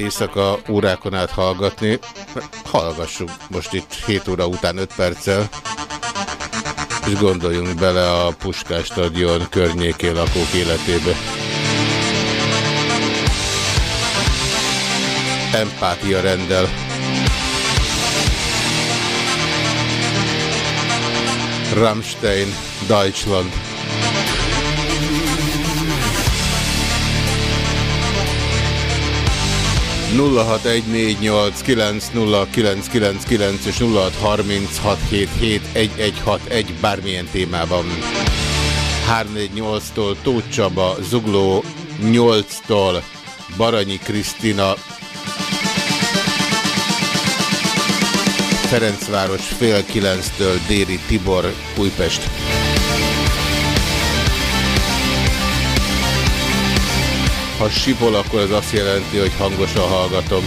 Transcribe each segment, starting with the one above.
Éjszaka órákon át hallgatni. Hallgassuk most itt 7 óra után 5 perccel. És gondoljunk bele a Puskás stadion környékén lakók életébe. Empátia rendel. Rammstein, Deutschland. 0614890999 és 0636771161 bármilyen témában. 348-tól Tóth Csaba, Zugló 8-tól Baranyi Krisztina, Ferencváros fél 9-től Déri Tibor, Újpest. Ha sipol, akkor ez azt jelenti, hogy hangosan hallgatom.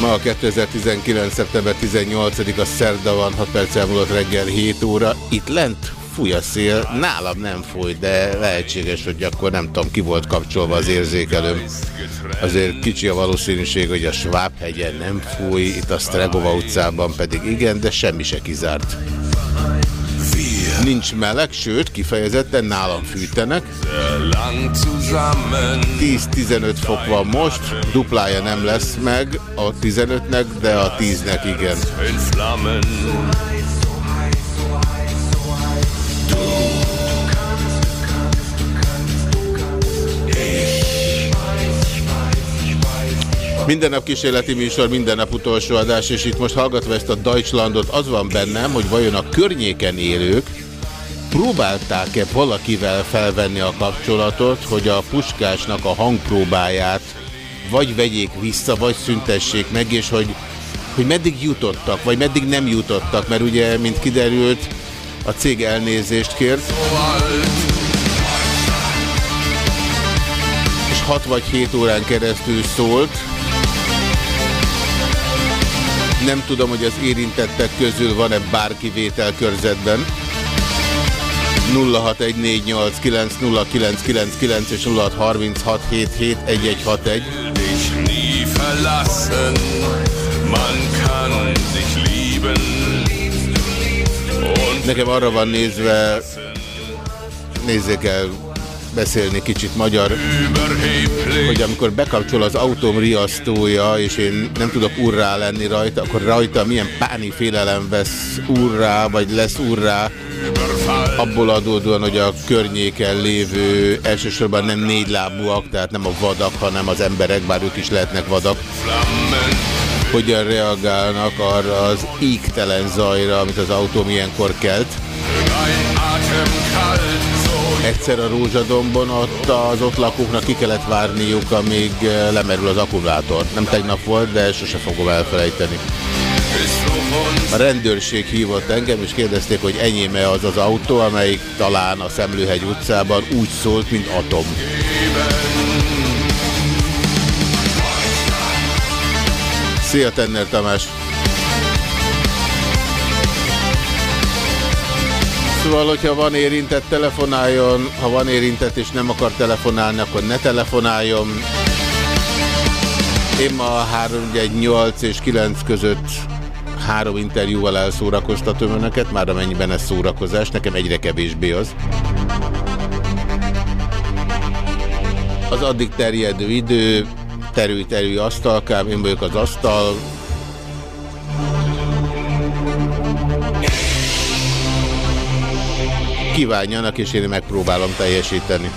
Ma a 2019. szeptember 18-a szerda van, 6 perc elmúlott reggel 7 óra. Itt lent fúj a szél, nálam nem fúj, de lehetséges, hogy akkor nem tudom, ki volt kapcsolva az érzékelőm. Azért kicsi a valószínűség, hogy a Schwab-hegyen nem fúj, itt a Stregova utcában pedig igen, de semmi se kizárt. Nincs meleg, sőt, kifejezetten nálam fűtenek. 10-15 fok van most, duplája nem lesz meg a 15-nek, de a 10-nek igen. Minden nap kísérleti műsor, minden nap utolsó adás, és itt most hallgatva ezt a Deutschlandot, az van bennem, hogy vajon a környéken élők próbálták-e valakivel felvenni a kapcsolatot, hogy a puskásnak a hangpróbáját vagy vegyék vissza, vagy szüntessék meg, és hogy, hogy meddig jutottak, vagy meddig nem jutottak, mert ugye, mint kiderült, a cég elnézést kért. És 6 vagy 7 órán keresztül szólt. Nem tudom, hogy az érintettek közül van-e bárki vételkörzetben. 0614890999 és 0636771161. Nekem arra van nézve, nézzék el beszélni kicsit magyar, hogy amikor bekapcsol az autóm riasztója, és én nem tudok urrá lenni rajta, akkor rajta milyen páni félelem vesz urrá, vagy lesz urrá, abból adódóan, hogy a környéken lévő elsősorban nem négy lábúak, tehát nem a vadak, hanem az emberek, bár ők is lehetnek vadak, hogyan reagálnak arra az égtelen zajra, amit az autóm ilyenkor kelt. Egyszer a Rózsadombon ott az ott lakóknak ki kellett várniuk, amíg lemerül az akkumulátor. Nem tegnap volt, de sose fogom elfelejteni. A rendőrség hívott engem, és kérdezték, hogy enyém-e az az autó, amelyik talán a Szemlőhegy utcában úgy szólt, mint Atom. Szia, Tenner Tamás! Szóval, hogyha van érintett, telefonáljon. Ha van érintett és nem akar telefonálni, akkor ne telefonáljon. Én ma 3, 8 és 9 között három interjúval elszórakoztatom önöket, már amennyiben ez szórakozás, nekem egyre kevésbé az. Az addig terjedő idő, terű-terű asztalkám, én vagyok az asztal, kívánjanak, és én megpróbálom teljesíteni.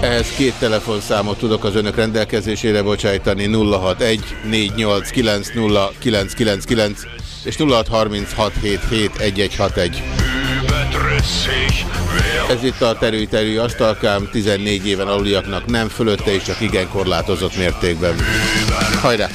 Ehhez két telefonszámot tudok az önök rendelkezésére bocsájtani 061 489 és 0636771161. Ez itt a terű-terű asztalkám, 14 éven aluliaknak nem, fölötte és csak igen korlátozott mértékben. Hajrá!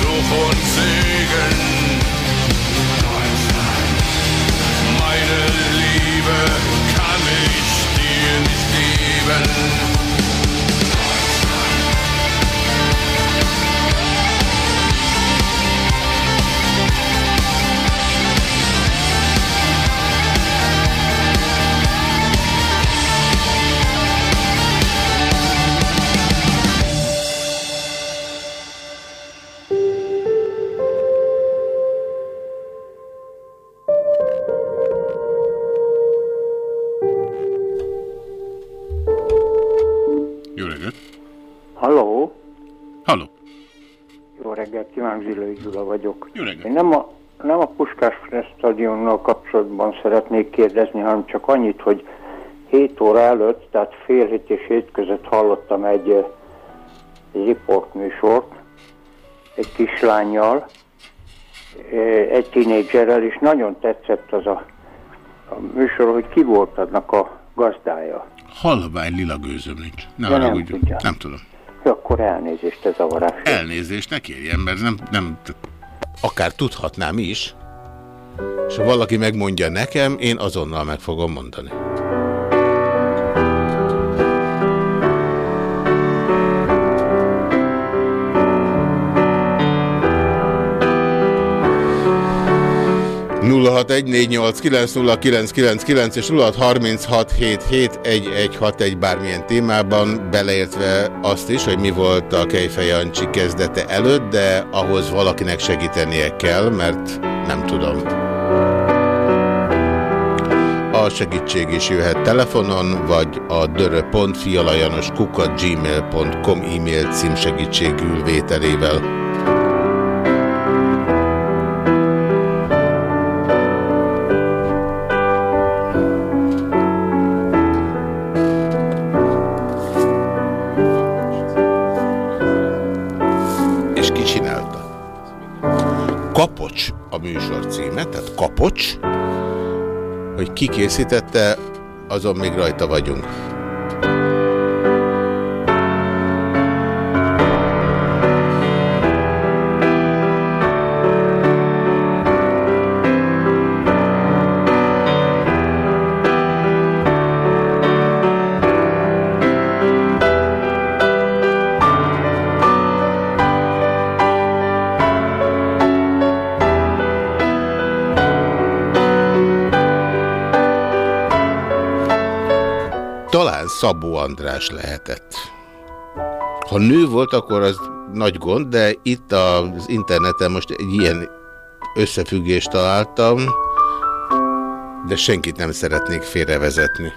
Fluch und Segen. Meine Liebe kann ich dir nicht geben. Gyula vagyok. Én nem a, nem a Puskás stadionnal kapcsolatban szeretnék kérdezni, hanem csak annyit, hogy 7 óra előtt, tehát fél hét és hét között hallottam egy, egy riportműsort egy kislányjal, egy tínédzserrel, és nagyon tetszett az a, a műsor, hogy ki volt annak a gazdája. Halvány lila gőzöm nincs. Ne ja, nem, nem tudom. Akkor elnézést ez a varázs. Elnézést, ne kérjen, mert nem, nem, akár tudhatnám is, és ha valaki megmondja nekem, én azonnal meg fogom mondani. 0614890999 és 0636771161 bármilyen témában, beleértve azt is, hogy mi volt a Kejfej kezdete előtt, de ahhoz valakinek segítenie kell, mert nem tudom. A segítség is jöhet telefonon, vagy a dörö.fialajanoskukat.gmail.com e-mail cím segítségül vételével. Kapocs, hogy ki készítette, azon még rajta vagyunk. Szabó András lehetett. Ha nő volt, akkor az nagy gond, de itt az interneten most egy ilyen összefüggést találtam, de senkit nem szeretnék félrevezetni.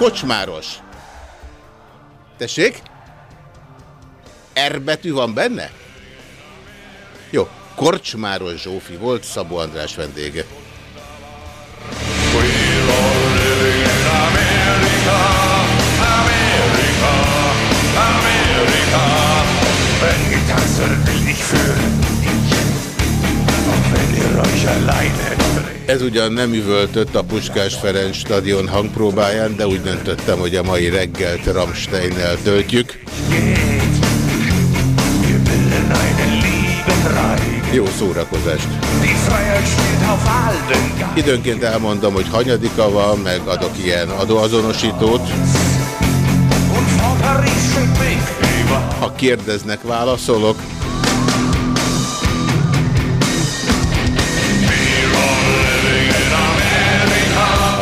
Kocsmáros? Tessék? R betű van benne? Jó, Korcsmáros Zsófi volt Szabó András vendége. Ez ugyan nem üvöltött a Puskás Ferenc stadion hangpróbáján, de úgy döntöttem, hogy a mai reggelt Rammsteinnel töltjük. Jó szórakozást! Időnként elmondom, hogy hanyadika van, meg adok ilyen adóazonosítót. Ha kérdeznek, válaszolok.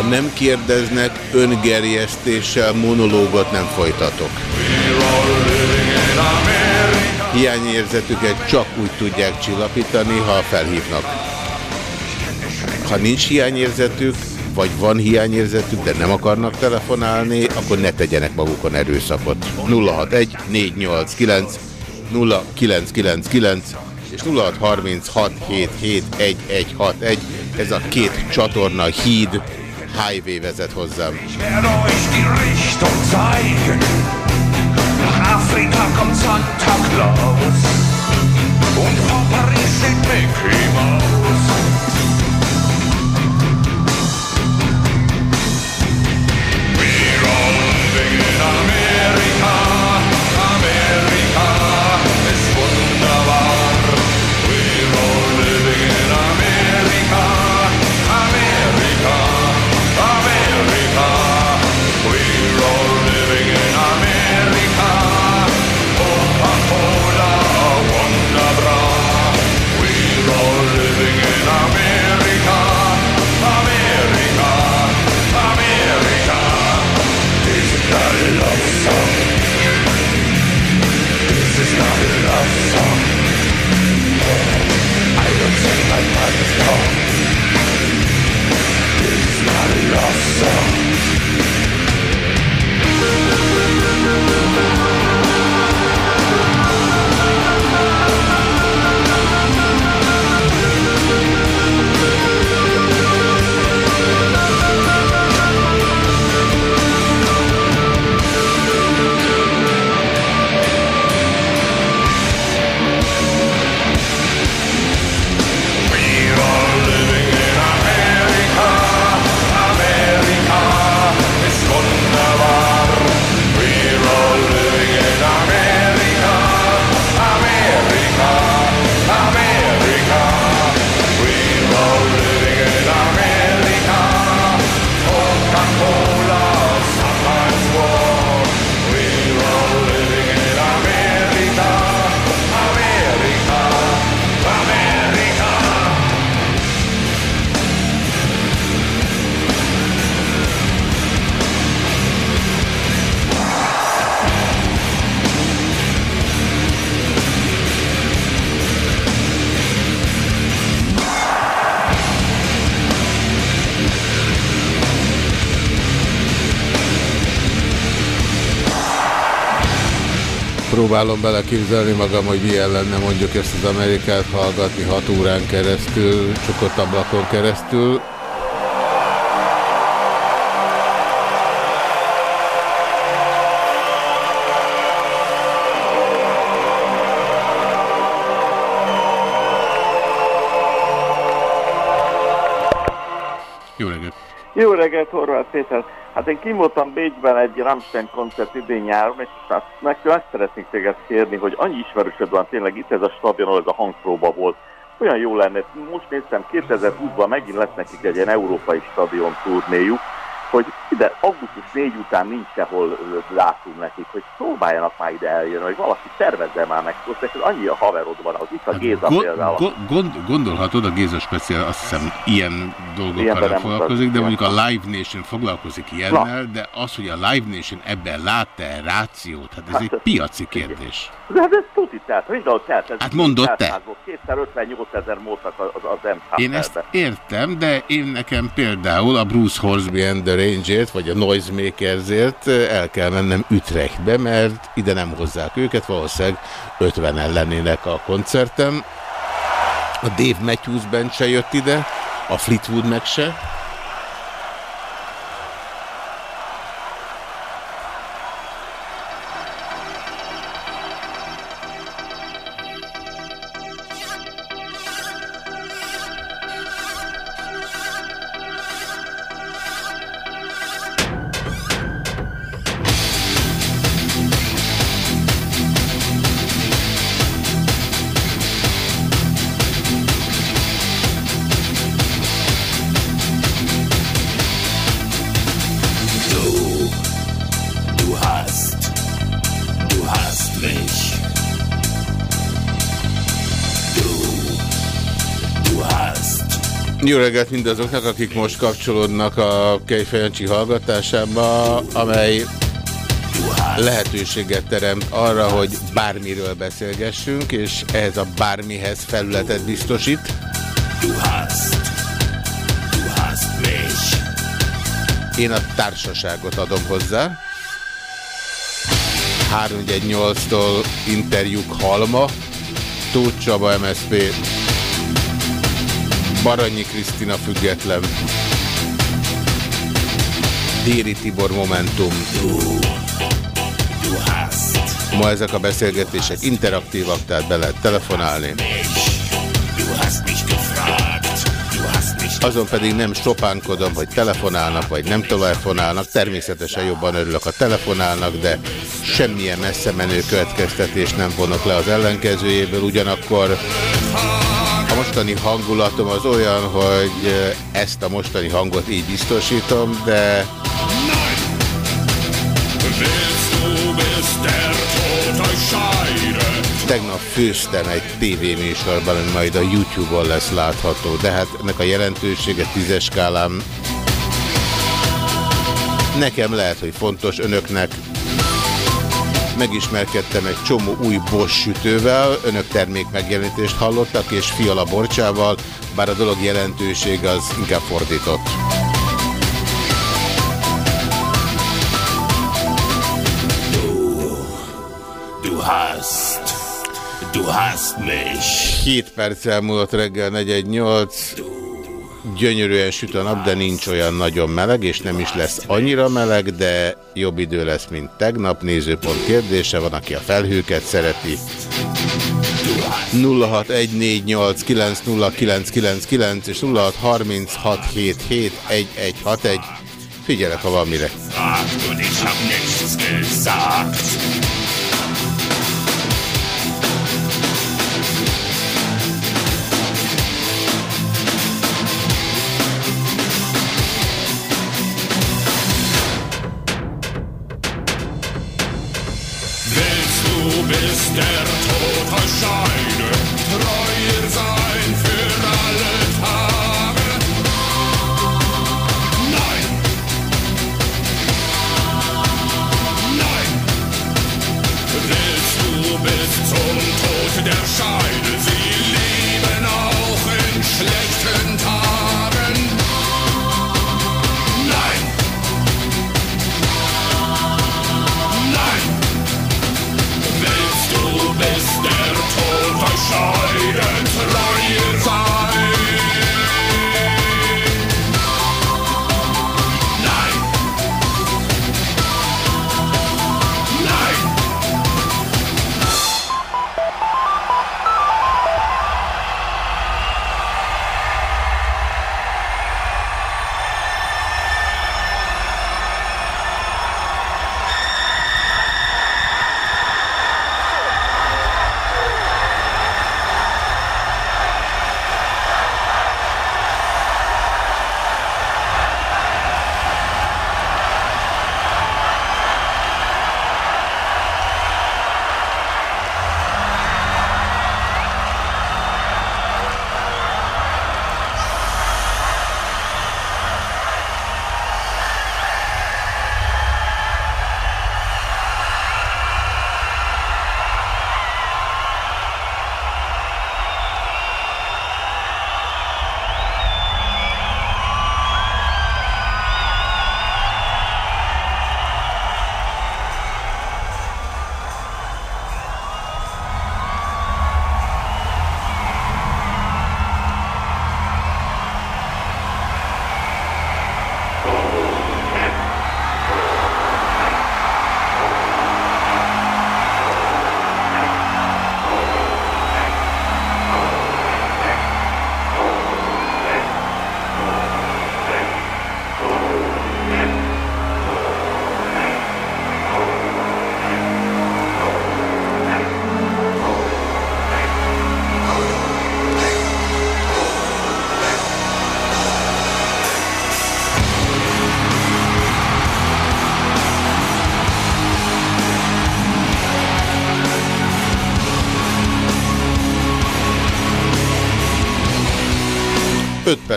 Nem kérdeznek, öngerjesztéssel monológot nem folytatok. Hiányérzetüket csak úgy tudják csillapítani, ha felhívnak. Ha nincs hiányérzetük, vagy van hiányérzetük, de nem akarnak telefonálni, akkor ne tegyenek magukon erőszakot. 061 489 0999 és 0636771161. Ez a két csatorna híd, highway vezet hozzám. Afrika kommt Santa Claus und vor Paris steht Mickey Mouse. 时候。Próbálom beleképzelni magam, hogy milyen lenne mondjuk ezt az Amerikát hallgatni 6 órán keresztül, csukott ablakon keresztül. Jó reggelt, Horváth Péter! Hát én kim voltam Bécsben egy Rammstein koncert idén nyáron, és hát meg szeretnék téged kérni, hogy annyi ismerősöd van tényleg itt ez a stadion, ahol ez a hangpróba volt. Olyan jó lenne, most néztem, 2020-ban megint lesz nekik egy ilyen európai stadion turnéjuk, hogy ide augusztus 4 után nincs sehol látunk nekik, hogy próbáljanak már ide eljönni, hogy valaki szervezze már meg, hogy annyi a haverod van, az itt a hát Géza go például. Go gond gondolhatod, a Géza speciál azt hiszem ilyen dolgokkal nem foglalkozik, de mondjuk a Live Nation foglalkozik ilyennel, Na. de az, hogy a Live Nation ebben lát-e rációt, hát ez hát egy ez piaci kérdés. De hát ez tuti, tehát mindenhol telt. Hát mondod te. 258 ezer módtak az, az m Én ezt értem, de én nekem például a Bruce Horsby and the Range-ért, vagy a Noisemakers-ért el kell mennem Ütrechtbe, mert ide nem hozzák őket, valószínűleg 50 lennének a koncertem. A Dave Matthews Band se jött ide, a Fleetwood meg se. Jó reggelt mindazoknak, akik most kapcsolódnak a Kejfejancsi hallgatásába, amely lehetőséget teremt arra, hogy bármiről beszélgessünk, és ehhez a bármihez felületet biztosít. Én a társaságot adom hozzá. 318-tól interjúk Halma, Tóth Csaba MSZP Baranyi Krisztina független. Déri Tibor Momentum. Ma ezek a beszélgetések interaktívak, tehát be lehet telefonálni. Azon pedig nem sopánkodom, hogy telefonálnak, vagy nem telefonálnak. Természetesen jobban örülök, a telefonálnak, de semmilyen messze menő következtetés nem vonok le az ellenkezőjéből. Ugyanakkor mostani hangulatom az olyan, hogy ezt a mostani hangot így biztosítom, de... Tegnap főztem egy tévéműsorban, ami majd a YouTube-on lesz látható, de hát ennek a jelentősége tízes skálám nekem lehet, hogy fontos, önöknek megismerkedtem egy csomó új Bosch sütővel, önök termék megjelenítést hallottak, és Fiala Borcsával, bár a dolog jelentőség az inkább fordított. Du, du hast, du hast mich. 7 perc elmúlott reggel 418. Du gyönyörűen süt a nap, de nincs olyan nagyon meleg, és nem is lesz annyira meleg, de jobb idő lesz, mint tegnap. Nézőpont kérdése van, aki a felhőket szereti. 0614890999 és 0636771161. Figyelek, ha van mire. Der Tod erscheine,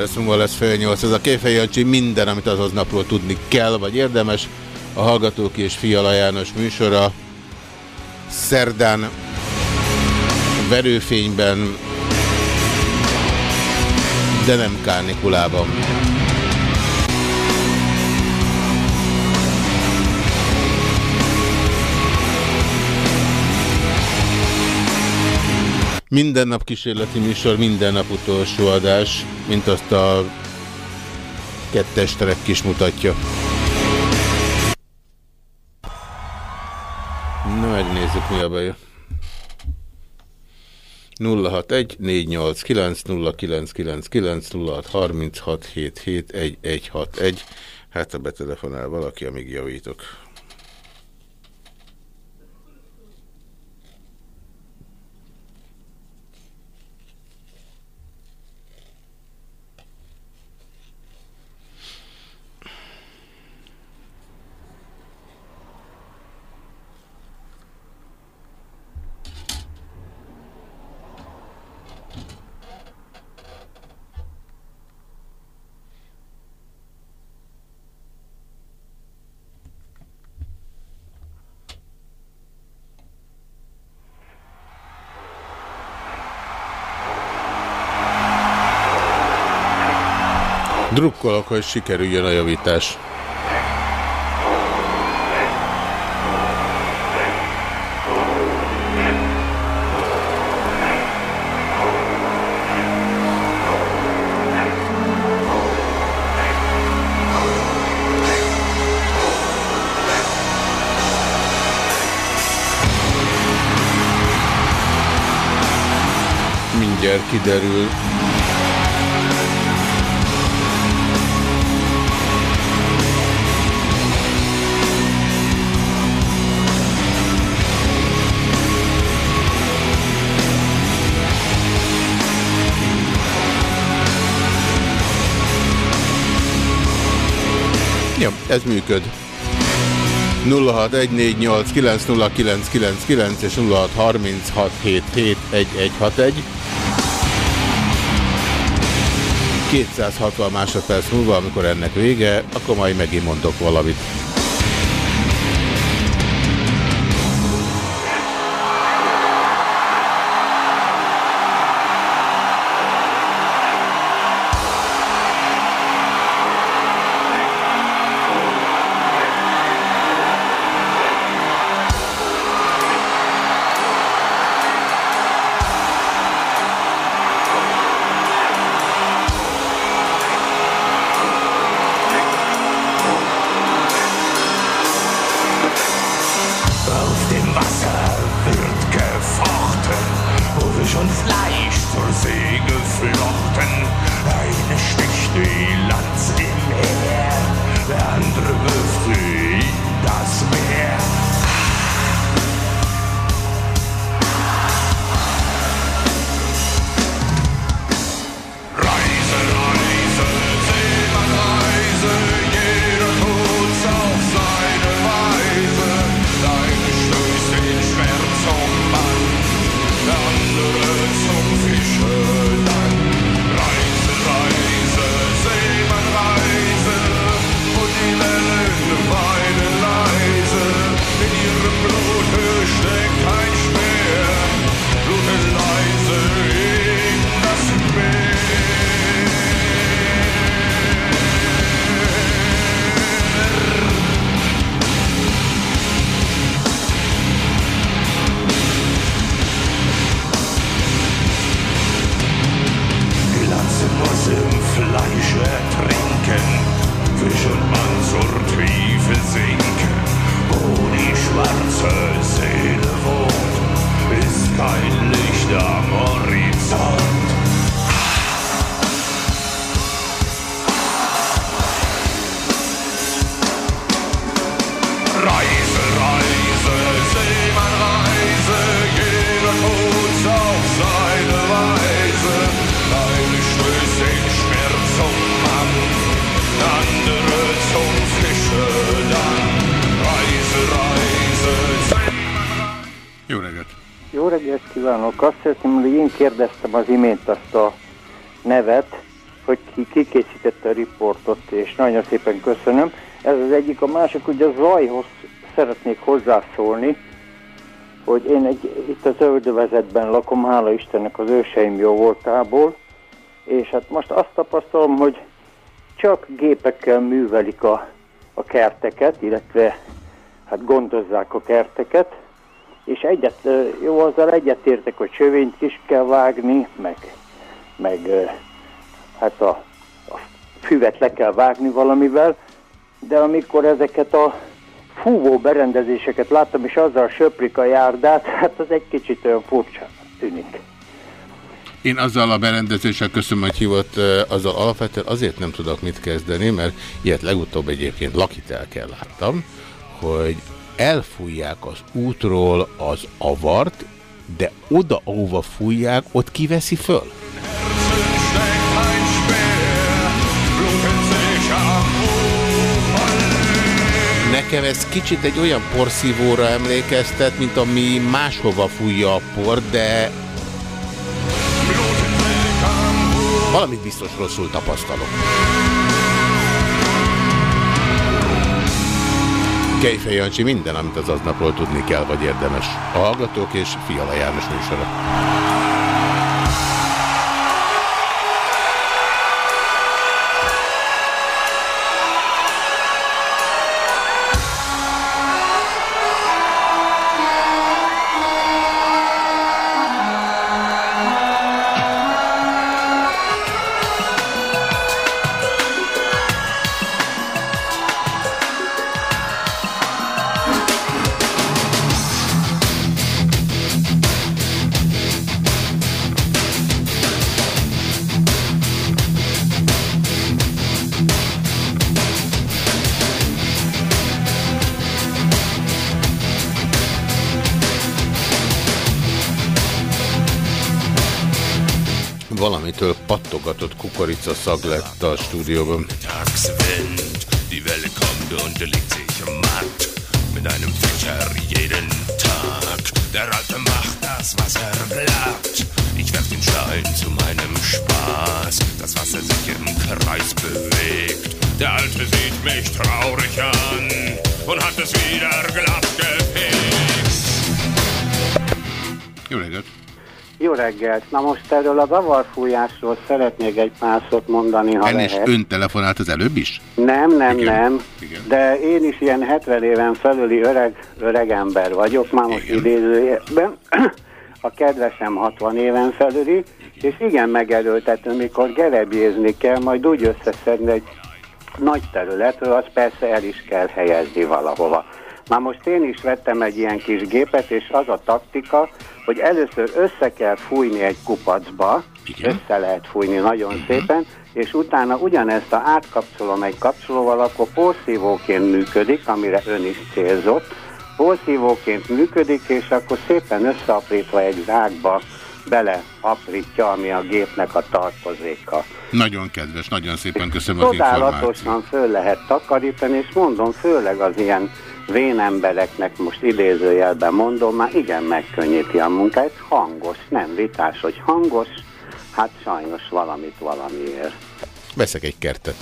perc múlva lesz fél nyolc. Ez a Kéfej Jancsi minden, amit az napról tudni kell, vagy érdemes. A Hallgatók és Fiala János műsora szerdán verőfényben, de nem kárnikulában. Minden nap kísérleti műsor, minden nap utolsó adás, mint azt a kettes terek is mutatja. Na, megnézzük mi a baj. 061 489 0999 0636 77 Hát, ha betelefonál valaki, amíg javítok. Drukkolok, hogy sikerüljön a javítás. Mindjárt kiderül. Ez működ. 0614890999 és 0636771161. 260 másodperc múlva, amikor ennek vége, akkor majd megint mondok valamit. Egyik, a másik, hogy a zajhoz szeretnék hozzászólni, hogy én egy, itt az öldövezetben lakom, hála Istennek az őseim jó voltából, és hát most azt tapasztalom, hogy csak gépekkel művelik a, a kerteket, illetve hát gondozzák a kerteket, és egyet, jó, azzal egyetértek, hogy sövényt is kell vágni, meg, meg hát a, a füvet le kell vágni valamivel, de amikor ezeket a fúvó berendezéseket láttam, és azzal söprik a járdát, hát az egy kicsit olyan furcsa tűnik. Én azzal a berendezéssel köszönöm, hogy hívott, azzal alapvetően azért nem tudok mit kezdeni, mert ilyet legutóbb egyébként lakitelkel láttam, hogy elfújják az útról az avart, de oda, ahova fújják, ott kiveszi föl. Nekem ez kicsit egy olyan porszívóra emlékeztet, mint ami máshova fújja a por, de valamit biztos rosszul tapasztalok. Kejfej Jancsi minden, amit az aznapról tudni kell, vagy érdemes. A Hallgatók és Fiala János műsora. Pattogatott kukorica szag lett a stúdióban. Die Welle kommt und legt sich matt mit einem Fächer jeden Tag. Der Alte macht das Wasser glatt. Ich werf den Stein zu meinem Spaß. Das Wasser sich im Kreis bewegt. Der Alte sieht mich traurig an und hat es wieder glatt reggelt! Na most erről a zavarfújásról szeretnék egy pár szót mondani, ha Elnézést, lehet. ön telefonált az előbb is? Nem, nem, Igen. nem. Igen. De én is ilyen 70 éven felüli öreg, öreg ember vagyok, már most idézőjében. A kedvesem 60 éven felüli, és igen megerőltető, mikor gerebjézni kell, majd úgy összeszedni egy nagy területről, az persze el is kell helyezni valahova. Már most én is vettem egy ilyen kis gépet, és az a taktika, hogy először össze kell fújni egy kupacba, Igen. össze lehet fújni nagyon uh-huh. szépen, és utána ugyanezt a átkapcsolom egy kapcsolóval, akkor porszívóként működik, amire ön is célzott, porszívóként működik, és akkor szépen összeaprítva egy zsákba bele aprítja, ami a gépnek a tartozéka. Nagyon kedves, nagyon szépen köszönöm az információt. föl lehet takarítani, és mondom, főleg az ilyen vén embereknek most idézőjelben mondom, már igen megkönnyíti a munkát, hangos, nem vitás, hogy hangos, hát sajnos valamit valamiért. Veszek egy kertet.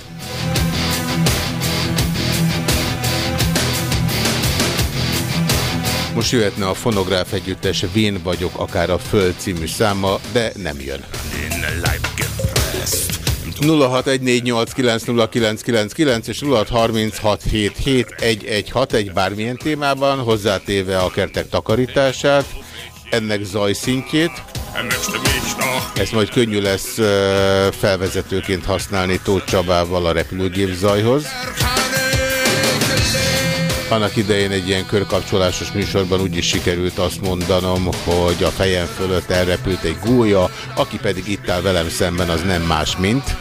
Most jöhetne a fonográf együttes Vén vagyok akár a Föld című száma, de nem jön. 0614890999 és 0636771161 bármilyen témában, hozzátéve a kertek takarítását, ennek zajszintjét. Ezt majd könnyű lesz felvezetőként használni Tóth Csabával a repülőgép zajhoz. Annak idején egy ilyen körkapcsolásos műsorban úgy is sikerült azt mondanom, hogy a fejem fölött elrepült egy gólya, aki pedig itt áll velem szemben, az nem más, mint...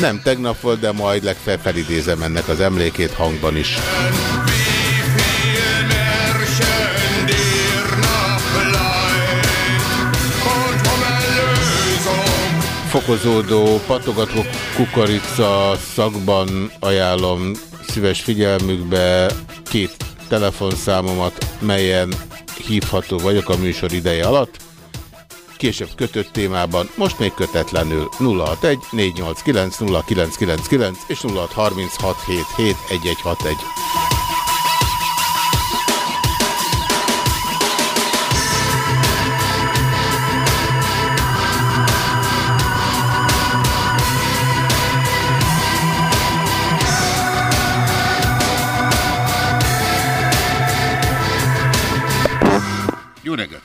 Nem tegnap volt, de majd legfeljebb felidézem ennek az emlékét hangban is. Fokozódó patogató kukorica szakban ajánlom szíves figyelmükbe két telefonszámomat, melyen hívható vagyok a műsor ideje alatt. később kötött témában, most még kötetlenül 061 489 0999 és 0636771161. reggelt!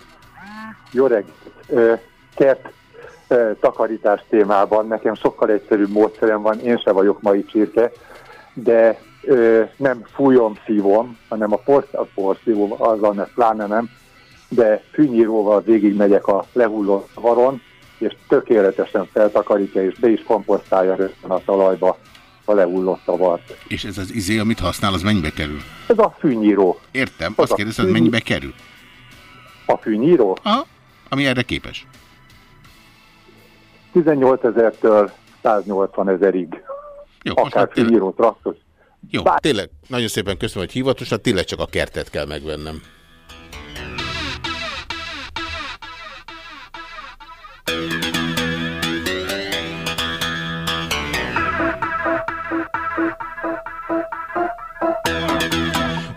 Jó reggelt! Kert takarítás témában nekem sokkal egyszerűbb módszerem van, én se vagyok mai csirke, de ö, nem fújom, szívom, hanem a, porsz, a porszívó, azzal ne, pláne nem, de fűnyíróval végigmegyek a lehulló varon, és tökéletesen feltakarítja, és be is komposztálja rögtön a talajba a lehullott tavart. És ez az izé, amit használ, az mennyibe kerül? Ez a fűnyíró. Értem, azt kérdezem, hogy mennyibe kerül? A fűnyíró? Aha, ami erre képes. 18 ezertől 180 ezerig. Jó, Akár fűnyíró, traktor. Jó, Bár... tényleg, nagyon szépen köszönöm, hogy hivatosat, tényleg csak a kertet kell megvennem.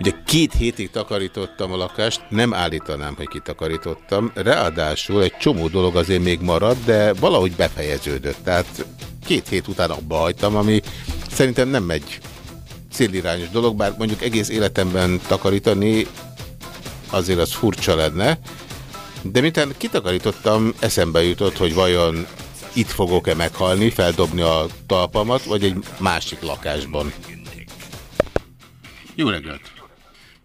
Ugye két hétig takarítottam a lakást, nem állítanám, hogy kitakarítottam. Ráadásul egy csomó dolog azért még maradt, de valahogy befejeződött. Tehát két hét után abba hagytam, ami szerintem nem egy célirányos dolog, bár mondjuk egész életemben takarítani azért az furcsa lenne. De miután kitakarítottam, eszembe jutott, hogy vajon itt fogok-e meghalni, feldobni a talpamat, vagy egy másik lakásban. Jó reggelt!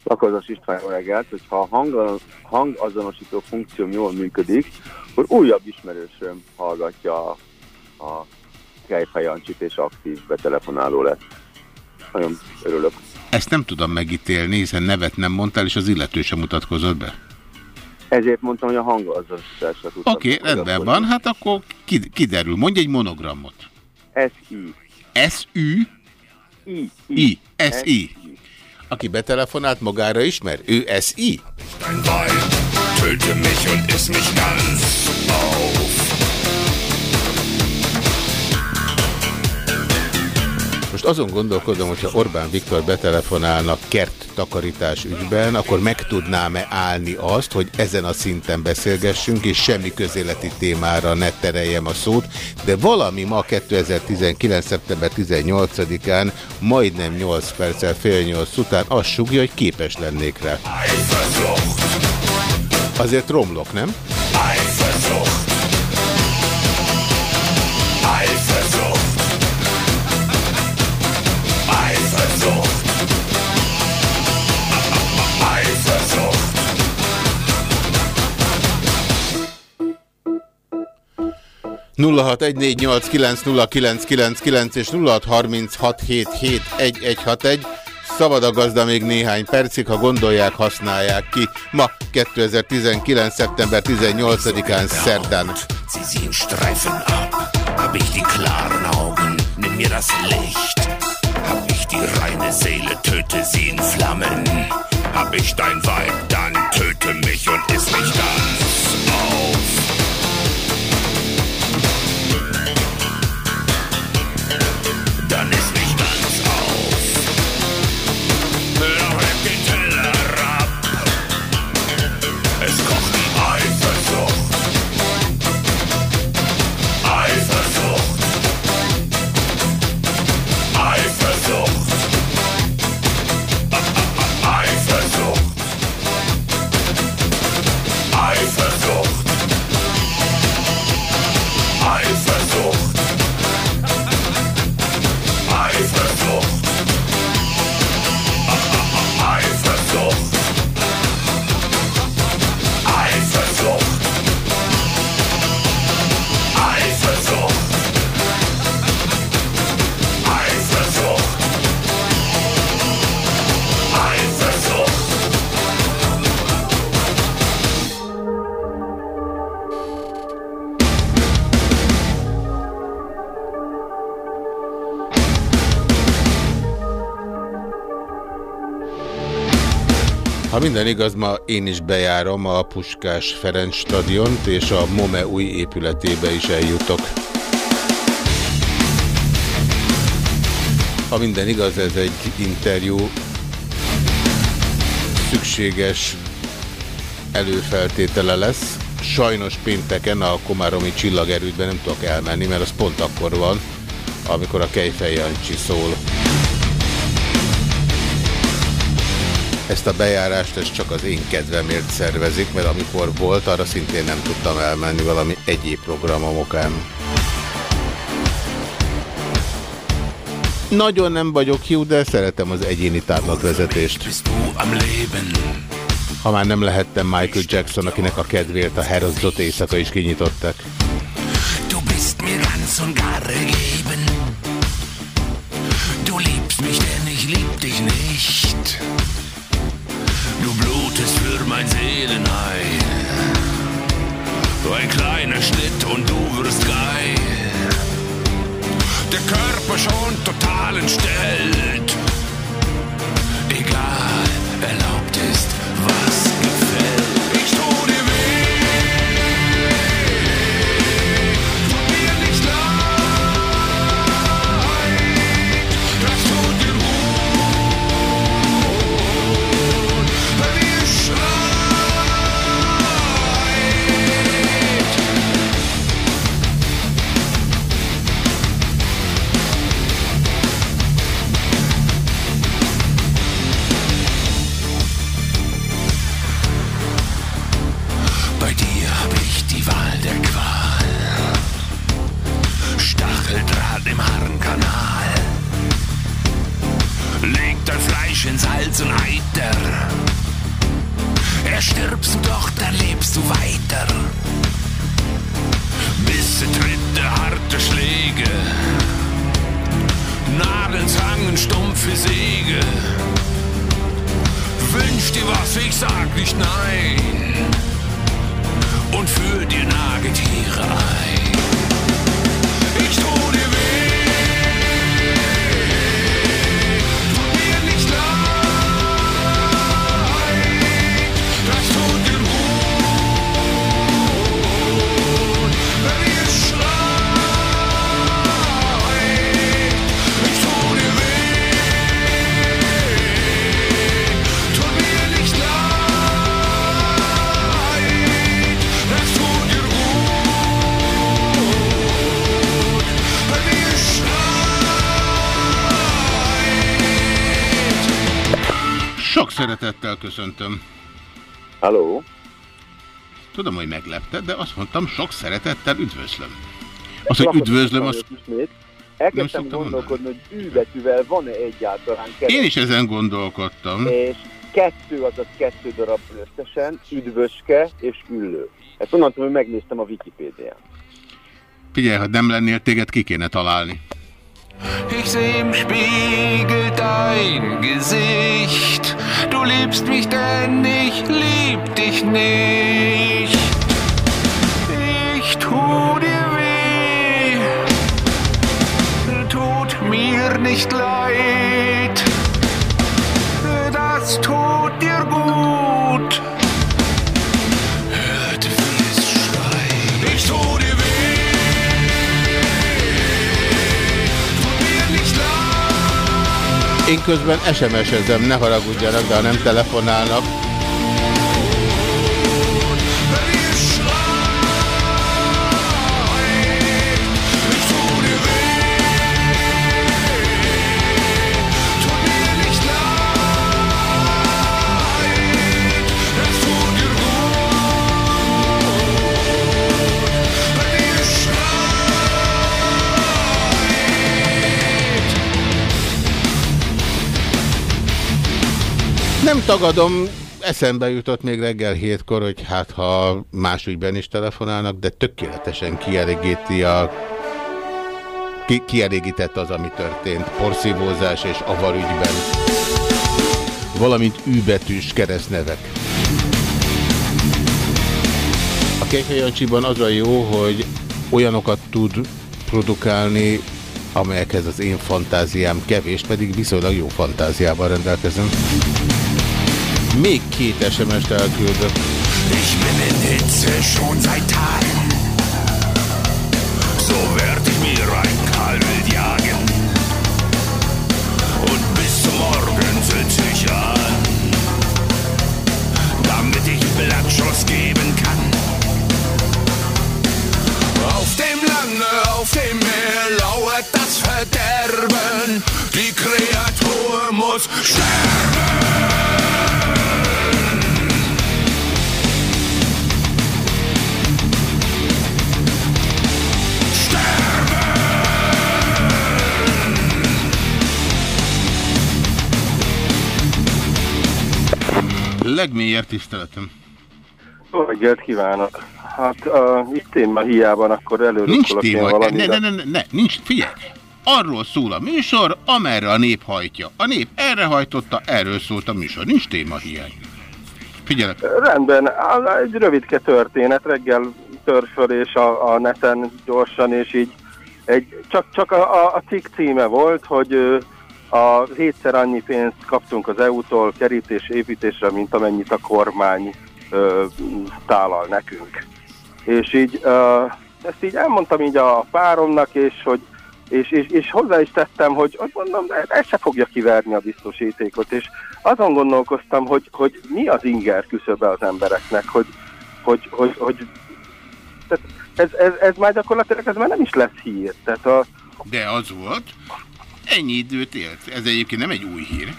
Lakozas István reggelt, hogyha a hang, hangazonosító funkcióm jól működik, akkor újabb ismerősöm hallgatja a, a Kejfej Jancsit és aktív betelefonáló lett. Nagyon örülök. Ezt nem tudom megítélni, hiszen nevet nem mondtál, és az illető sem mutatkozott be. Ezért mondtam, hogy a hangazonosításra tudtam. Oké, okay, rendben van, hát akkor kiderül. Mondj egy monogramot. S-I. S-Ü? I. I. S-I. Aki betelefonált magára ismer? Ő S-I? Tölte mich und iss mich ganz auf. Most azon gondolkodom, hogyha Orbán Viktor betelefonálna kert takarítás ügyben, akkor meg tudnám-e állni azt, hogy ezen a szinten beszélgessünk, és semmi közéleti témára ne tereljem a szót, de valami ma 2019. szeptember 18-án, majdnem 8 perccel fél 8 után azt sugja, hogy képes lennék rá. Azért romlok, nem? Eifersucht. 0614890999 és 0636771161. Szabad a gazda még néhány percig, ha gondolják, használják ki. Ma 2019. szeptember 18-án szerdán. Hab ich die klaren Augen, nimm mir das Licht. Hab ich die reine Seele, töte sie in Flammen. Hab ich dein Weib, dann töte mich und iss mich ganz Ha minden igaz, ma én is bejárom a Puskás Ferenc stadiont, és a MOME új épületébe is eljutok. Ha minden igaz, ez egy interjú szükséges előfeltétele lesz. Sajnos pénteken a Komáromi csillagerődben nem tudok elmenni, mert az pont akkor van, amikor a Kejfej Jancsi szól. Ezt a bejárást ezt csak az én kedvemért szervezik, mert amikor volt, arra szintén nem tudtam elmenni valami egyéb programom okán. Nagyon nem vagyok jó, de szeretem az egyéni tárlatvezetést. Ha már nem lehettem Michael Jackson, akinek a kedvéért a Herozdot éjszaka is kinyitottak. Du bist mir ganz und gar mein Seelenheil. Ein kleiner Schnitt und du wirst geil. Der Körper schon total entstellt. Egal, erlaubt ist, köszöntöm. Halló? Tudom, hogy meglepted, de azt mondtam, sok szeretettel üdvözlöm. Az, hogy üdvözlöm, az... Ismét. Elkezdtem gondolkodni, hogy ű betűvel van-e egyáltalán kettő. Én is ezen gondolkodtam. És kettő, azaz kettő darab összesen, üdvöske és üllő. Ezt onnan tudom, hogy megnéztem a Wikipédián. Figyelj, ha nem lennél, téged ki kéne találni. Ich seh im Spiegel dein Gesicht. Du liebst mich, denn ich lieb dich nicht. Ich tu dir weh. Tut mir nicht leid. Das tut dir gut. Én közben SMS-ezem, ne haragudjanak, de ha nem telefonálnak. Nem tagadom, eszembe jutott még reggel hétkor, hogy hát ha más ügyben is telefonálnak, de tökéletesen kielégíti a ki, kielégített az, ami történt. Porszívózás és avarügyben. Valamint űbetűs keresztnevek. A Kejfejancsiban az a jó, hogy olyanokat tud produkálni, amelyekhez az én fantáziám kevés, pedig viszonylag jó fantáziával rendelkezem. Még két SMS-t elküldök. Ich bin in Hitze schon seit Tagen. So werd ich mir ein Kalwild jagen. Und bis zum Morgen sitz ich an. Damit ich Blattschuss geben kann. Auf dem Lande, auf dem Meer lauert das Verderben. Die Kreatur muss sterben. Legmélyebb tiszteletem. Jó reggelt kívánok! Hát uh, itt már hiában akkor Nincs előrukkolok én téma, ne, ne, ne, ne, ne, nincs, figyelj! Arról szól a műsor, amerre a nép hajtja. A nép erre hajtotta, erről szólt a műsor. Nincs téma hiány. Figyelek. Rendben, egy rövidke történet, reggel törfölés a, a neten gyorsan, és így egy, csak, csak a, a, cikk címe volt, hogy a hétszer annyi pénzt kaptunk az EU-tól kerítés építésre, mint amennyit a kormány ö, tálal nekünk. És így ö, ezt így elmondtam így a páromnak, és hogy és, és, és hozzá is tettem, hogy, hogy mondom, ez se fogja kiverni a biztosítékot, és azon gondolkoztam, hogy, hogy mi az inger küszöbe az embereknek, hogy, hogy, hogy, hogy tehát ez, ez, ez már gyakorlatilag ez már nem is lesz hír. Tehát a, De az volt. Ennyi időt élt. Ez egyébként nem egy új hír.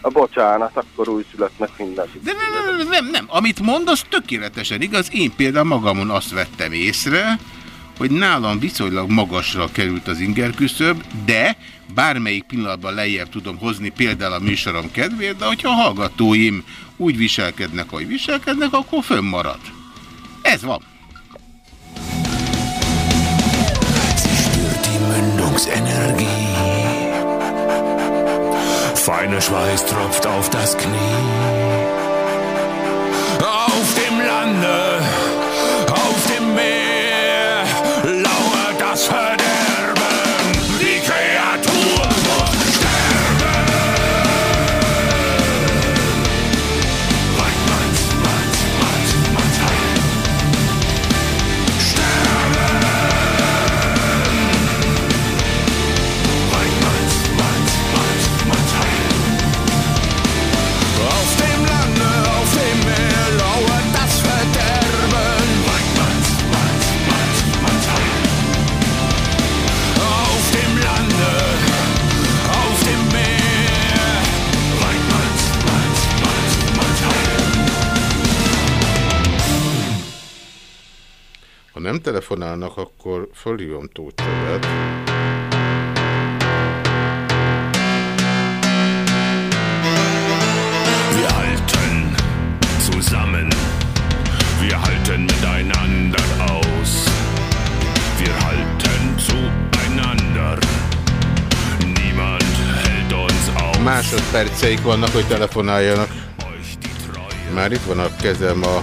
a bocsánat, akkor újszülöttnek minden. De nem, nem, nem, nem. Amit mondasz, tökéletesen igaz. Én például magamon azt vettem észre, hogy nálam viszonylag magasra került az inger küszöb, de bármelyik pillanatban lejjebb tudom hozni például a műsorom kedvéért, de hogyha a hallgatóim úgy viselkednek, ahogy viselkednek, akkor fönnmarad. Ez van. Die Mündungsenergie. Feiner Schweiß tropft auf das Knie. Auf dem Lande, Ha nem telefonálnak, akkor fölhívom Tóth Csabát. Wir halten zusammen, wir halten miteinander aus. Wir halten zueinander, niemand hält uns auf. Másodperceik vannak, hogy telefonáljanak. Már itt van a kezem a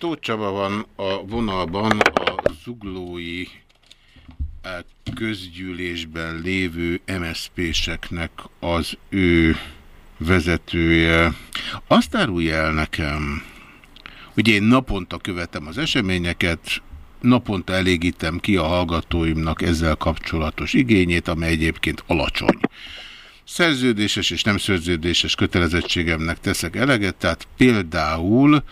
Tóth Csaba van a vonalban a zuglói eh, közgyűlésben lévő MSZP-seknek az ő vezetője. Azt árulja el nekem, hogy én naponta követem az eseményeket, naponta elégítem ki a hallgatóimnak ezzel kapcsolatos igényét, amely egyébként alacsony szerződéses és nem szerződéses kötelezettségemnek teszek eleget, tehát például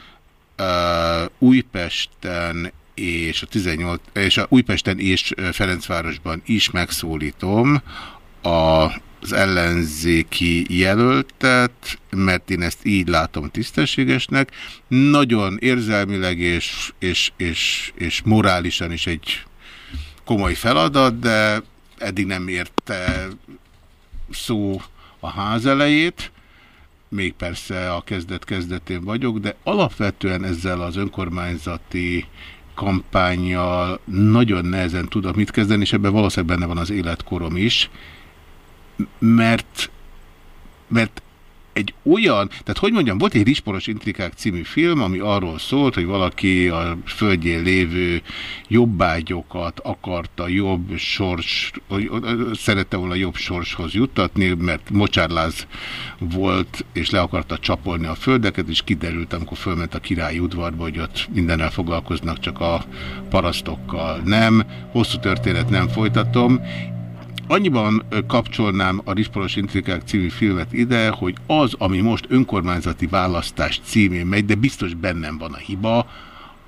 uh, Újpesten és a 18 és a Újpesten és Ferencvárosban is megszólítom a az ellenzéki jelöltet, mert én ezt így látom tisztességesnek. Nagyon érzelmileg és, és, és, és morálisan is egy komoly feladat, de eddig nem érte szó a ház elejét. Még persze a kezdet-kezdetén vagyok, de alapvetően ezzel az önkormányzati kampányjal nagyon nehezen tudok mit kezdeni, és ebben valószínűleg benne van az életkorom is, mert, mert egy olyan, tehát hogy mondjam, volt egy Risporos Intrikák című film, ami arról szólt, hogy valaki a földjén lévő jobbágyokat akarta jobb sors, szerette volna jobb sorshoz juttatni, mert mocsárláz volt, és le akarta csapolni a földeket, és kiderült, amikor fölment a királyi udvarba, hogy ott mindennel foglalkoznak, csak a parasztokkal nem. Hosszú történet nem folytatom, Annyiban kapcsolnám a Risporos Intrikák című filmet ide, hogy az, ami most önkormányzati választás címén megy, de biztos bennem van a hiba,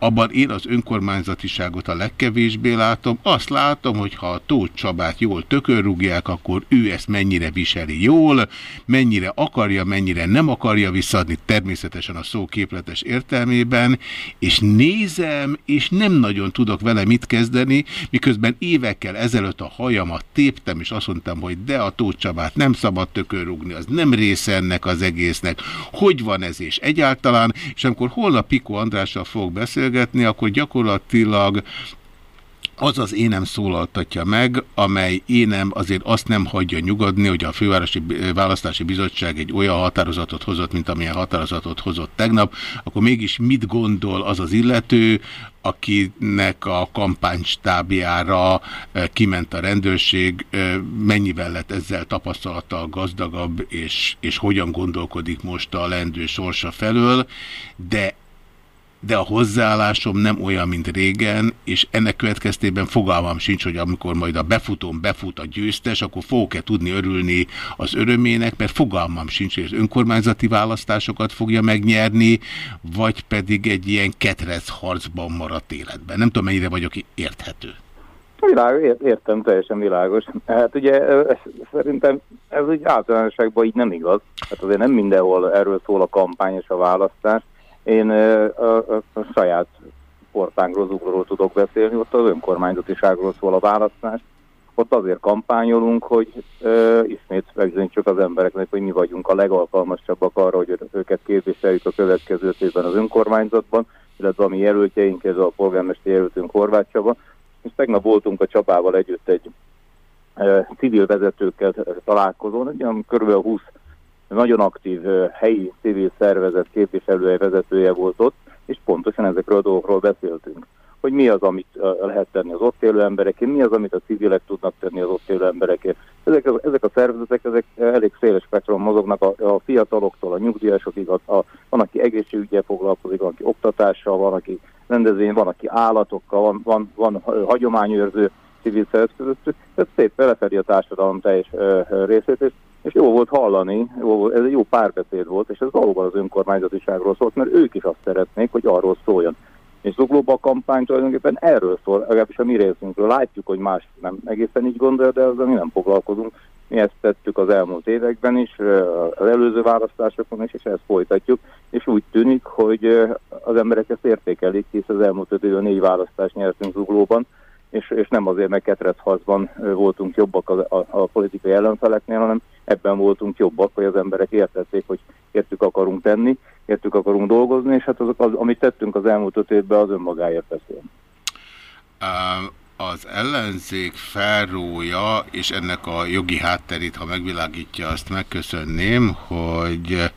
abban én az önkormányzatiságot a legkevésbé látom. Azt látom, hogy ha a Tóth Csabát jól tökörrúgják, akkor ő ezt mennyire viseli jól, mennyire akarja, mennyire nem akarja visszadni, természetesen a szó képletes értelmében, és nézem, és nem nagyon tudok vele mit kezdeni, miközben évekkel ezelőtt a hajamat téptem, és azt mondtam, hogy de a Tóth Csabát nem szabad tökörrúgni, az nem része ennek az egésznek. Hogy van ez és egyáltalán, és amikor holnap Piko Andrással fog beszélni, beszélgetni, akkor gyakorlatilag az az énem szólaltatja meg, amely énem azért azt nem hagyja nyugodni, hogy a Fővárosi Választási Bizottság egy olyan határozatot hozott, mint amilyen határozatot hozott tegnap, akkor mégis mit gondol az az illető, akinek a kampánystábjára eh, kiment a rendőrség, eh, mennyivel lett ezzel tapasztalattal gazdagabb, és, és hogyan gondolkodik most a lendő sorsa felől, de de a hozzáállásom nem olyan, mint régen, és ennek következtében fogalmam sincs, hogy amikor majd a befutón befut a győztes, akkor fogok-e tudni örülni az örömének, mert fogalmam sincs, hogy az önkormányzati választásokat fogja megnyerni, vagy pedig egy ilyen ketrec harcban maradt életben. Nem tudom, mennyire vagyok érthető. Világos, értem, teljesen világos. Hát ugye szerintem ez úgy általánosságban így nem igaz. Hát azért nem mindenhol erről szól a kampány és a választás. Én a, a, a saját portánkról, zuglóról tudok beszélni, ott az önkormányzatiságról szól a választás. Ott azért kampányolunk, hogy ö, ismét megzöntjük az embereknek, hogy mi vagyunk a legalkalmasabbak arra, hogy őket képviseljük a következő évben az önkormányzatban, illetve a mi jelöltjeink, ez a polgármester jelöltünk Horváth És tegnap voltunk a Csapával együtt egy ö, civil vezetőkkel találkozón, egy olyan kb. 20 nagyon aktív helyi civil szervezet képviselője, vezetője volt ott, és pontosan ezekről a dolgokról beszéltünk. Hogy mi az, amit lehet tenni az ott élő emberekért, mi az, amit a civilek tudnak tenni az ott élő emberekért. Ezek, ezek a szervezetek ezek elég széles spektrum mozognak a, a fiataloktól, a nyugdíjasokig, a, a, van, aki egészségügyel foglalkozik, van, aki oktatással, van, aki rendezvény, van, aki állatokkal, van, van, van hagyományőrző civil szervezetük, tehát szép felefedi a társadalom teljes részét, és és jó volt hallani, jó volt, ez egy jó párbeszéd volt, és ez valóban az önkormányzatiságról szólt, mert ők is azt szeretnék, hogy arról szóljon. És Zuglóban a kampány tulajdonképpen erről szól, legalábbis a mi részünkről. Látjuk, hogy más nem egészen így gondolja, de ezzel mi nem foglalkozunk. Mi ezt tettük az elmúlt években is, az előző választásokon is, és ezt folytatjuk. És úgy tűnik, hogy az emberek ezt értékelik, hisz az elmúlt öt négy választást nyertünk Zuglóban, és, és nem azért, mert ketrethazban voltunk jobbak a, a, a politikai ellenfeleknél, hanem ebben voltunk jobbak, hogy az emberek értették, hogy értük akarunk tenni, értük akarunk dolgozni, és hát azok, az, amit tettünk az elmúlt öt évben, az önmagáért beszél. Az ellenzék felrója, és ennek a jogi hátterét, ha megvilágítja, azt megköszönném, hogy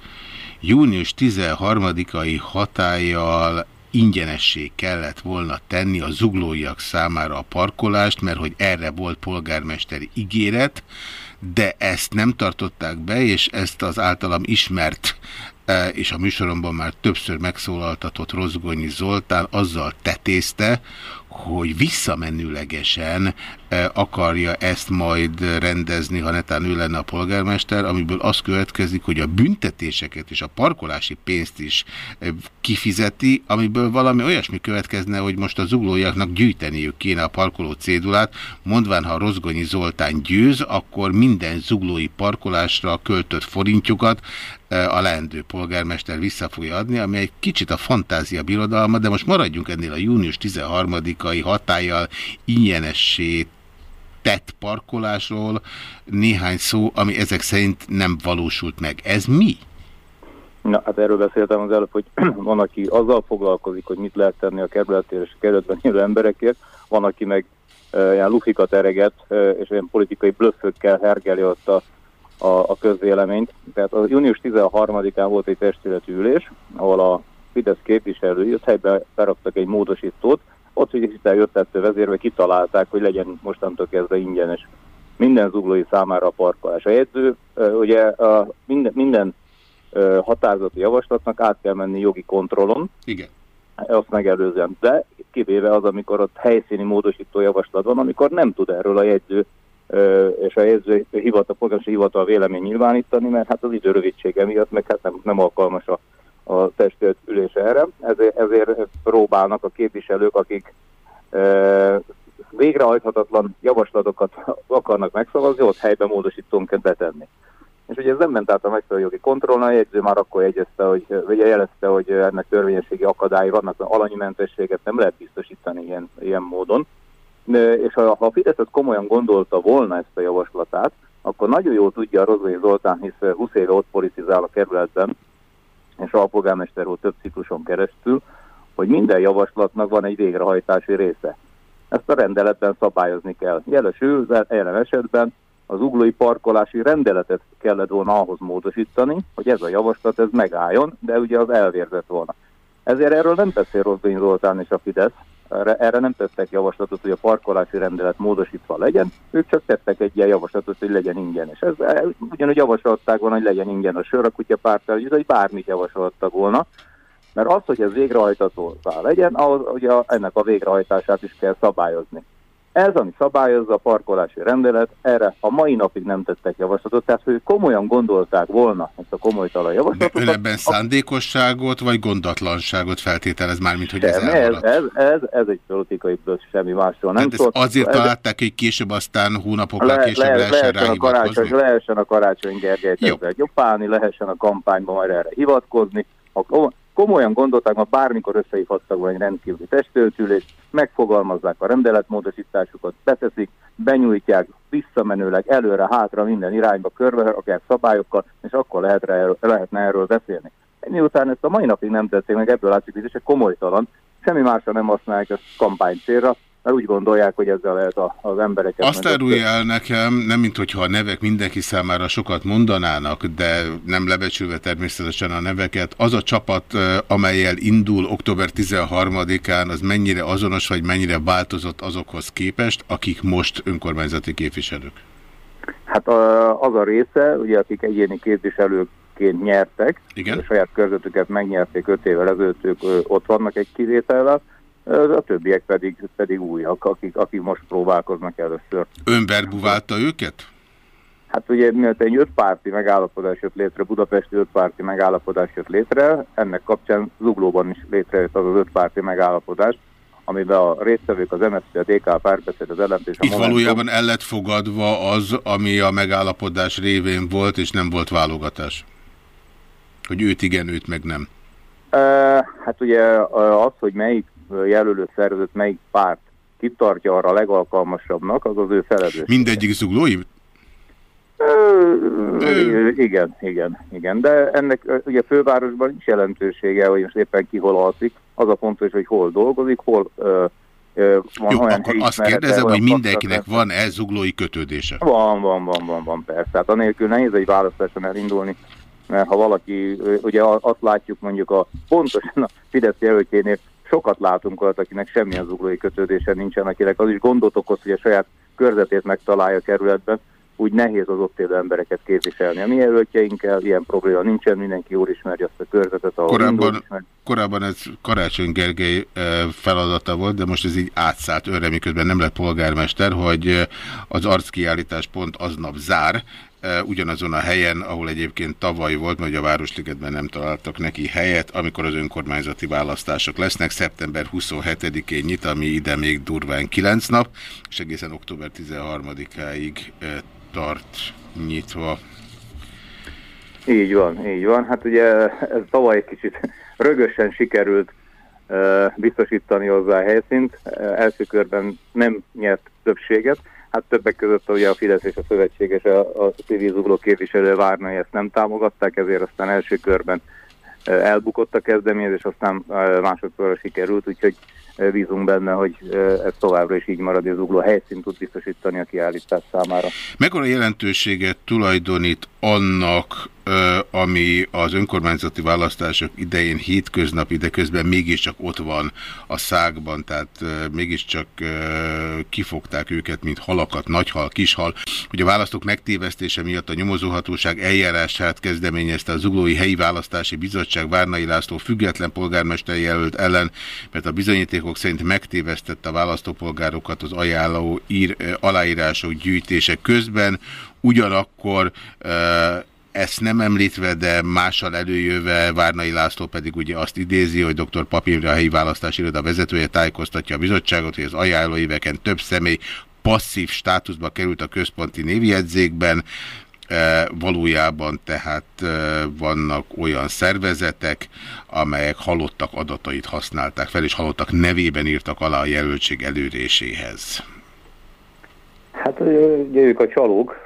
június 13-ai hatállyal ingyenessé kellett volna tenni a zuglóiak számára a parkolást, mert hogy erre volt polgármesteri ígéret, de ezt nem tartották be, és ezt az általam ismert e, és a műsoromban már többször megszólaltatott Rozgonyi Zoltán azzal tetézte, hogy visszamenőlegesen akarja ezt majd rendezni, ha netán ő lenne a polgármester, amiből az következik, hogy a büntetéseket és a parkolási pénzt is e, kifizeti, amiből valami olyasmi következne, hogy most a zuglójaknak gyűjteniük kéne a parkoló cédulát, mondván, ha Rozgonyi Zoltán győz, akkor minden zuglói parkolásra költött forintjukat a leendő polgármester vissza fogja adni, ami egy kicsit a fantázia birodalma, de most maradjunk ennél a június 13-ai hatállyal ingyenessé tett parkolásról néhány szó, ami ezek szerint nem valósult meg. Ez mi? Na, hát erről beszéltem az előbb, hogy van, aki azzal foglalkozik, hogy mit lehet tenni a kerületér és a kerületben élő emberekért, van, aki meg e, ilyen lufikat ereget, és olyan politikai blöffökkel hergeli ott a, a, a közvéleményt. Tehát a június 13-án volt egy testületi ülés, ahol a Fidesz képviselői ott helyben beraktak egy módosítót, ott ugye hitel jöttető vezérve kitalálták, hogy legyen mostantól kezdve ingyenes minden zuglói számára a parkolás. A jegyző, ugye a minden, minden határozati javaslatnak át kell menni jogi kontrollon. Igen. Azt megelőzően. De kivéve az, amikor ott helyszíni módosító javaslat van, amikor nem tud erről a jegyző és a jegyző hivatal, polgári hivatal vélemény nyilvánítani, mert hát az idő rövidsége miatt meg hát nem, nem alkalmas a, a testület ülése erre. Ezért, ezért próbálnak a képviselők, akik ö, végrehajthatatlan javaslatokat akarnak megszavazni, ott helyben módosítónkat betenni. És ugye ez nem ment át a megfelelő jogi kontrollna, a jegyző már akkor jegyezte, hogy, vagy jelezte, hogy ennek törvényességi akadályi vannak, alanyi mentességet nem lehet biztosítani ilyen, ilyen módon. És ha, ha a Fidesz komolyan gondolta volna ezt a javaslatát, akkor nagyon jól tudja a Rozai Zoltán, hisz 20 éve ott politizál a kerületben, és a polgármester volt több cikluson keresztül, hogy minden javaslatnak van egy végrehajtási része. Ezt a rendeletben szabályozni kell. Jelesül, jelen esetben az uglói parkolási rendeletet kellett volna ahhoz módosítani, hogy ez a javaslat ez megálljon, de ugye az elvérzett volna. Ezért erről nem beszél Rozdény Zoltán és a Fidesz, erre, nem tettek javaslatot, hogy a parkolási rendelet módosítva legyen, ők csak tettek egy ilyen javaslatot, hogy legyen ingyen. És ez ugyanúgy javasolták volna, hogy legyen ingyen a sör a kutyapártál, hogy bármit javasoltak volna, mert az, hogy ez végrehajtató legyen, ahhoz ugye ennek a végrehajtását is kell szabályozni. Ez, ami szabályozza a parkolási rendelet, erre a mai napig nem tettek javaslatot, tehát hogy komolyan gondolták volna ezt a komolytalan javaslatot. De ön ebben szándékosságot vagy gondatlanságot feltételez már, mint hogy ez ez, ez, ez, ez, egy politikai plusz, semmi másról nem Tehát ez azért ez, találták, hogy később aztán hónapokkal le, később le, lehessen, lehessen rá a karácsony, Lehessen a karácsony Gergelyt ezzel jobbálni, lehessen a kampányban majd erre hivatkozni. Ha komolyan gondolták, ma bármikor összehívhattak volna egy rendkívüli testöltülést, megfogalmazzák a rendeletmódosításukat, beteszik, benyújtják visszamenőleg előre-hátra minden irányba körbe, akár szabályokkal, és akkor lehet erről, lehetne erről beszélni. Miután ezt a mai napig nem tették meg, ebből látszik, hogy ez egy komolytalan, semmi másra nem használják ezt kampány célra, mert úgy gondolják, hogy ezzel lehet az embereket... Azt árulja el nekem, nem mint hogyha a nevek mindenki számára sokat mondanának, de nem lebecsülve természetesen a neveket, az a csapat, amelyel indul október 13-án, az mennyire azonos, vagy mennyire változott azokhoz képest, akik most önkormányzati képviselők? Hát az a része, ugye akik egyéni képviselőként nyertek, Igen? a saját körzetüket megnyerték öt évvel ezelőtt, ők ott vannak egy kivételvel, a többiek pedig, pedig újak, akik, akik most próbálkoznak először. Ön verbuválta őket? Hát ugye miatt egy ötpárti megállapodás jött létre, budapesti ötpárti megállapodás jött létre, ennek kapcsán Zuglóban is létrejött az az ötpárti megállapodás, amiben a résztvevők, az MSZP, a DK, a párbeszéd, az ellent és a Itt valójában el lett fogadva az, ami a megállapodás révén volt, és nem volt válogatás? Hogy őt igen, őt meg nem. Hát ugye az, hogy melyik jelölő szervezet melyik párt kitartja arra legalkalmasabbnak, az az ő felelősség. Mindegyik zuglói? Igen, igen, igen. De ennek ugye fővárosban nincs jelentősége, hogy most éppen ki hol alszik. Az a fontos, hogy hol dolgozik, hol ö, ö, van Jó, olyan akkor azt kérdezem, hogy mindenkinek van ez zuglói kötődése? Van, van, van, van, van, persze. Hát anélkül nehéz egy választáson elindulni, mert ha valaki, ugye azt látjuk mondjuk a pontosan a Fidesz jelöltjénél, sokat látunk olyat, akinek semmilyen zuglói kötődése nincsen, akinek az is gondot okoz, hogy a saját körzetét megtalálja a kerületben, úgy nehéz az ott élő embereket képviselni. A mi jelöltjeinkkel ilyen probléma nincsen, mindenki jól ismeri azt a körzetet, ahol korábban, korábban ez Karácsony Gergely eh, feladata volt, de most ez így átszállt őre, miközben nem lett polgármester, hogy eh, az arckiállítás pont aznap zár, ugyanazon a helyen, ahol egyébként tavaly volt, mert a Városligetben nem találtak neki helyet, amikor az önkormányzati választások lesznek. Szeptember 27-én nyit, ami ide még durván 9 nap, és egészen október 13-áig tart nyitva. Így van, így van. Hát ugye ez tavaly egy kicsit rögösen sikerült biztosítani hozzá a helyszínt. Első körben nem nyert többséget, Hát többek között ugye a Fidesz és a Szövetséges, a, a civil zugló képviselő várna, hogy ezt nem támogatták, ezért aztán első körben elbukott a kezdeményezés, aztán másodszorra sikerült, úgyhogy bízunk benne, hogy ez továbbra is így marad, és Zugló helyszínt tud biztosítani a kiállítás számára. Mekkora jelentőséget tulajdonít annak, ami az önkormányzati választások idején hétköznapi, de közben mégiscsak ott van a szágban, tehát mégiscsak kifogták őket, mint halakat, nagyhal, kishal, hogy a választók megtévesztése miatt a nyomozóhatóság eljárását kezdeményezte a Zuglói Helyi Választási Bizottság Várnai László független polgármester jelölt ellen, mert a bizonyítékok szerint megtévesztette a választópolgárokat az ajánló ír, aláírások gyűjtése közben, ugyanakkor ezt nem említve, de mással előjöve Várnai László pedig ugye azt idézi, hogy dr. Papírra a helyi választási iroda vezetője tájékoztatja a bizottságot, hogy az ajánlóéveken több személy passzív státuszba került a központi névjegyzékben, e, valójában tehát e, vannak olyan szervezetek, amelyek halottak adatait használták fel, és halottak nevében írtak alá a jelöltség előréséhez. Hát ugye ők a csalók,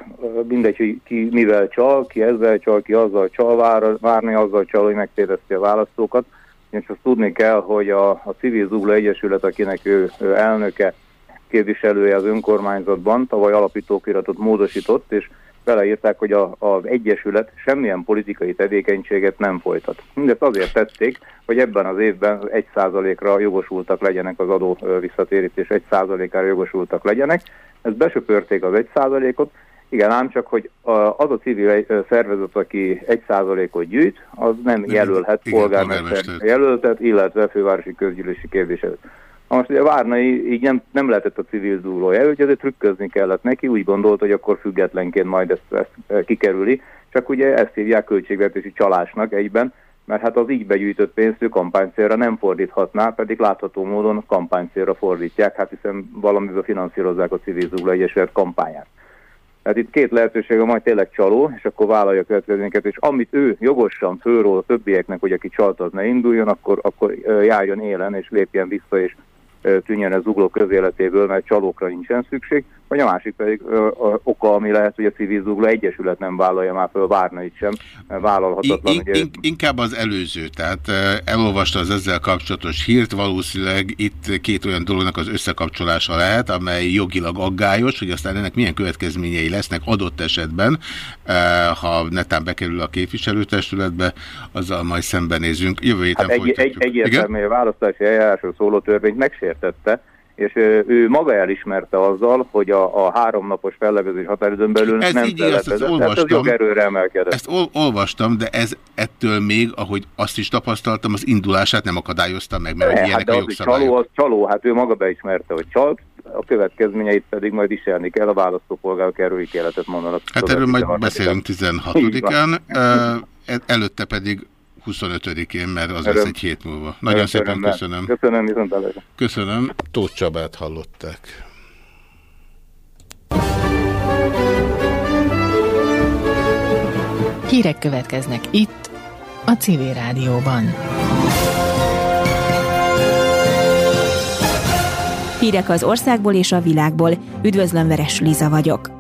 mindegy, hogy ki mivel csal, ki ezzel csal, ki azzal csal, vár, várni azzal csal, hogy megtérdezti a választókat. És azt tudni kell, hogy a, a Civil Zugló Egyesület, akinek ő, ő elnöke, képviselője az önkormányzatban, tavaly alapítókiratot módosított, és beleírták, hogy a, az Egyesület semmilyen politikai tevékenységet nem folytat. Mindezt azért tették, hogy ebben az évben egy százalékra jogosultak legyenek az adó visszatérítés, egy százalékára jogosultak legyenek. Ezt besöpörték az egy százalékot, igen, ám csak, hogy az a civil szervezet, aki egy százalékot gyűjt, az nem jelölhet polgármester jelöltet, illetve fővárosi közgyűlési képviselőt. Most ugye Várnai így nem, nem lehetett a civil zúlója, úgyhogy ezért trükközni kellett neki, úgy gondolt, hogy akkor függetlenként majd ezt, ezt e, kikerüli, csak ugye ezt hívják költségvetési csalásnak egyben, mert hát az így begyűjtött pénzt ő kampánycélra nem fordíthatná, pedig látható módon kampánycélra fordítják, hát hiszen valamiből finanszírozzák a civil zúló egyesület kampányát. Tehát itt két lehetőség, majd tényleg csaló, és akkor vállalja a következményeket, és amit ő jogosan fölról a többieknek, hogy aki csalt, az ne induljon, akkor, akkor járjon élen, és lépjen vissza, és tűnjön ez zugló közéletéből, mert csalókra nincsen szükség, vagy a másik pedig ö, ö, oka, ami lehet, hogy a civil zugló egyesület nem vállalja már föl, várna itt sem, vállalhatatlan. In, in, inkább az előző, tehát elolvasta az ezzel kapcsolatos hírt, valószínűleg itt két olyan dolognak az összekapcsolása lehet, amely jogilag aggályos, hogy aztán ennek milyen következményei lesznek adott esetben, ha netán bekerül a képviselőtestületbe, azzal majd szembenézünk. Jövő héten hát egy, egy, egyértelmű a választási eljárásról szóló törvényt megsértette, és ő maga elismerte azzal, hogy a, a háromnapos fellebezés határidőn belül ez nem így ezt olvastam, ez jogerőre emelkedett. Ezt ol olvastam, de ez ettől még, ahogy azt is tapasztaltam, az indulását nem akadályozta meg, mert ne, hát ilyenek a jogszabályok. Csaló, az csaló, hát ő maga beismerte, hogy csalt, a következményeit pedig majd viselni kell, a választópolgárok erről ítéletet mondanak. Hát erről majd beszélünk 16-án, előtte pedig 25-én, mert az lesz egy hét múlva. Nagyon Öröm, szépen köszönöm. Köszönöm, viszont Köszönöm. Tóth Csabát hallották. Hírek következnek itt, a Civil Rádióban. Hírek az országból és a világból. Üdvözlöm, Veres Liza vagyok.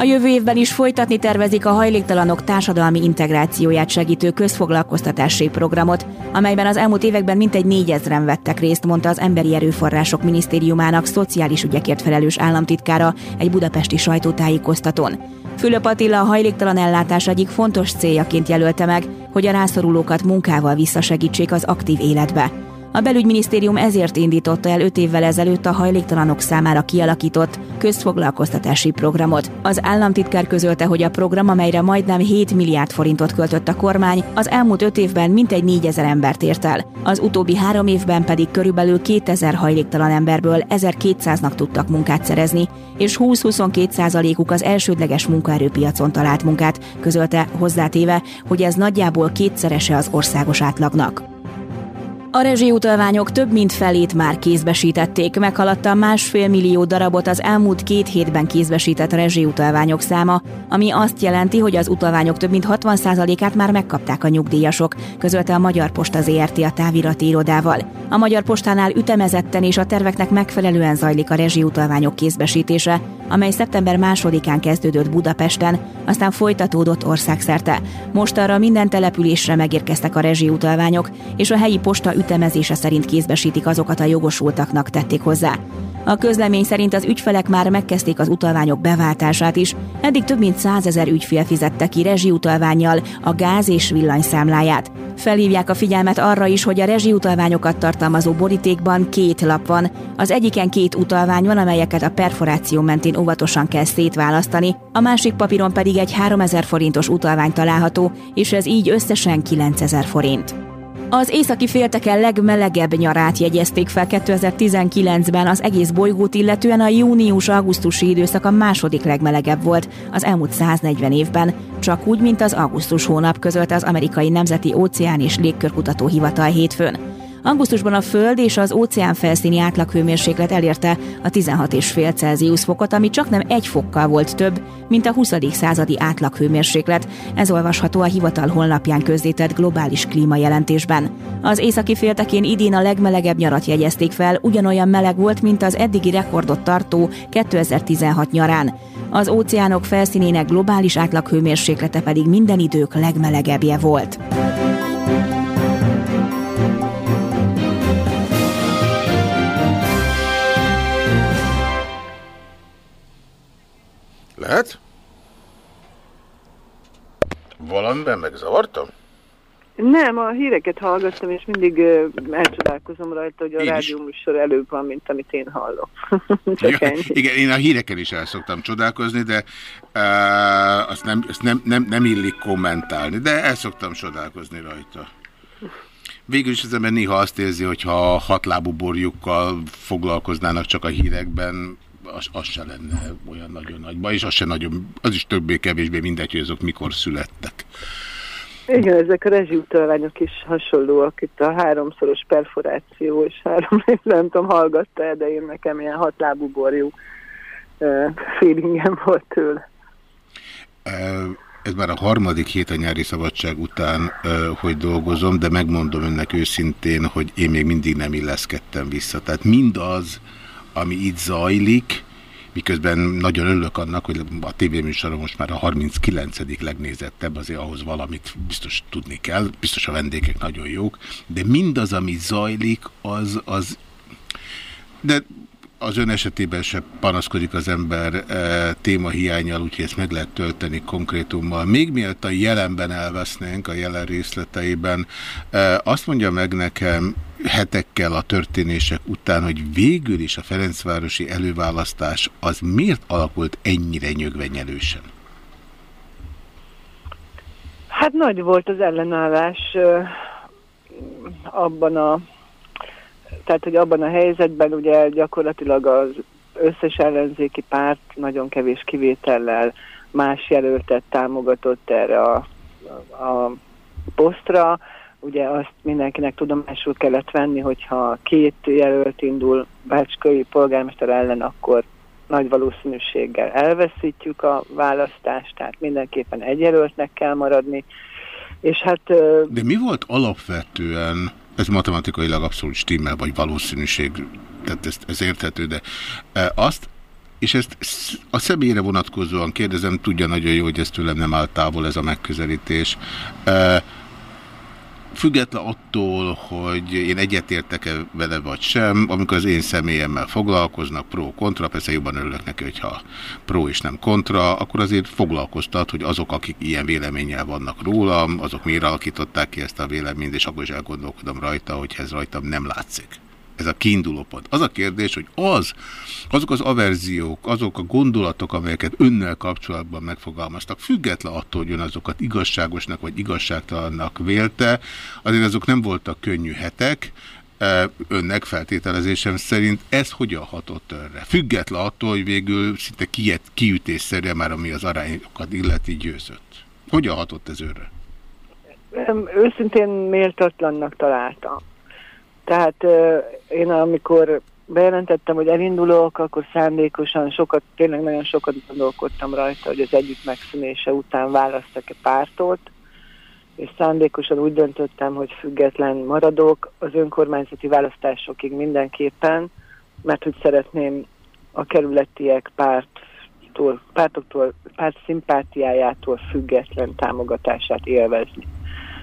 A jövő évben is folytatni tervezik a hajléktalanok társadalmi integrációját segítő közfoglalkoztatási programot, amelyben az elmúlt években mintegy négyezren vettek részt, mondta az Emberi Erőforrások Minisztériumának szociális ügyekért felelős államtitkára egy budapesti sajtótájékoztatón. Fülöp Attila a hajléktalan ellátás egyik fontos céljaként jelölte meg, hogy a rászorulókat munkával visszasegítsék az aktív életbe. A belügyminisztérium ezért indította el 5 évvel ezelőtt a hajléktalanok számára kialakított közfoglalkoztatási programot. Az államtitkár közölte, hogy a program, amelyre majdnem 7 milliárd forintot költött a kormány, az elmúlt 5 évben mintegy 4000 embert ért el. Az utóbbi három évben pedig körülbelül 2000 hajléktalan emberből 1200-nak tudtak munkát szerezni, és 20-22 százalékuk az elsődleges munkaerőpiacon talált munkát, közölte hozzátéve, hogy ez nagyjából kétszerese az országos átlagnak. A rezsiutalványok több mint felét már kézbesítették, meghaladta másfél millió darabot az elmúlt két hétben kézbesített rezsiutalványok száma, ami azt jelenti, hogy az utalványok több mint 60%-át már megkapták a nyugdíjasok, közölte a Magyar Posta ZRT a távirati irodával. A Magyar Postánál ütemezetten és a terveknek megfelelően zajlik a rezsiutalványok kézbesítése, amely szeptember másodikán kezdődött Budapesten, aztán folytatódott országszerte. Most arra minden településre megérkeztek a rezsiutalványok, és a helyi posta ütemezése szerint kézbesítik azokat a jogosultaknak tették hozzá. A közlemény szerint az ügyfelek már megkezdték az utalványok beváltását is, eddig több mint 100 ezer ügyfél fizette ki rezsiutalványjal a gáz és villanyszámláját. Felhívják a figyelmet arra is, hogy a rezsiutalványokat tartalmazó borítékban két lap van. Az egyiken két utalvány van, amelyeket a perforáció mentén óvatosan kell szétválasztani, a másik papíron pedig egy 3000 forintos utalvány található, és ez így összesen 9000 forint. Az északi félteken legmelegebb nyarát jegyezték fel 2019-ben az egész bolygót illetően a június-augusztusi időszak a második legmelegebb volt az elmúlt 140 évben, csak úgy, mint az augusztus hónap között az amerikai Nemzeti Óceán és Légkörkutató Hivatal hétfőn. Augusztusban a Föld és az óceán felszíni átlaghőmérséklet elérte a 16,5 Celsius fokot, ami csak nem egy fokkal volt több, mint a 20. századi átlaghőmérséklet. Ez olvasható a hivatal honlapján közzétett globális klímajelentésben. Az északi féltekén idén a legmelegebb nyarat jegyezték fel, ugyanolyan meleg volt, mint az eddigi rekordot tartó 2016 nyarán. Az óceánok felszínének globális átlaghőmérséklete pedig minden idők legmelegebbje volt. Lehet? Valamiben megzavartam? Nem, a híreket hallgattam, és mindig uh, elcsodálkozom rajta, hogy a Én is. rádió műsor előbb van, mint amit én hallok. Ja, Csak ennyi. igen, én a híreken is el szoktam csodálkozni, de uh, azt, nem, azt nem, nem, nem illik kommentálni, de el szoktam csodálkozni rajta. Végül is az ember néha azt érzi, hogy ha hatlábú borjukkal foglalkoznának csak a hírekben, az, az se lenne olyan nagyon nagy baj, és az, se nagyon, az is többé-kevésbé mindegy, hogy azok mikor születtek. Igen, ezek a rezsiutalványok is hasonlóak. Itt a háromszoros perforáció, és három, nem tudom, hallgatta de én nekem ilyen hatlábú borjú uh, feelingem volt tőle. Ez már a harmadik hét a nyári szabadság után, hogy dolgozom, de megmondom önnek őszintén, hogy én még mindig nem illeszkedtem vissza. Tehát mindaz, ami itt zajlik, miközben nagyon örülök annak, hogy a tévéműsorom most már a 39. legnézettebb, azért ahhoz valamit biztos tudni kell, biztos a vendégek nagyon jók, de mindaz, ami zajlik, az, az de az ön esetében se panaszkodik az ember e, témahiányjal, úgyhogy ezt meg lehet tölteni konkrétummal. Még mielőtt a jelenben elvesznénk, a jelen részleteiben, e, azt mondja meg nekem hetekkel a történések után, hogy végül is a Ferencvárosi előválasztás az miért alakult ennyire nyögvenyelősen? Hát nagy volt az ellenállás abban a tehát, hogy abban a helyzetben ugye gyakorlatilag az összes ellenzéki párt nagyon kevés kivétellel más jelöltet támogatott erre a, a posztra. Ugye azt mindenkinek tudomásul kellett venni, hogyha két jelölt indul Bácskai polgármester ellen, akkor nagy valószínűséggel elveszítjük a választást, tehát mindenképpen egy jelöltnek kell maradni. És hát De mi volt alapvetően, ez matematikailag abszolút stimmel, vagy valószínűség, tehát ez, ez érthető, de e, azt, és ezt a személyre vonatkozóan kérdezem, tudja nagyon jó, hogy ez tőlem nem áll távol ez a megközelítés. Független attól, hogy én egyetértek-e vele vagy sem, amikor az én személyemmel foglalkoznak, pro-kontra, persze jobban örülök neki, hogyha pro és nem kontra, akkor azért foglalkoztat, hogy azok, akik ilyen véleménnyel vannak rólam, azok miért alakították ki ezt a véleményt, és akkor is elgondolkodom rajta, hogy ez rajtam nem látszik. Ez a kiinduló pont. Az a kérdés, hogy az, azok az averziók, azok a gondolatok, amelyeket önnel kapcsolatban megfogalmaztak, független attól, hogy ön azokat igazságosnak vagy igazságtalannak vélte, azért azok nem voltak könnyű hetek, eh, önnek feltételezésem szerint ez hogyan hatott önre? Független attól, hogy végül szinte kiet, kiütésszerűen már ami az arányokat illeti győzött. Hogyan hatott ez? Em, Őszintén méltatlannak találtam. Tehát én amikor bejelentettem, hogy elindulok, akkor szándékosan sokat, tényleg nagyon sokat gondolkodtam rajta, hogy az együtt megszűnése után választak-e pártot, és szándékosan úgy döntöttem, hogy független maradok az önkormányzati választásokig mindenképpen, mert hogy szeretném a kerületiek párttól, pártoktól, párt szimpátiájától független támogatását élvezni.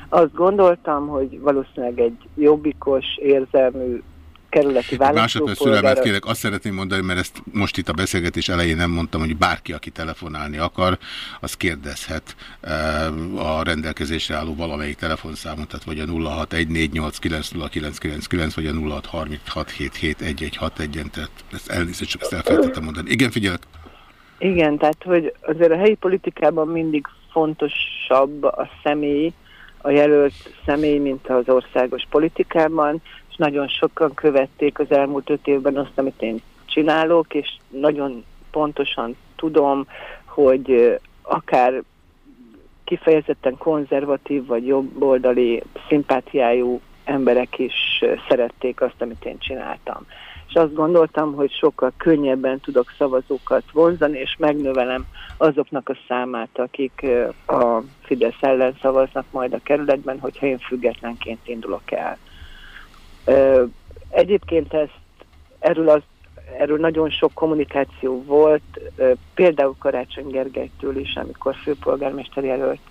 Azt gondoltam, hogy valószínűleg egy jobbikos, érzelmű kerületi Másodperc szülelmet választópolgára... kérek, azt szeretném mondani, mert ezt most itt a beszélgetés elején nem mondtam, hogy bárki, aki telefonálni akar, az kérdezhet eh, a rendelkezésre álló valamelyik telefonszámot, tehát vagy a 0614890999, vagy a 0636771161-en, tehát ezt elnézést, csak ezt elfelejtettem mondani. Igen, figyelek. Igen, tehát hogy azért a helyi politikában mindig fontosabb a személy, a jelölt személy, mint az országos politikában, és nagyon sokan követték az elmúlt öt évben azt, amit én csinálok, és nagyon pontosan tudom, hogy akár kifejezetten konzervatív vagy jobboldali szimpátiájú emberek is szerették azt, amit én csináltam. És azt gondoltam, hogy sokkal könnyebben tudok szavazókat vonzani, és megnövelem azoknak a számát, akik a Fidesz ellen szavaznak majd a kerületben, hogyha én függetlenként indulok el. Egyébként ezt erről, az, erről nagyon sok kommunikáció volt, például Karácsony Gergelytől is, amikor főpolgármester jelölt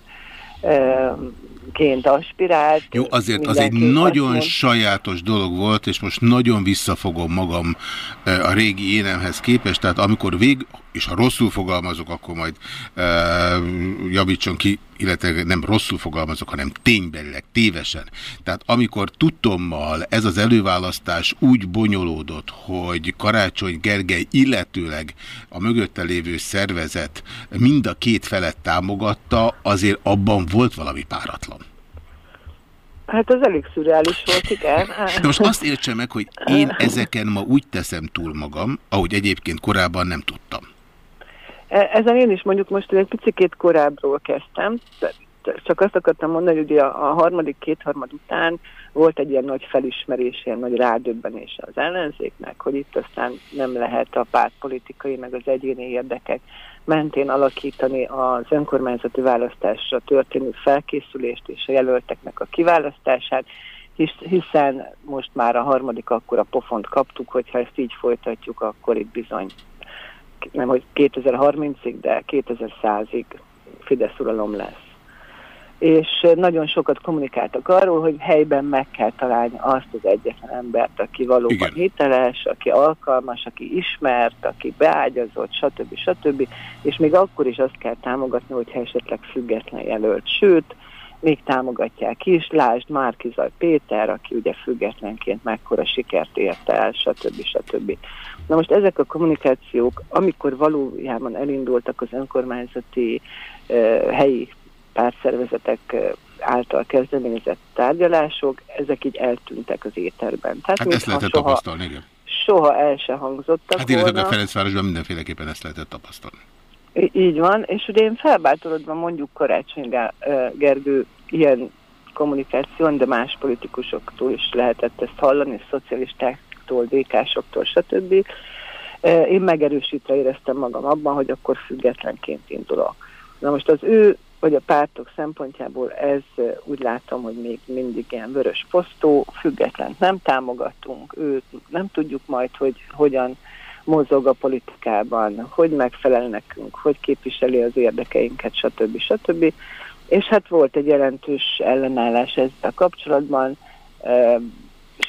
ként aspirált. Jó, azért az egy nagyon mond- sajátos dolog volt, és most nagyon visszafogom magam eh, a régi énemhez képest, tehát amikor vég, és ha rosszul fogalmazok, akkor majd uh, javítson ki, illetve nem rosszul fogalmazok, hanem ténybelileg, tévesen. Tehát amikor tudtommal ez az előválasztás úgy bonyolódott, hogy Karácsony Gergely illetőleg a mögötte lévő szervezet mind a két felet támogatta, azért abban volt valami páratlan. Hát az elég szürreális volt, igen. De most azt értse meg, hogy én ezeken ma úgy teszem túl magam, ahogy egyébként korábban nem tudtam. E- Ezen én is mondjuk most egy picit korábbról kezdtem, csak azt akartam mondani, hogy a a harmadik kétharmad után volt egy ilyen nagy felismerés, ilyen nagy rádöbbenés az ellenzéknek, hogy itt aztán nem lehet a pártpolitikai meg az egyéni érdekek mentén alakítani az önkormányzati választásra történő felkészülést és a jelölteknek a kiválasztását, hisz- hiszen most már a harmadik akkora pofont kaptuk, hogyha ezt így folytatjuk, akkor itt bizony nem hogy 2030-ig, de 2100-ig Fidesz uralom lesz. És nagyon sokat kommunikáltak arról, hogy helyben meg kell találni azt az egyetlen embert, aki valóban Igen. hiteles, aki alkalmas, aki ismert, aki beágyazott, stb. stb. És még akkor is azt kell támogatni, hogyha esetleg független jelölt. Sőt, még támogatják is, lásd Márkizaj Péter, aki ugye függetlenként mekkora sikert ért el, stb. stb. Na most ezek a kommunikációk, amikor valójában elindultak az önkormányzati helyi pártszervezetek által kezdeményezett tárgyalások, ezek így eltűntek az éterben. Tehát Hát ezt lehetett soha, tapasztalni, igen. soha el se hangzottak Hát illetve a volna. Ferencvárosban mindenféleképpen ezt lehetett tapasztalni. Így van, és ugye én felbátorodva mondjuk Karácsony Gergő ilyen kommunikáción, de más politikusoktól is lehetett ezt hallani, szocialistáktól, DK-soktól, stb. Én megerősítve éreztem magam abban, hogy akkor függetlenként indulok. Na most az ő, vagy a pártok szempontjából ez úgy látom, hogy még mindig ilyen vörös posztó, függetlent nem támogatunk, őt nem tudjuk majd, hogy hogyan mozog a politikában, hogy megfelel nekünk, hogy képviseli az érdekeinket, stb. stb. És hát volt egy jelentős ellenállás ezzel kapcsolatban.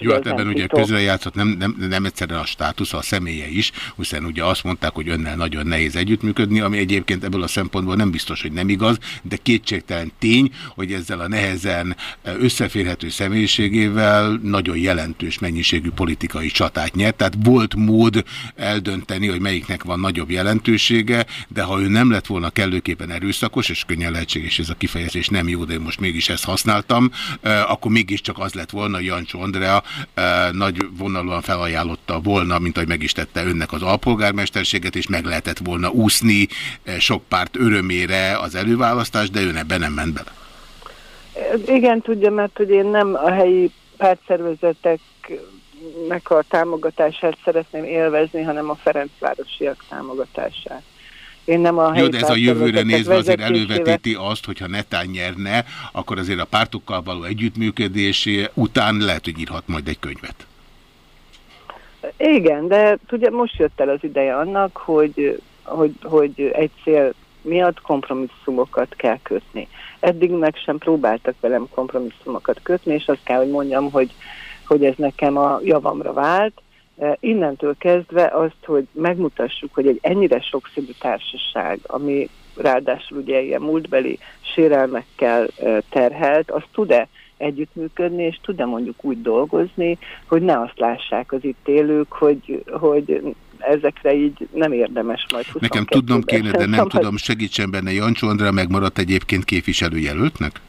Jó, hát ebben ugye közrejátszott nem, nem, nem egyszerűen a státusz, a személye is, hiszen ugye azt mondták, hogy önnel nagyon nehéz együttműködni, ami egyébként ebből a szempontból nem biztos, hogy nem igaz, de kétségtelen tény, hogy ezzel a nehezen összeférhető személyiségével nagyon jelentős mennyiségű politikai csatát nyert, tehát volt mód eldönteni, hogy melyiknek van nagyobb jelentősége, de ha ő nem lett volna kellőképpen erőszakos, és könnyen lehetséges, ez a kifejezés nem jó, de én most mégis ezt használtam, eh, akkor mégiscsak az lett volna, Jancsó Andrea eh, nagy vonalúan felajánlotta volna, mint ahogy meg is tette önnek az alpolgármesterséget, és meg lehetett volna úszni eh, sok párt örömére az előválasztás, de ön ebben nem ment bele. Igen, tudja, mert hogy én nem a helyi pártszervezeteknek a támogatását szeretném élvezni, hanem a Ferencvárosiak támogatását. Én nem a Jó, de ez a jövőre nézve azért elővetíti azt, hogyha netán nyerne, akkor azért a pártokkal való együttműködésé után lehet, hogy írhat majd egy könyvet. Igen, de ugye most jött el az ideje annak, hogy, hogy, hogy egy cél miatt kompromisszumokat kell kötni. Eddig meg sem próbáltak velem kompromisszumokat kötni, és azt kell, hogy mondjam, hogy, hogy ez nekem a javamra vált. Innentől kezdve azt, hogy megmutassuk, hogy egy ennyire sokszínű társaság, ami ráadásul ugye ilyen múltbeli sérelmekkel terhelt, az tud-e együttműködni, és tud-e mondjuk úgy dolgozni, hogy ne azt lássák az itt élők, hogy, hogy ezekre így nem érdemes majd 22 Nekem tudnom kéne, de nem tudom, segítsen benne Jancsó Andrá, megmaradt egyébként képviselőjelöltnek?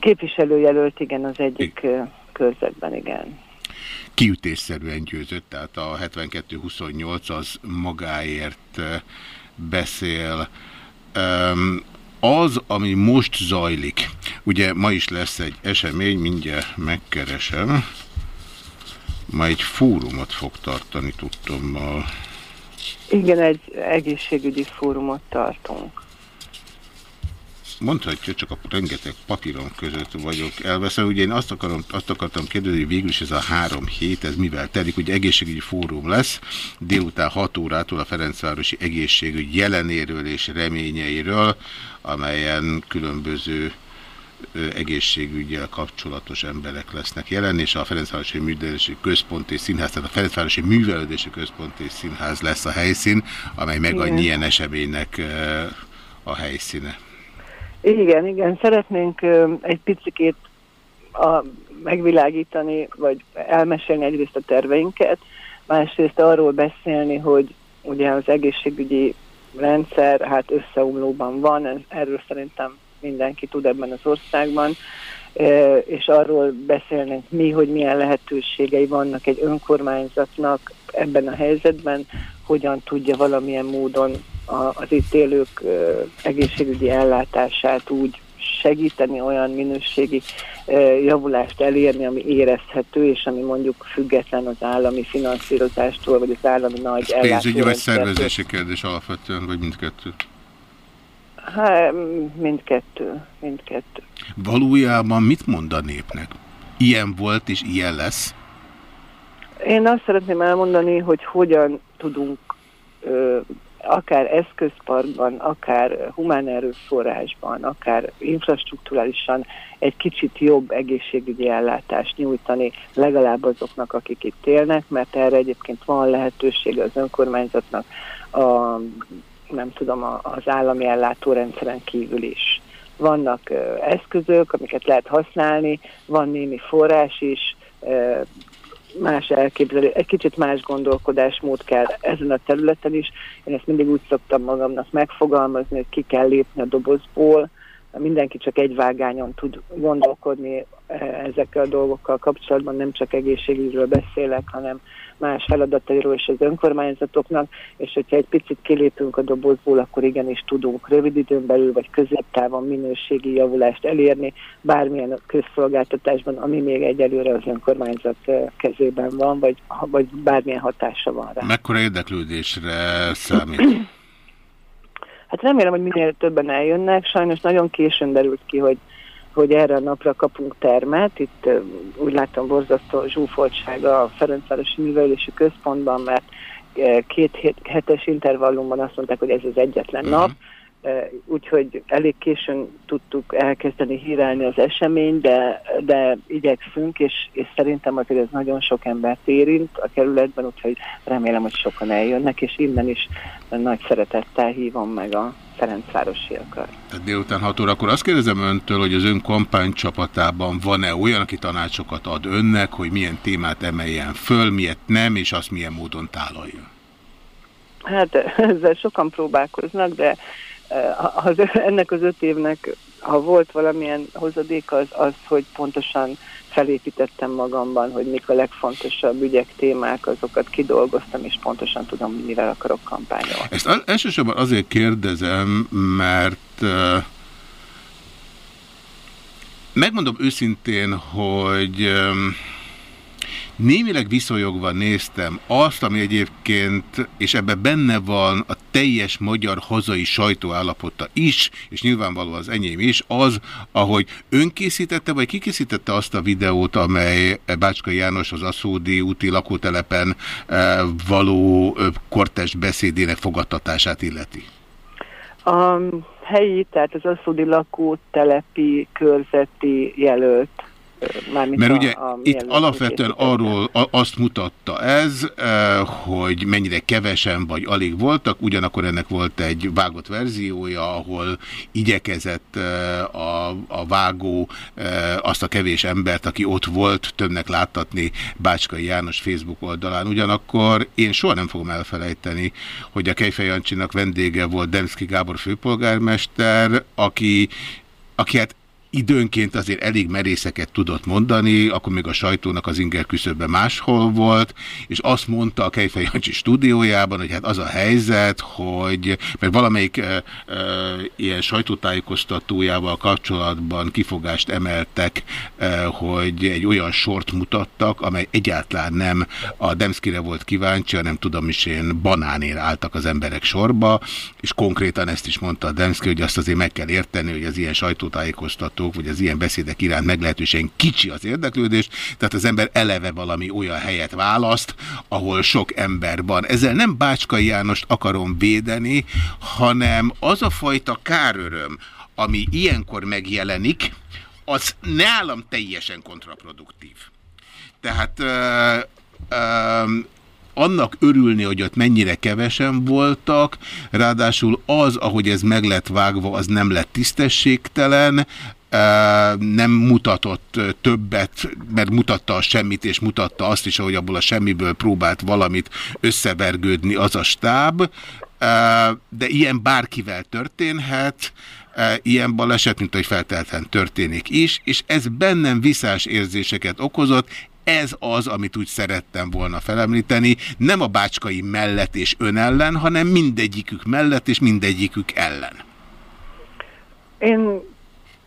Képviselőjelölt, igen, az egyik ö, körzetben, igen. Kiütésszerűen győzött, tehát a 72-28 az magáért beszél. Öm, Az, ami most zajlik, ugye ma is lesz egy esemény, mindjárt megkeresem, ma egy fórumot fog tartani tudtommal. Igen, egy egészségügyi fórumot tartunk. Mondhatja, csak a rengeteg papíron között vagyok elveszve. Ugye én azt, akarom, azt akartam kérdezni, hogy végül is ez a három hét, ez mivel telik, ugye egészségügyi fórum lesz, délután 6 órától a Ferencvárosi egészségügy jelenéről és reményeiről, amelyen különböző egészségügyel kapcsolatos emberek lesznek jelen, és a Ferencvárosi Művelődési Központ és Színház, tehát a Ferencvárosi Művelődési Központ és Színház lesz a helyszín, amely meg a Igen. ilyen eseménynek a helyszíne. Igen, igen, szeretnénk egy picikét a, megvilágítani, vagy elmesélni egyrészt a terveinket, másrészt arról beszélni, hogy ugye az egészségügyi rendszer hát összeomlóban van, erről szerintem mindenki tud ebben az országban, és arról beszélnénk mi, hogy milyen lehetőségei vannak egy önkormányzatnak ebben a helyzetben, hogyan tudja valamilyen módon az itt élők egészségügyi ellátását úgy segíteni, olyan minőségi javulást elérni, ami érezhető, és ami mondjuk független az állami finanszírozástól, vagy az állami nagy Pénzügyi vagy szervezési kérdés alapvetően, vagy mindkettő? Hát, mindkettő, mindkettő. Valójában mit mond a népnek? Ilyen volt és ilyen lesz? Én azt szeretném elmondani, hogy hogyan tudunk ö, akár eszközparkban, akár humán erőforrásban, akár infrastruktúrálisan egy kicsit jobb egészségügyi ellátást nyújtani legalább azoknak, akik itt élnek, mert erre egyébként van lehetősége az önkormányzatnak a, nem tudom, az állami ellátórendszeren kívül is. Vannak eszközök, amiket lehet használni, van némi forrás is, más elképzelő, egy kicsit más gondolkodásmód kell ezen a területen is. Én ezt mindig úgy szoktam magamnak megfogalmazni, hogy ki kell lépni a dobozból, mindenki csak egy vágányon tud gondolkodni eh, ezekkel a dolgokkal kapcsolatban, nem csak egészségügyről beszélek, hanem más feladatairól is az önkormányzatoknak, és hogyha egy picit kilépünk a dobozból, akkor igenis tudunk rövid időn belül vagy középtávon minőségi javulást elérni, bármilyen közszolgáltatásban, ami még egyelőre az önkormányzat eh, kezében van, vagy, vagy bármilyen hatása van rá. Mekkora érdeklődésre számít? Hát remélem, hogy minél többen eljönnek. Sajnos nagyon későn derült ki, hogy, hogy erre a napra kapunk termet. Itt úgy látom borzasztó zsúfoltsága a Ferencvárosi Művelési Központban, mert két hetes intervallumban azt mondták, hogy ez az egyetlen nap. Úgyhogy elég későn tudtuk elkezdeni hírálni az eseményt, de, de igyekszünk, és, és szerintem azért ez nagyon sok embert érint a kerületben, úgyhogy remélem, hogy sokan eljönnek, és innen is nagy szeretettel hívom meg a Ferencvárosiakat. Tehát délután 6 órakor azt kérdezem öntől, hogy az ön kampánycsapatában van-e olyan, aki tanácsokat ad önnek, hogy milyen témát emeljen föl, miért nem, és azt milyen módon tálalja? Hát ezzel sokan próbálkoznak, de az, ennek az öt évnek, ha volt valamilyen hozadék, az az, hogy pontosan felépítettem magamban, hogy mik a legfontosabb ügyek, témák, azokat kidolgoztam, és pontosan tudom, mivel akarok kampányolni. Ezt el- elsősorban azért kérdezem, mert uh, megmondom őszintén, hogy Némileg viszonyogva néztem azt, ami egyébként, és ebben benne van a teljes magyar hazai sajtó állapota is, és nyilvánvalóan az enyém is, az, ahogy ön készítette, vagy kikészítette azt a videót, amely Bácska János az Aszódi úti lakótelepen eh, való kortes beszédének fogadtatását illeti? A helyi, tehát az Aszódi lakótelepi körzeti jelölt Mármint Mert a, ugye a itt mielőtt alapvetően arról a- azt mutatta ez, eh, hogy mennyire kevesen vagy alig voltak, ugyanakkor ennek volt egy vágott verziója, ahol igyekezett eh, a, a vágó eh, azt a kevés embert, aki ott volt, többnek láttatni Bácskai János Facebook oldalán. Ugyanakkor én soha nem fogom elfelejteni, hogy a Kejfej Jancsinak vendége volt Demszki Gábor főpolgármester, aki, aki hát időnként azért elég merészeket tudott mondani, akkor még a sajtónak az inger küszöbben máshol volt, és azt mondta a Kejfej Jancsi stúdiójában, hogy hát az a helyzet, hogy, mert valamelyik e, e, ilyen sajtótájékoztatójával kapcsolatban kifogást emeltek, e, hogy egy olyan sort mutattak, amely egyáltalán nem a Demszkire volt kíváncsi, hanem tudom is én, banánér álltak az emberek sorba, és konkrétan ezt is mondta a Demszki, hogy azt azért meg kell érteni, hogy az ilyen sajtótájékoztatók, vagy az ilyen beszédek iránt meglehetősen kicsi az érdeklődés, tehát az ember eleve valami olyan helyet választ, ahol sok ember van. Ezzel nem Bácskai Jánost akarom védeni, hanem az a fajta káröröm, ami ilyenkor megjelenik, az nálam teljesen kontraproduktív. Tehát ö, ö, annak örülni, hogy ott mennyire kevesen voltak, ráadásul az, ahogy ez meg lett vágva, az nem lett tisztességtelen, nem mutatott többet, mert mutatta a semmit, és mutatta azt is, hogy abból a semmiből próbált valamit összevergődni az a stáb, de ilyen bárkivel történhet, ilyen baleset, mint hogy feltelthen történik is, és ez bennem visszás érzéseket okozott, ez az, amit úgy szerettem volna felemlíteni, nem a bácskai mellett és ön ellen, hanem mindegyikük mellett és mindegyikük ellen. Én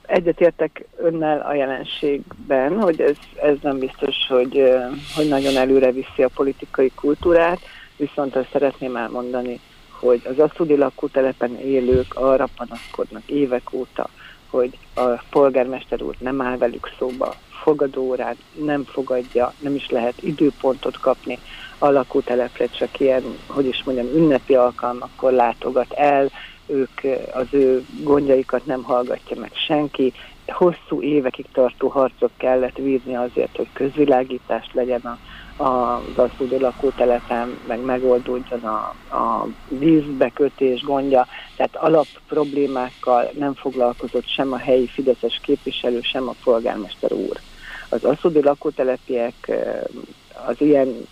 egyetértek önnel a jelenségben, hogy ez, ez nem biztos, hogy, hogy nagyon előre viszi a politikai kultúrát, viszont azt szeretném elmondani, hogy az asszudi lakótelepen élők arra panaszkodnak évek óta, hogy a polgármester úr nem áll velük szóba, fogadórán nem fogadja, nem is lehet időpontot kapni a lakótelepre, csak ilyen, hogy is mondjam, ünnepi alkalmakkor látogat el, ők az ő gondjaikat nem hallgatja meg senki, hosszú évekig tartó harcok kellett vízni azért, hogy közvilágítás legyen a, az asszúdó lakótelepen, meg megoldódjon a, a vízbekötés gondja, tehát alap problémákkal nem foglalkozott sem a helyi fideszes képviselő, sem a polgármester úr. Az asszúdó lakótelepiek az ilyen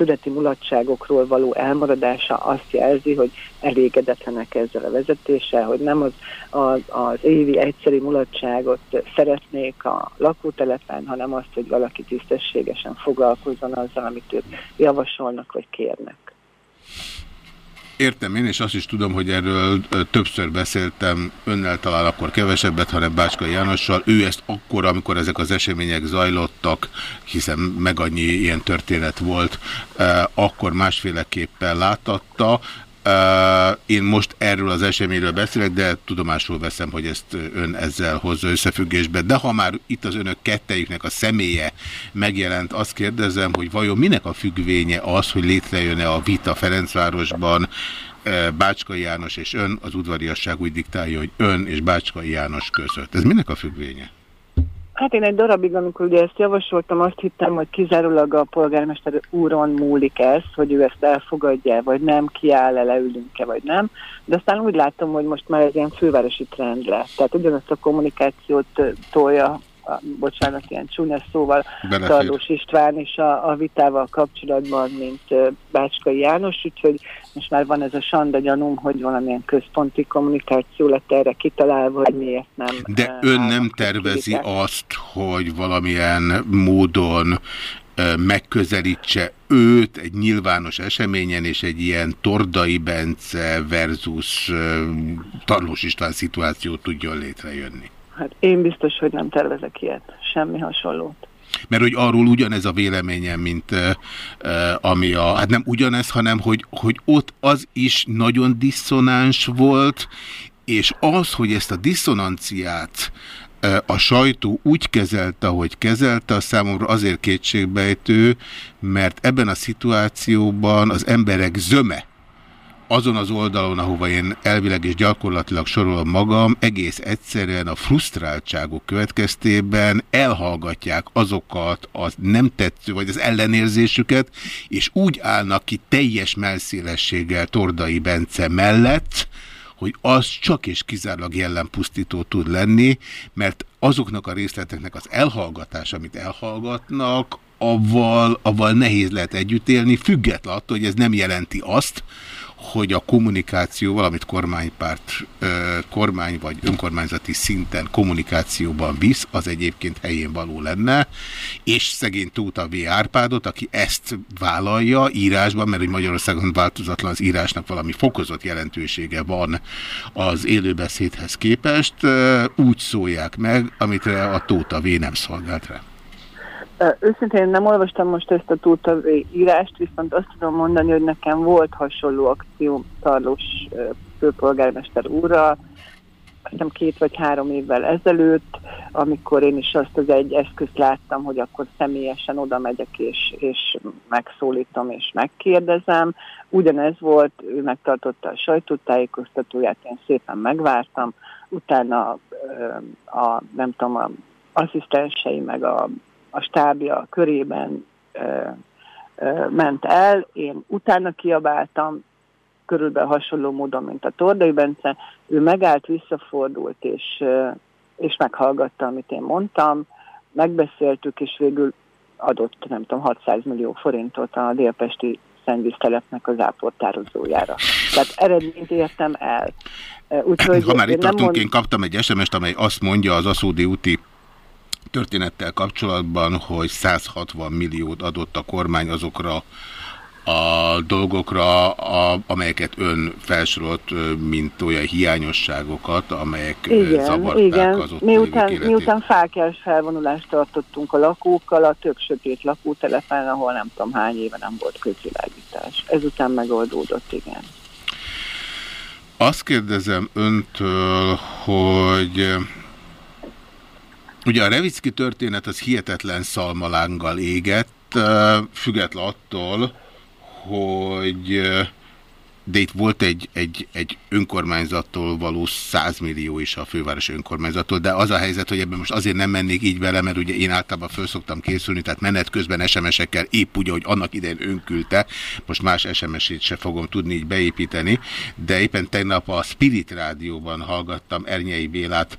születi mulatságokról való elmaradása azt jelzi, hogy elégedetlenek ezzel a vezetéssel, hogy nem az, az, az évi egyszeri mulatságot szeretnék a lakótelepen, hanem azt, hogy valaki tisztességesen foglalkozzon azzal, amit ők javasolnak vagy kérnek. Értem én, és azt is tudom, hogy erről többször beszéltem önnel talán akkor kevesebbet, hanem Bácskai Jánossal. Ő ezt akkor, amikor ezek az események zajlottak, hiszen meg annyi ilyen történet volt, akkor másféleképpen láttatta. Én most erről az eseményről beszélek, de tudomásul veszem, hogy ezt ön ezzel hozza összefüggésbe. De ha már itt az önök kettejüknek a személye megjelent, azt kérdezem, hogy vajon minek a függvénye az, hogy létrejön-e a vita Ferencvárosban, Bácskai János és ön, az udvariasság úgy diktálja, hogy ön és Bácskai János között. Ez minek a függvénye? Hát én egy darabig, amikor ugye ezt javasoltam, azt hittem, hogy kizárólag a polgármester úron múlik ez, hogy ő ezt elfogadja, vagy nem, kiáll-e, leülünk-e, vagy nem. De aztán úgy látom, hogy most már ez ilyen fővárosi trend lett. Tehát ugyanazt a kommunikációt tolja, a, bocsánat, ilyen csúnya szóval, Belefér. Tarlós István is a, a vitával kapcsolatban, mint ö, Bácskai János, úgyhogy most már van ez a sanda gyanúm, hogy valamilyen központi kommunikáció lett erre kitalálva, hogy miért nem. De ön nem tervezi azt, hogy valamilyen módon ö, megközelítse őt egy nyilvános eseményen, és egy ilyen Tordai Bence versus ö, Tarlós István szituáció tudjon létrejönni. Hát én biztos, hogy nem tervezek ilyet, semmi hasonlót. Mert hogy arról ugyanez a véleményem, mint uh, ami a, hát nem ugyanez, hanem hogy, hogy ott az is nagyon diszonáns volt, és az, hogy ezt a diszonanciát a sajtó úgy kezelte, hogy kezelte, a számomra azért kétségbejtő, mert ebben a szituációban az emberek zöme, azon az oldalon, ahova én elvileg és gyakorlatilag sorolom magam, egész egyszerűen a frusztráltságok következtében elhallgatják azokat az nem tetsző, vagy az ellenérzésüket, és úgy állnak ki teljes melszélességgel Tordai Bence mellett, hogy az csak és kizárólag jellempusztító tud lenni, mert azoknak a részleteknek az elhallgatás, amit elhallgatnak, avval, avval nehéz lehet együtt élni, független attól, hogy ez nem jelenti azt, hogy a kommunikáció, valamit kormánypárt, kormány vagy önkormányzati szinten kommunikációban visz, az egyébként helyén való lenne, és szegény Tóta V. Árpádot, aki ezt vállalja írásban, mert hogy Magyarországon változatlan az írásnak valami fokozott jelentősége van az élőbeszédhez képest, úgy szólják meg, amit a Tóta V. nem szolgált rá. Őszintén nem olvastam most ezt a túlta írást, viszont azt tudom mondani, hogy nekem volt hasonló akció Tarlós főpolgármester úrral, hiszem két vagy három évvel ezelőtt, amikor én is azt az egy eszközt láttam, hogy akkor személyesen oda megyek és, és megszólítom és megkérdezem. Ugyanez volt, ő megtartotta a sajtótájékoztatóját, én szépen megvártam, utána a nem tudom, a asszisztensei meg a a stábja körében ö, ö, ment el, én utána kiabáltam, körülbelül hasonló módon, mint a Tordai Bence, ő megállt, visszafordult, és, ö, és meghallgatta, amit én mondtam, megbeszéltük, és végül adott, nem tudom, 600 millió forintot a délpesti szennyvíztelepnek az áportározójára. Tehát eredményt értem el. Úgyhogy ha már itt tartunk, mond... én kaptam egy SMS-t, amely azt mondja az Aszódi úti történettel kapcsolatban, hogy 160 milliót adott a kormány azokra a dolgokra, a, amelyeket ön felsorolt, mint olyan hiányosságokat, amelyek igen, zavarták igen. az ott miután, miután fákjás felvonulást tartottunk a lakókkal, a tök sötét lakótelepen, ahol nem tudom hány éve nem volt közvilágítás. Ezután megoldódott, igen. Azt kérdezem öntől, hogy Ugye a Revicki történet az hihetetlen szalmalánggal égett, független attól, hogy de itt volt egy, egy, egy önkormányzattól való 100 millió is a főváros önkormányzattól, de az a helyzet, hogy ebben most azért nem mennék így vele, mert ugye én általában föl szoktam készülni, tehát menet közben SMS-ekkel épp úgy, hogy annak idején önküldte, most más SMS-ét se fogom tudni így beépíteni, de éppen tegnap a Spirit Rádióban hallgattam Ernyei Bélát,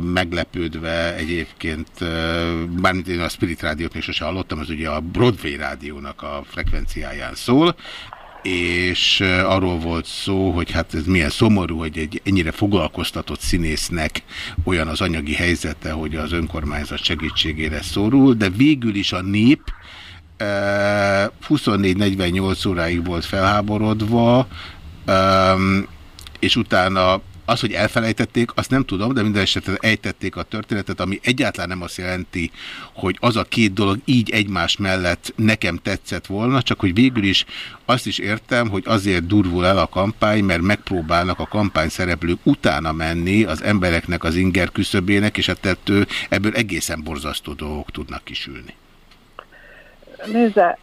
meglepődve egyébként, bármint én a Spirit Rádiót még sose hallottam, az ugye a Broadway rádiónak a frekvenciáján szól, és arról volt szó, hogy hát ez milyen szomorú, hogy egy ennyire foglalkoztatott színésznek olyan az anyagi helyzete, hogy az önkormányzat segítségére szorul, de végül is a nép 24-48 óráig volt felháborodva, és utána az, hogy elfelejtették, azt nem tudom, de minden esetre ejtették a történetet, ami egyáltalán nem azt jelenti, hogy az a két dolog így egymás mellett nekem tetszett volna, csak hogy végül is azt is értem, hogy azért durvul el a kampány, mert megpróbálnak a kampány szereplők utána menni az embereknek az inger küszöbének, és hát ettől ebből egészen borzasztó dolgok tudnak kisülni. Nézze,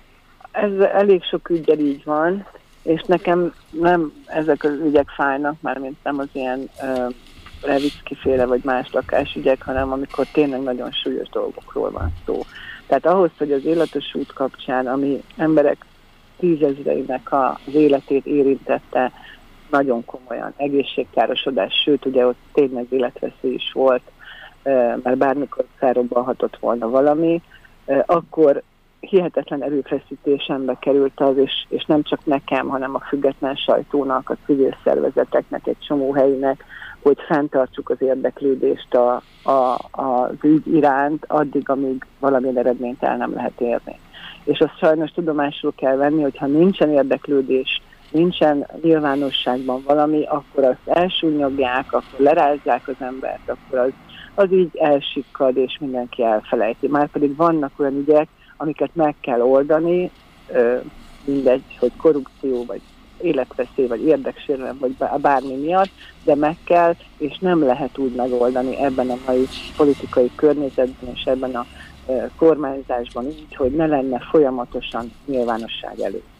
ez elég sok ügyel így van, és nekem nem ezek az ügyek fájnak, már mint nem az ilyen uh, Levicki féle vagy más lakásügyek, hanem amikor tényleg nagyon súlyos dolgokról van szó. Tehát ahhoz, hogy az életes út kapcsán, ami emberek tízezreinek az életét érintette, nagyon komolyan egészségkárosodás, sőt, ugye ott tényleg életveszély is volt, mert bármikor felrobbanhatott volna valami, akkor hihetetlen erőfeszítésembe került az, és, és nem csak nekem, hanem a független sajtónak, a civil szervezeteknek, egy csomó helynek, hogy fenntartsuk az érdeklődést a, a, az ügy iránt addig, amíg valamilyen eredményt el nem lehet érni. És azt sajnos tudomásul kell venni, hogy ha nincsen érdeklődés nincsen nyilvánosságban valami, akkor azt elsúnyogják, akkor lerázzák az embert, akkor az, az így elsikkad, és mindenki elfelejti. Márpedig vannak olyan ügyek, amiket meg kell oldani, mindegy, hogy korrupció, vagy életveszély, vagy érdeksérelem, vagy bármi miatt, de meg kell, és nem lehet úgy megoldani ebben a mai politikai környezetben, és ebben a kormányzásban így, hogy ne lenne folyamatosan nyilvánosság előtt.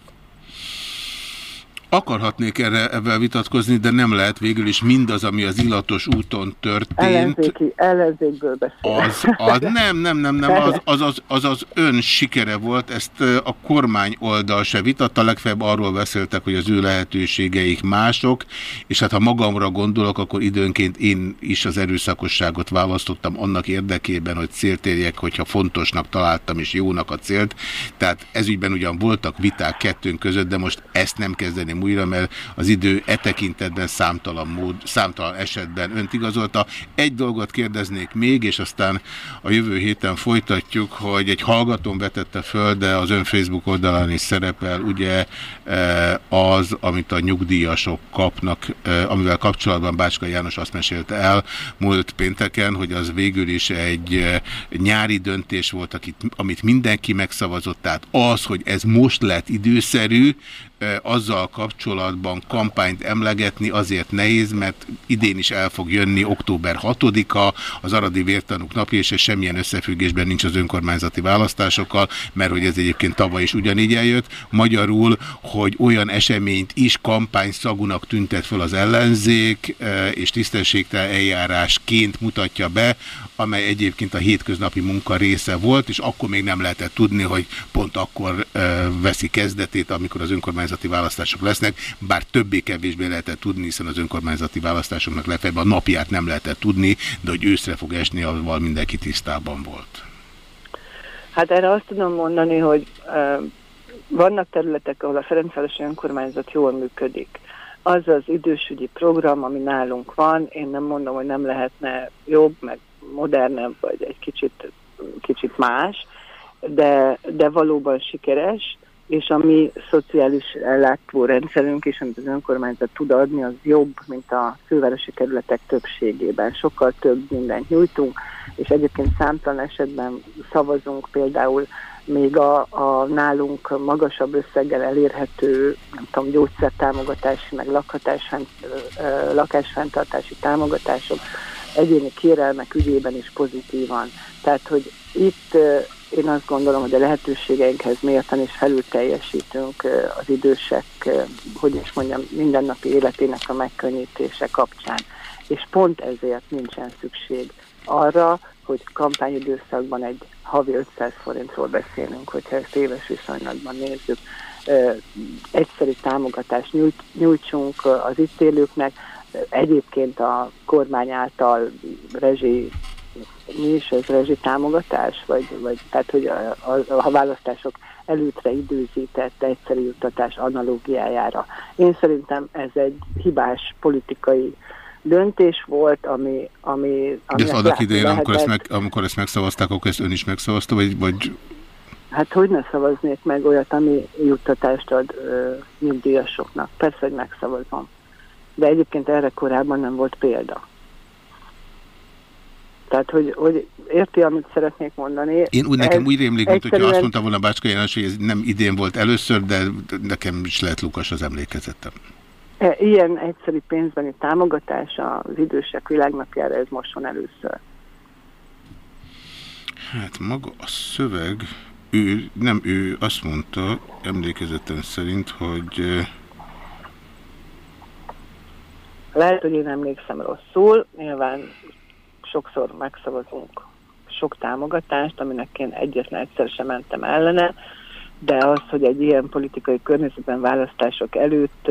Akarhatnék erre ebben vitatkozni, de nem lehet végül is mindaz, ami az illatos úton történt. Ellenzéki, ellenzékből beszél. Az, az, nem, nem, nem, nem, az az, az, az az ön sikere volt, ezt a kormány oldal se vitatta, legfeljebb arról beszéltek, hogy az ő lehetőségeik mások, és hát ha magamra gondolok, akkor időnként én is az erőszakosságot választottam annak érdekében, hogy célt érjek, hogyha fontosnak találtam és jónak a célt. Tehát ezügyben ugyan voltak viták kettőnk között, de most ezt nem kezdeném szeretném újra, mert az idő e tekintetben számtalan, mód, számtalan esetben önt igazolta. Egy dolgot kérdeznék még, és aztán a jövő héten folytatjuk, hogy egy hallgatón vetette föl, de az ön Facebook oldalán is szerepel, ugye e, az, amit a nyugdíjasok kapnak, e, amivel kapcsolatban Bácska János azt mesélte el múlt pénteken, hogy az végül is egy e, nyári döntés volt, akit, amit mindenki megszavazott, tehát az, hogy ez most lett időszerű, azzal kapcsolatban kampányt emlegetni azért nehéz, mert idén is el fog jönni október 6-a, az Aradi Vértanúk napja, és ez semmilyen összefüggésben nincs az önkormányzati választásokkal, mert hogy ez egyébként tavaly is ugyanígy eljött. Magyarul, hogy olyan eseményt is kampány szagúnak tüntet fel az ellenzék, és tisztességtelen eljárásként mutatja be, amely egyébként a hétköznapi munka része volt, és akkor még nem lehetett tudni, hogy pont akkor veszi kezdetét, amikor az önkormányzat önkormányzati választások lesznek, bár többé-kevésbé lehetett tudni, hiszen az önkormányzati választásoknak legfeljebb a napját nem lehetett tudni, de hogy őszre fog esni, avval mindenki tisztában volt. Hát erre azt tudom mondani, hogy uh, vannak területek, ahol a Ferencvárosi önkormányzat jól működik. Az az idősügyi program, ami nálunk van, én nem mondom, hogy nem lehetne jobb, meg modernebb, vagy egy kicsit, kicsit más, de, de valóban sikeres, és a mi szociális ellátórendszerünk is, amit az önkormányzat tud adni, az jobb, mint a fővárosi kerületek többségében. Sokkal több mindent nyújtunk, és egyébként számtalan esetben szavazunk például még a, a nálunk magasabb összeggel elérhető, nem tudom, gyógyszertámogatási, meg lakhatásfent, lakásfenntartási támogatások, egyéni kérelmek ügyében is pozitívan. Tehát, hogy itt én azt gondolom, hogy a lehetőségeinkhez méltan és felül teljesítünk az idősek, hogy is mondjam, mindennapi életének a megkönnyítése kapcsán. És pont ezért nincsen szükség arra, hogy kampányidőszakban egy havi 500 forintról beszélünk, hogyha ezt éves viszonylatban nézzük. Egyszerű támogatást nyújt, nyújtsunk az itt élőknek, egyébként a kormány által rezsi mi is ez rezsitámogatás, vagy, vagy tehát, hogy a, a, a választások előtre időzített egyszerű juttatás analógiájára. Én szerintem ez egy hibás politikai döntés volt, ami... ami, De ez annak idején, amikor ezt, meg, amikor ezt megszavazták, akkor ezt ön is megszavazta, vagy... vagy... Hát hogy ne szavaznék meg olyat, ami juttatást ad ö, nyugdíjasoknak? Persze, hogy megszavazom. De egyébként erre korábban nem volt példa. Tehát, hogy, hogy érti, amit szeretnék mondani. Én úgy nekem úgy rémlik, mint egyszerűen... hogyha azt mondta volna Bácska János, hogy ez nem idén volt először, de nekem is lehet lukas az emlékezetem. E, ilyen egyszerű pénzbeni támogatás az idősek világnapjára, ez most van először. Hát maga a szöveg, ő, nem ő azt mondta, emlékezetem szerint, hogy... Lehet, hogy én emlékszem rosszul, nyilván sokszor megszavazunk sok támogatást, aminek én egyetlen egyszer sem mentem ellene, de az, hogy egy ilyen politikai környezetben választások előtt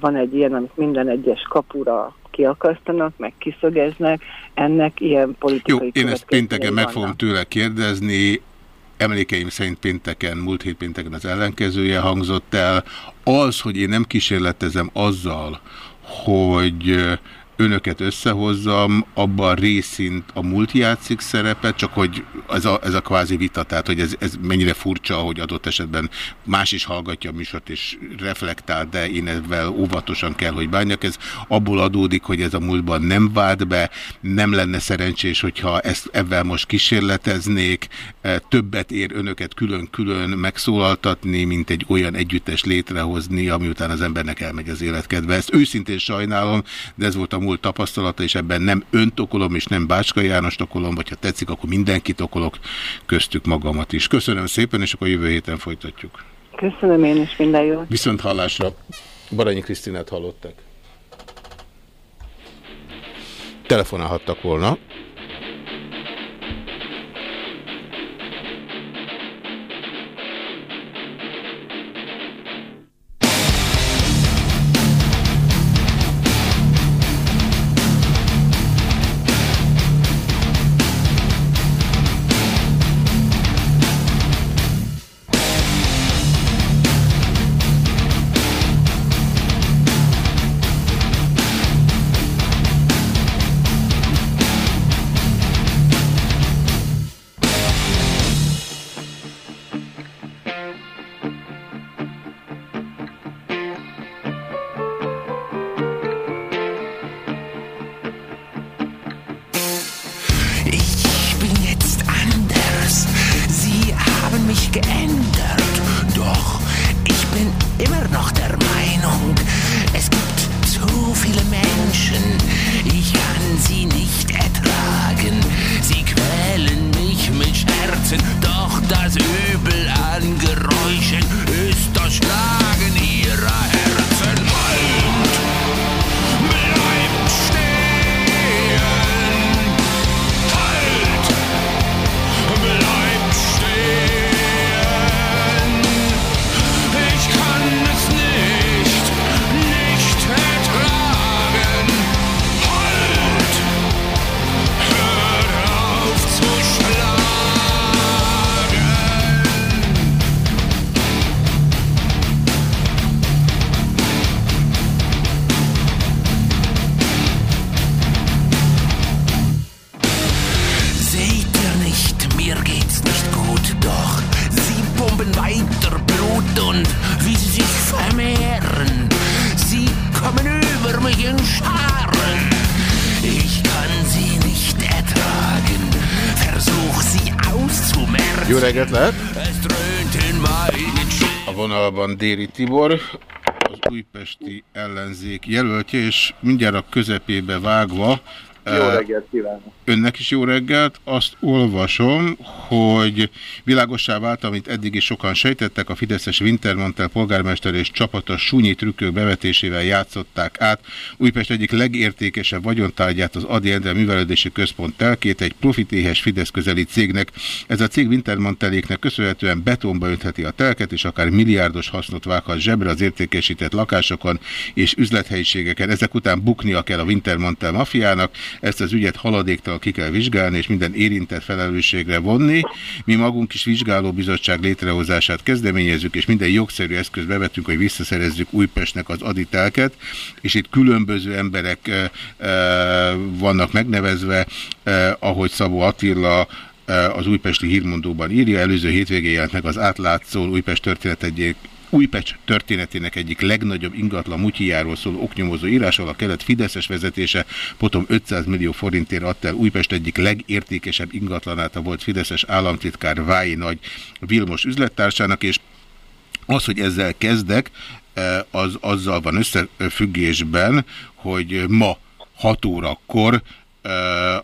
van egy ilyen, amit minden egyes kapura kiakasztanak, meg kiszögeznek, ennek ilyen politikai Jó, én ezt pénteken meg fogom tőle kérdezni, emlékeim szerint pénteken, múlt hét pénteken az ellenkezője hangzott el. Az, hogy én nem kísérletezem azzal, hogy önöket összehozzam, abban részint a múlt játszik szerepet, csak hogy ez a, ez a kvázi vita, tehát hogy ez, ez mennyire furcsa, hogy adott esetben más is hallgatja a műsort és reflektál, de én ezzel óvatosan kell, hogy bánjak. Ez abból adódik, hogy ez a múltban nem vált be, nem lenne szerencsés, hogyha ezt ebben most kísérleteznék, e, többet ér önöket külön-külön megszólaltatni, mint egy olyan együttes létrehozni, ami után az embernek elmegy az életkedve. Ezt őszintén sajnálom, de ez volt a múlt tapasztalata, és ebben nem önt okolom, és nem Bácska János okolom, vagy ha tetszik, akkor mindenkit okolok, köztük magamat is. Köszönöm szépen, és akkor jövő héten folytatjuk. Köszönöm én is, minden jót. Viszont hallásra. Baranyi Krisztinát hallottak. Telefonálhattak volna. Déri Tibor, az újpesti ellenzék jelöltje, és mindjárt a közepébe vágva. Reggelt kívánok! Önnek is jó reggelt. Azt olvasom, hogy világossá vált, amit eddig is sokan sejtettek, a Fideszes Wintermantel polgármester és csapata súnyi trükkök bevetésével játszották át Újpest egyik legértékesebb vagyontárgyát az Adi Endre Művelődési Központ telkét egy profitéhes Fidesz közeli cégnek. Ez a cég Wintermanteléknek köszönhetően betonba öntheti a telket, és akár milliárdos hasznot vághat zsebre az értékesített lakásokon és üzlethelyiségeken. Ezek után buknia kell a Wintermantel mafiának, ezt az ügyet haladéktalan ki kell vizsgálni, és minden érintett felelősségre vonni. Mi magunk is vizsgálóbizottság létrehozását kezdeményezzük, és minden jogszerű eszköz bevetünk, hogy visszaszerezzük Újpestnek az aditelket, és itt különböző emberek e, e, vannak megnevezve, e, ahogy Szabó Attila az újpesti hírmondóban írja, előző hétvégén jelent meg az átlátszó Újpest történet egyik Újpest történetének egyik legnagyobb ingatlan mutyijáról szóló oknyomozó írásol a kelet Fideszes vezetése potom 500 millió forintért adta el Újpest egyik legértékesebb ingatlanát a volt Fideszes államtitkár Vái Nagy Vilmos üzlettársának, és az, hogy ezzel kezdek, az azzal van összefüggésben, hogy ma 6 órakor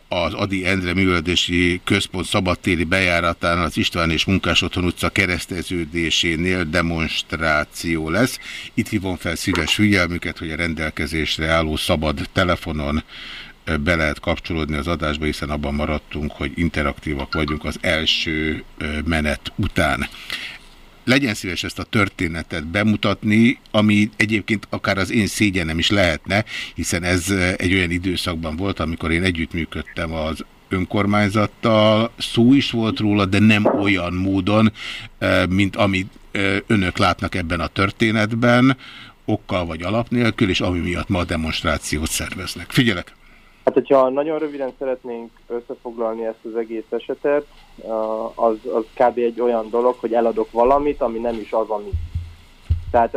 az Adi Endre Művelődési Központ szabadtéri bejáratán az István és Munkás Otthon utca kereszteződésénél demonstráció lesz. Itt hívom fel szíves figyelmüket, hogy a rendelkezésre álló szabad telefonon be lehet kapcsolódni az adásba, hiszen abban maradtunk, hogy interaktívak vagyunk az első menet után legyen szíves ezt a történetet bemutatni, ami egyébként akár az én szégyenem is lehetne, hiszen ez egy olyan időszakban volt, amikor én együttműködtem az önkormányzattal, szó is volt róla, de nem olyan módon, mint amit önök látnak ebben a történetben, okkal vagy alap nélkül, és ami miatt ma a demonstrációt szerveznek. Figyelek! Hát, hogyha nagyon röviden szeretnénk összefoglalni ezt az egész esetet, az, az kb. egy olyan dolog, hogy eladok valamit, ami nem is az, ami. Tehát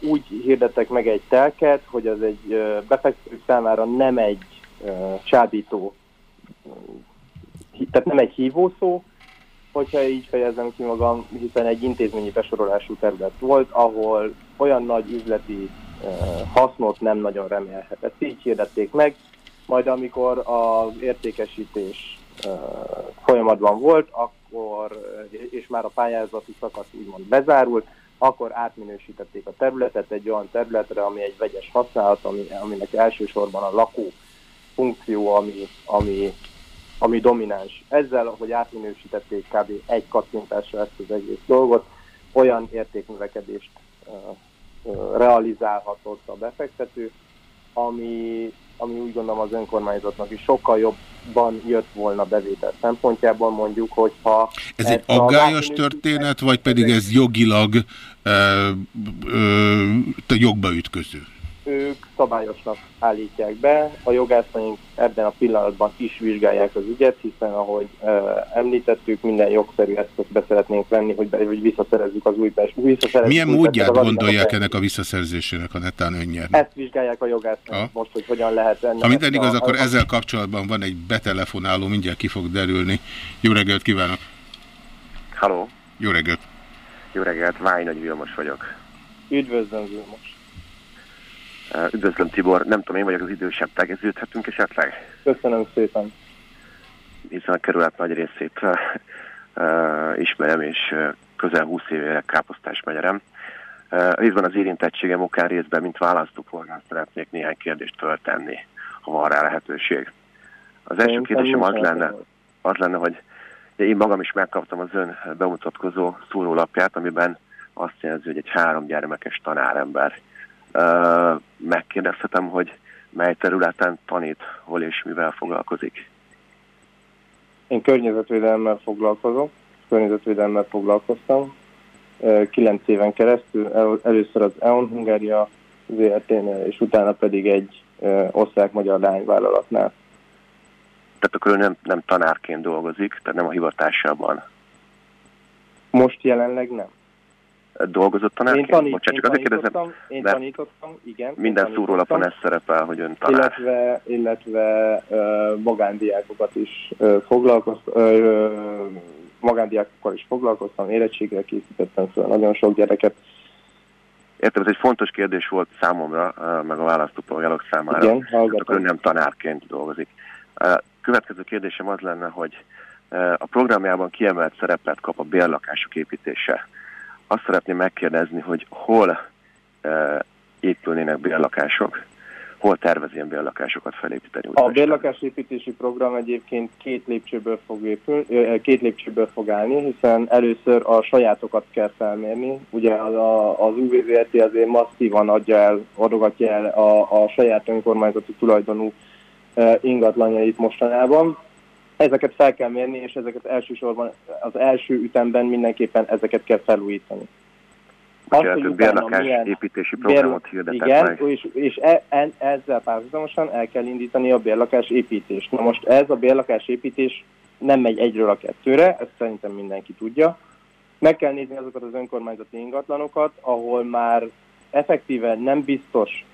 úgy hirdettek meg egy telket, hogy az egy befektetők számára nem egy csábító, tehát nem egy hívószó, hogyha így fejezem ki magam, hiszen egy intézményi besorolású terület volt, ahol olyan nagy üzleti hasznot nem nagyon remélhetett. Így hirdették meg, majd amikor az értékesítés folyamatban volt, akkor, és már a pályázati szakasz úgymond bezárult, akkor átminősítették a területet egy olyan területre, ami egy vegyes használat, ami, aminek elsősorban a lakó funkció, ami, ami, ami domináns. Ezzel, hogy átminősítették kb. egy kattintásra ezt az egész dolgot, olyan értéknövekedést realizálhatott a befektető, ami, ami úgy gondolom az önkormányzatnak is sokkal jobban jött volna bevétel szempontjából, mondjuk, hogyha... Ez egy aggályos történet, vagy pedig ez jogilag ö, ö, jogba ütköző? Ők szabályosnak állítják be. A jogászaink ebben a pillanatban is vizsgálják az ügyet, hiszen ahogy uh, említettük, minden jogszerű eszközt be szeretnénk venni, hogy, be, hogy visszaszerezzük az új visszaszerezzük Milyen új módját gondolják ennek a visszaszerzésének, ha netán önnyerni? Ezt vizsgálják a jogászaink most, hogy hogyan lehet ennek. Ha minden igaz, a, akkor a, ezzel kapcsolatban van egy betelefonáló, mindjárt ki fog derülni. Jó reggelt kívánok! Halló! Jó reggelt! Jó reggelt, Váj Nagy Vilmos vagyok. Üdvözlöm Vilmos! Üdvözlöm Tibor, nem tudom, én vagyok az idősebb, tegeződhetünk esetleg? Köszönöm szépen. Hiszen a kerület nagy részét uh, ismerem, és uh, közel 20 éve káposztás megyerem. Uh, részben az érintettségem okán részben, mint választópolgár szeretnék néhány kérdést föltenni, ha van rá lehetőség. Az első én kérdésem az lenne, az lenne, hogy én magam is megkaptam az ön bemutatkozó szórólapját, amiben azt jelzi, hogy egy három gyermekes tanárember megkérdezhetem, hogy mely területen tanít, hol és mivel foglalkozik? Én környezetvédelemmel foglalkozom, környezetvédelemmel foglalkoztam. Kilenc éven keresztül, először az EON Hungária ZRT-nél, és utána pedig egy osztrák-magyar lányvállalatnál. Tehát akkor ő nem, nem tanárként dolgozik, tehát nem a hivatásában? Most jelenleg nem dolgozott tanárként? Én, tanít, Bocsánat, csak azért kérdezem, én tanítottam, igen. Minden szórólapon ez szerepel, hogy ön tanár. Illetve, illetve uh, magándiákokat is uh, foglalkoztam, uh, magándiákokkal is foglalkoztam, érettségre készítettem fel nagyon sok gyereket. Értem, ez egy fontos kérdés volt számomra, meg a választópolgárok számára. Igen, hallgatom. Ön nem tanárként dolgozik. Következő kérdésem az lenne, hogy a programjában kiemelt szerepet kap a bérlakások építése azt szeretném megkérdezni, hogy hol e, épülnének bérlakások, hol tervez ilyen bérlakásokat felépíteni? A bérlakásépítési program egyébként két lépcsőből fog, épül, két lépcsőből fog állni, hiszen először a sajátokat kell felmérni. Ugye az, az UVZRT azért masszívan adja el, adogatja el a, a saját önkormányzati tulajdonú ingatlanjait mostanában ezeket fel kell mérni, és ezeket elsősorban az első ütemben mindenképpen ezeket kell felújítani. Azt, hogy bérlakás építési programot hirdetett Igen, meg. és, és e, e, ezzel párhuzamosan el kell indítani a bérlakás építést. Na most ez a bérlakás építés nem megy egyről a kettőre, ezt szerintem mindenki tudja. Meg kell nézni azokat az önkormányzati ingatlanokat, ahol már effektíven nem biztos,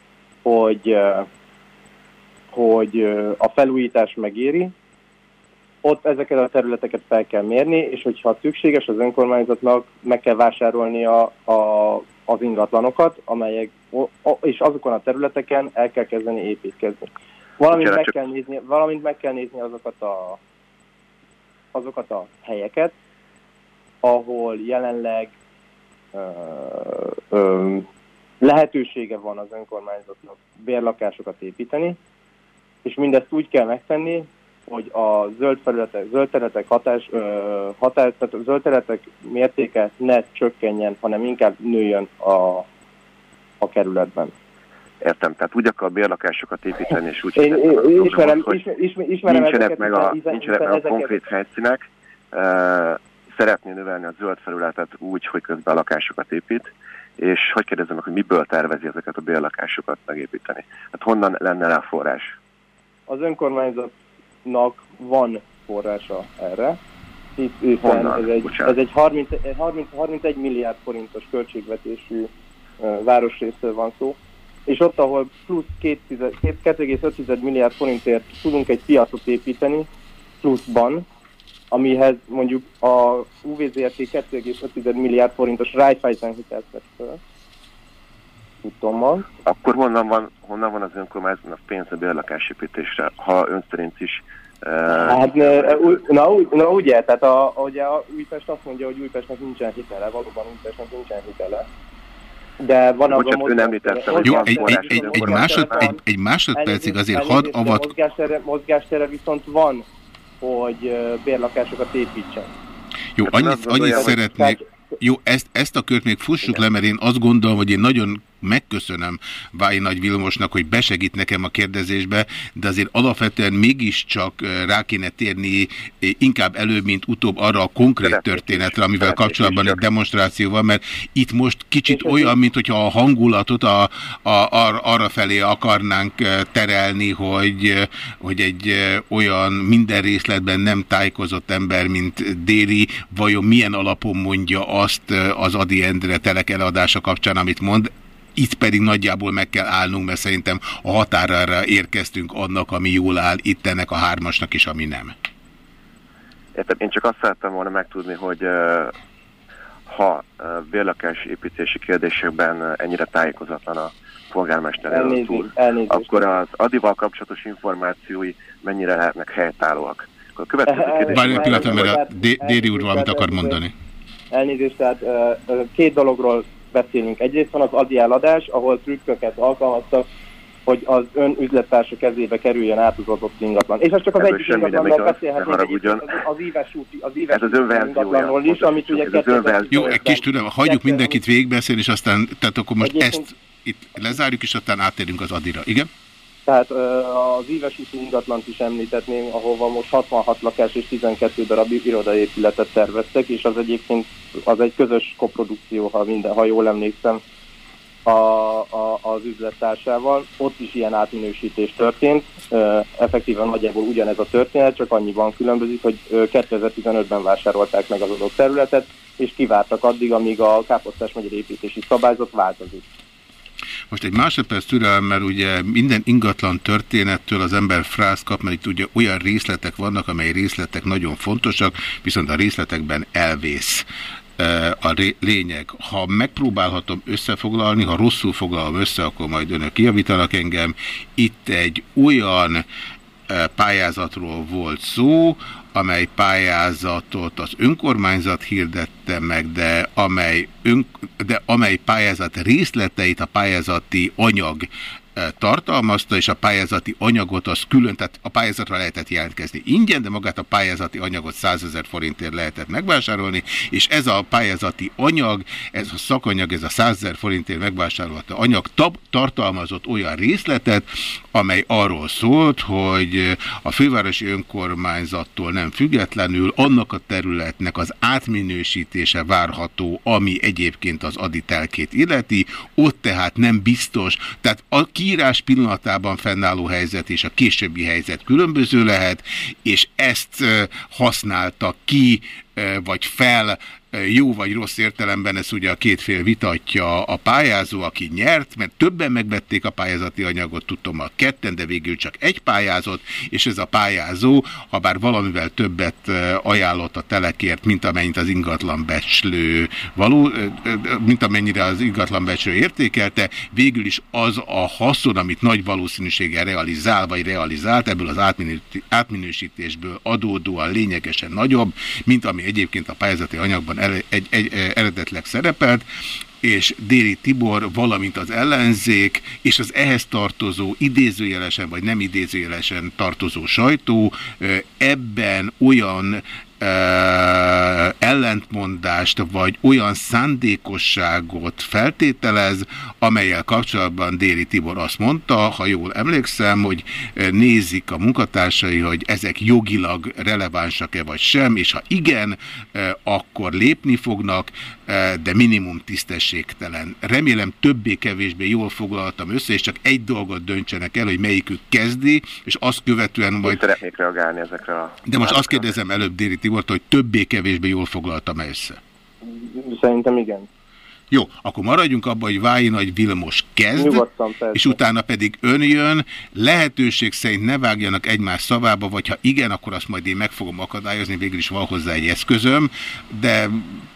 hogy, hogy a felújítás megéri, ott ezeket a területeket fel kell mérni, és hogyha szükséges az önkormányzatnak, meg kell vásárolni a, a, az ingatlanokat, amelyek, és azokon a területeken el kell kezdeni építkezni. Valamint meg kell nézni, valamint meg kell nézni azokat a, azokat a helyeket, ahol jelenleg ö, ö, lehetősége van az önkormányzatnak bérlakásokat építeni, és mindezt úgy kell megtenni, hogy a zöld felületek, zöld területek hatás, ö, hatás, tehát a zöld területek mértéke ne csökkenjen, hanem inkább nőjön a, a kerületben. Értem, tehát úgy akar bérlakásokat építeni, és úgy én, én, én ismerem, hogy ismer, ismer, ismerem nincsenek ezeket, meg a, hiszen, nincsenek meg a ezeket, konkrét helyszínek, uh, szeretné növelni a zöld felületet úgy, hogy közben a lakásokat épít, és hogy kérdezem meg, hogy miből tervezi ezeket a bérlakásokat megépíteni? Hát honnan lenne rá forrás? Az önkormányzatnak van forrása erre, hiszen ez egy, ez egy 30, 30, 31 milliárd forintos költségvetésű városrészről van szó, és ott, ahol plusz 2,5 milliárd forintért tudunk egy piacot építeni, pluszban, amihez mondjuk a UVZRT 2,5 milliárd forintos Raiffeisen hitelt vett föl. Tudtommal. Akkor honnan van, honnan van az önkormányzatnak pénz a bérlakásépítésre, ha ön szerint is Hát, na, na ugye, tehát a, ugye a Újpest azt mondja, hogy Újpestnek nincsen hitele, valóban Újpestnek nincsen hitele. De van abban Bocsát, ön említette, hogy Jó, egy, egy, egy, egy, másod, egy, egy másodpercig azért hadd avat... Mozgástere, mozgástere viszont van, hogy bérlakásokat építsen. Jó, annyit, annyit szeretnék... Jó, ezt, ezt a kört még fussuk Igen. le, mert én azt gondolom, hogy én nagyon megköszönöm Váj Nagy Vilmosnak, hogy besegít nekem a kérdezésbe, de azért alapvetően mégiscsak rá kéne térni inkább előbb, mint utóbb arra a konkrét történetre, amivel kapcsolatban egy demonstráció van, mert itt most kicsit olyan, mint hogyha a hangulatot a, a, ar, arra felé akarnánk terelni, hogy, hogy egy olyan minden részletben nem tájékozott ember, mint Déri, vajon milyen alapon mondja azt az Adi Endre telek eladása kapcsán, amit mond, itt pedig nagyjából meg kell állnunk, mert szerintem a határára érkeztünk annak, ami jól áll itt ennek a hármasnak, és ami nem. Értem, én csak azt szerettem volna megtudni, hogy ha bérlakás építési kérdésekben ennyire tájékozatlan a polgármester előtt úr, akkor az adival kapcsolatos információi mennyire lehetnek helytállóak. Akkor a következő kérdés... Várj egy pillanat, mert a Déri úr valamit akar mondani. Elnézést, tehát két dologról beszélünk. Egyrészt van az adi eladás, ahol trükköket alkalmaztak, hogy az ön üzlettársa kezébe kerüljön át az adott ingatlan. És ez csak az Ebből egyik ingatlanról beszélhetünk, az, az éves úti, az éves ez az ingatlanról is, amit ugye Jó, egy kis türelem, hagyjuk mindenkit végigbeszélni, és aztán, tehát akkor most ezt itt lezárjuk, és aztán átérünk az adira. Igen? Tehát az éves úti ingatlant is említetném, ahova most 66 lakás és 12 darab irodaépületet terveztek, és az egyébként az egy közös koprodukció, ha, minden, ha jól emlékszem, a, a, az üzlettársával. Ott is ilyen átminősítés történt. Effektíven nagyjából ugyanez a történet, csak annyiban különbözik, hogy 2015-ben vásárolták meg az adott területet, és kivártak addig, amíg a Káposztás Magyar építési szabályzat változik. Most egy másodperc türelem, mert ugye minden ingatlan történettől az ember frász kap, mert itt ugye olyan részletek vannak, amely részletek nagyon fontosak, viszont a részletekben elvész a lényeg. Ha megpróbálhatom összefoglalni, ha rosszul foglalom össze, akkor majd önök javítanak engem. Itt egy olyan pályázatról volt szó, amely pályázatot az önkormányzat hirdette meg, de amely, ön, de amely pályázat részleteit a pályázati anyag tartalmazta, és a pályázati anyagot az külön, tehát a pályázatra lehetett jelentkezni ingyen, de magát a pályázati anyagot 100 ezer forintért lehetett megvásárolni, és ez a pályázati anyag, ez a szakanyag, ez a 100 ezer forintért megvásárolt anyag tab, tartalmazott olyan részletet, amely arról szólt, hogy a fővárosi önkormányzattól nem függetlenül annak a területnek az átminősítése várható, ami egyébként az aditelkét illeti, ott tehát nem biztos, tehát a ki írás pillanatában fennálló helyzet és a későbbi helyzet különböző lehet, és ezt használta ki, vagy fel jó vagy rossz értelemben ez ugye a két fél vitatja a pályázó, aki nyert, mert többen megvették a pályázati anyagot, tudom a ketten, de végül csak egy pályázott, és ez a pályázó, ha bár valamivel többet ajánlott a telekért, mint amennyit az ingatlan becslő való, mint amennyire az ingatlan becslő értékelte, végül is az a haszon, amit nagy valószínűséggel realizál, vagy realizált, ebből az átminősítésből adódóan lényegesen nagyobb, mint ami egyébként a pályázati anyagban egy, egy, egy, eredetleg szerepelt, és Déri Tibor, valamint az ellenzék, és az ehhez tartozó idézőjelesen vagy nem idézőjelesen tartozó sajtó ebben olyan ellentmondást, vagy olyan szándékosságot feltételez, amelyel kapcsolatban Déri Tibor azt mondta, ha jól emlékszem, hogy nézik a munkatársai, hogy ezek jogilag relevánsak-e vagy sem, és ha igen, akkor lépni fognak, de minimum tisztességtelen. Remélem többé-kevésbé jól foglaltam össze, és csak egy dolgot döntsenek el, hogy melyikük kezdi, és azt követően majd... Én szeretnék reagálni ezekre a... De most azt kérdezem előbb Déri Tibort, hogy többé-kevésbé jól foglaltam össze. Szerintem igen. Jó, akkor maradjunk abban, hogy Vályi Nagy Vilmos kezd, és utána pedig ön jön. Lehetőség szerint ne vágjanak egymás szavába, vagy ha igen, akkor azt majd én meg fogom akadályozni, végül is van hozzá egy eszközöm, de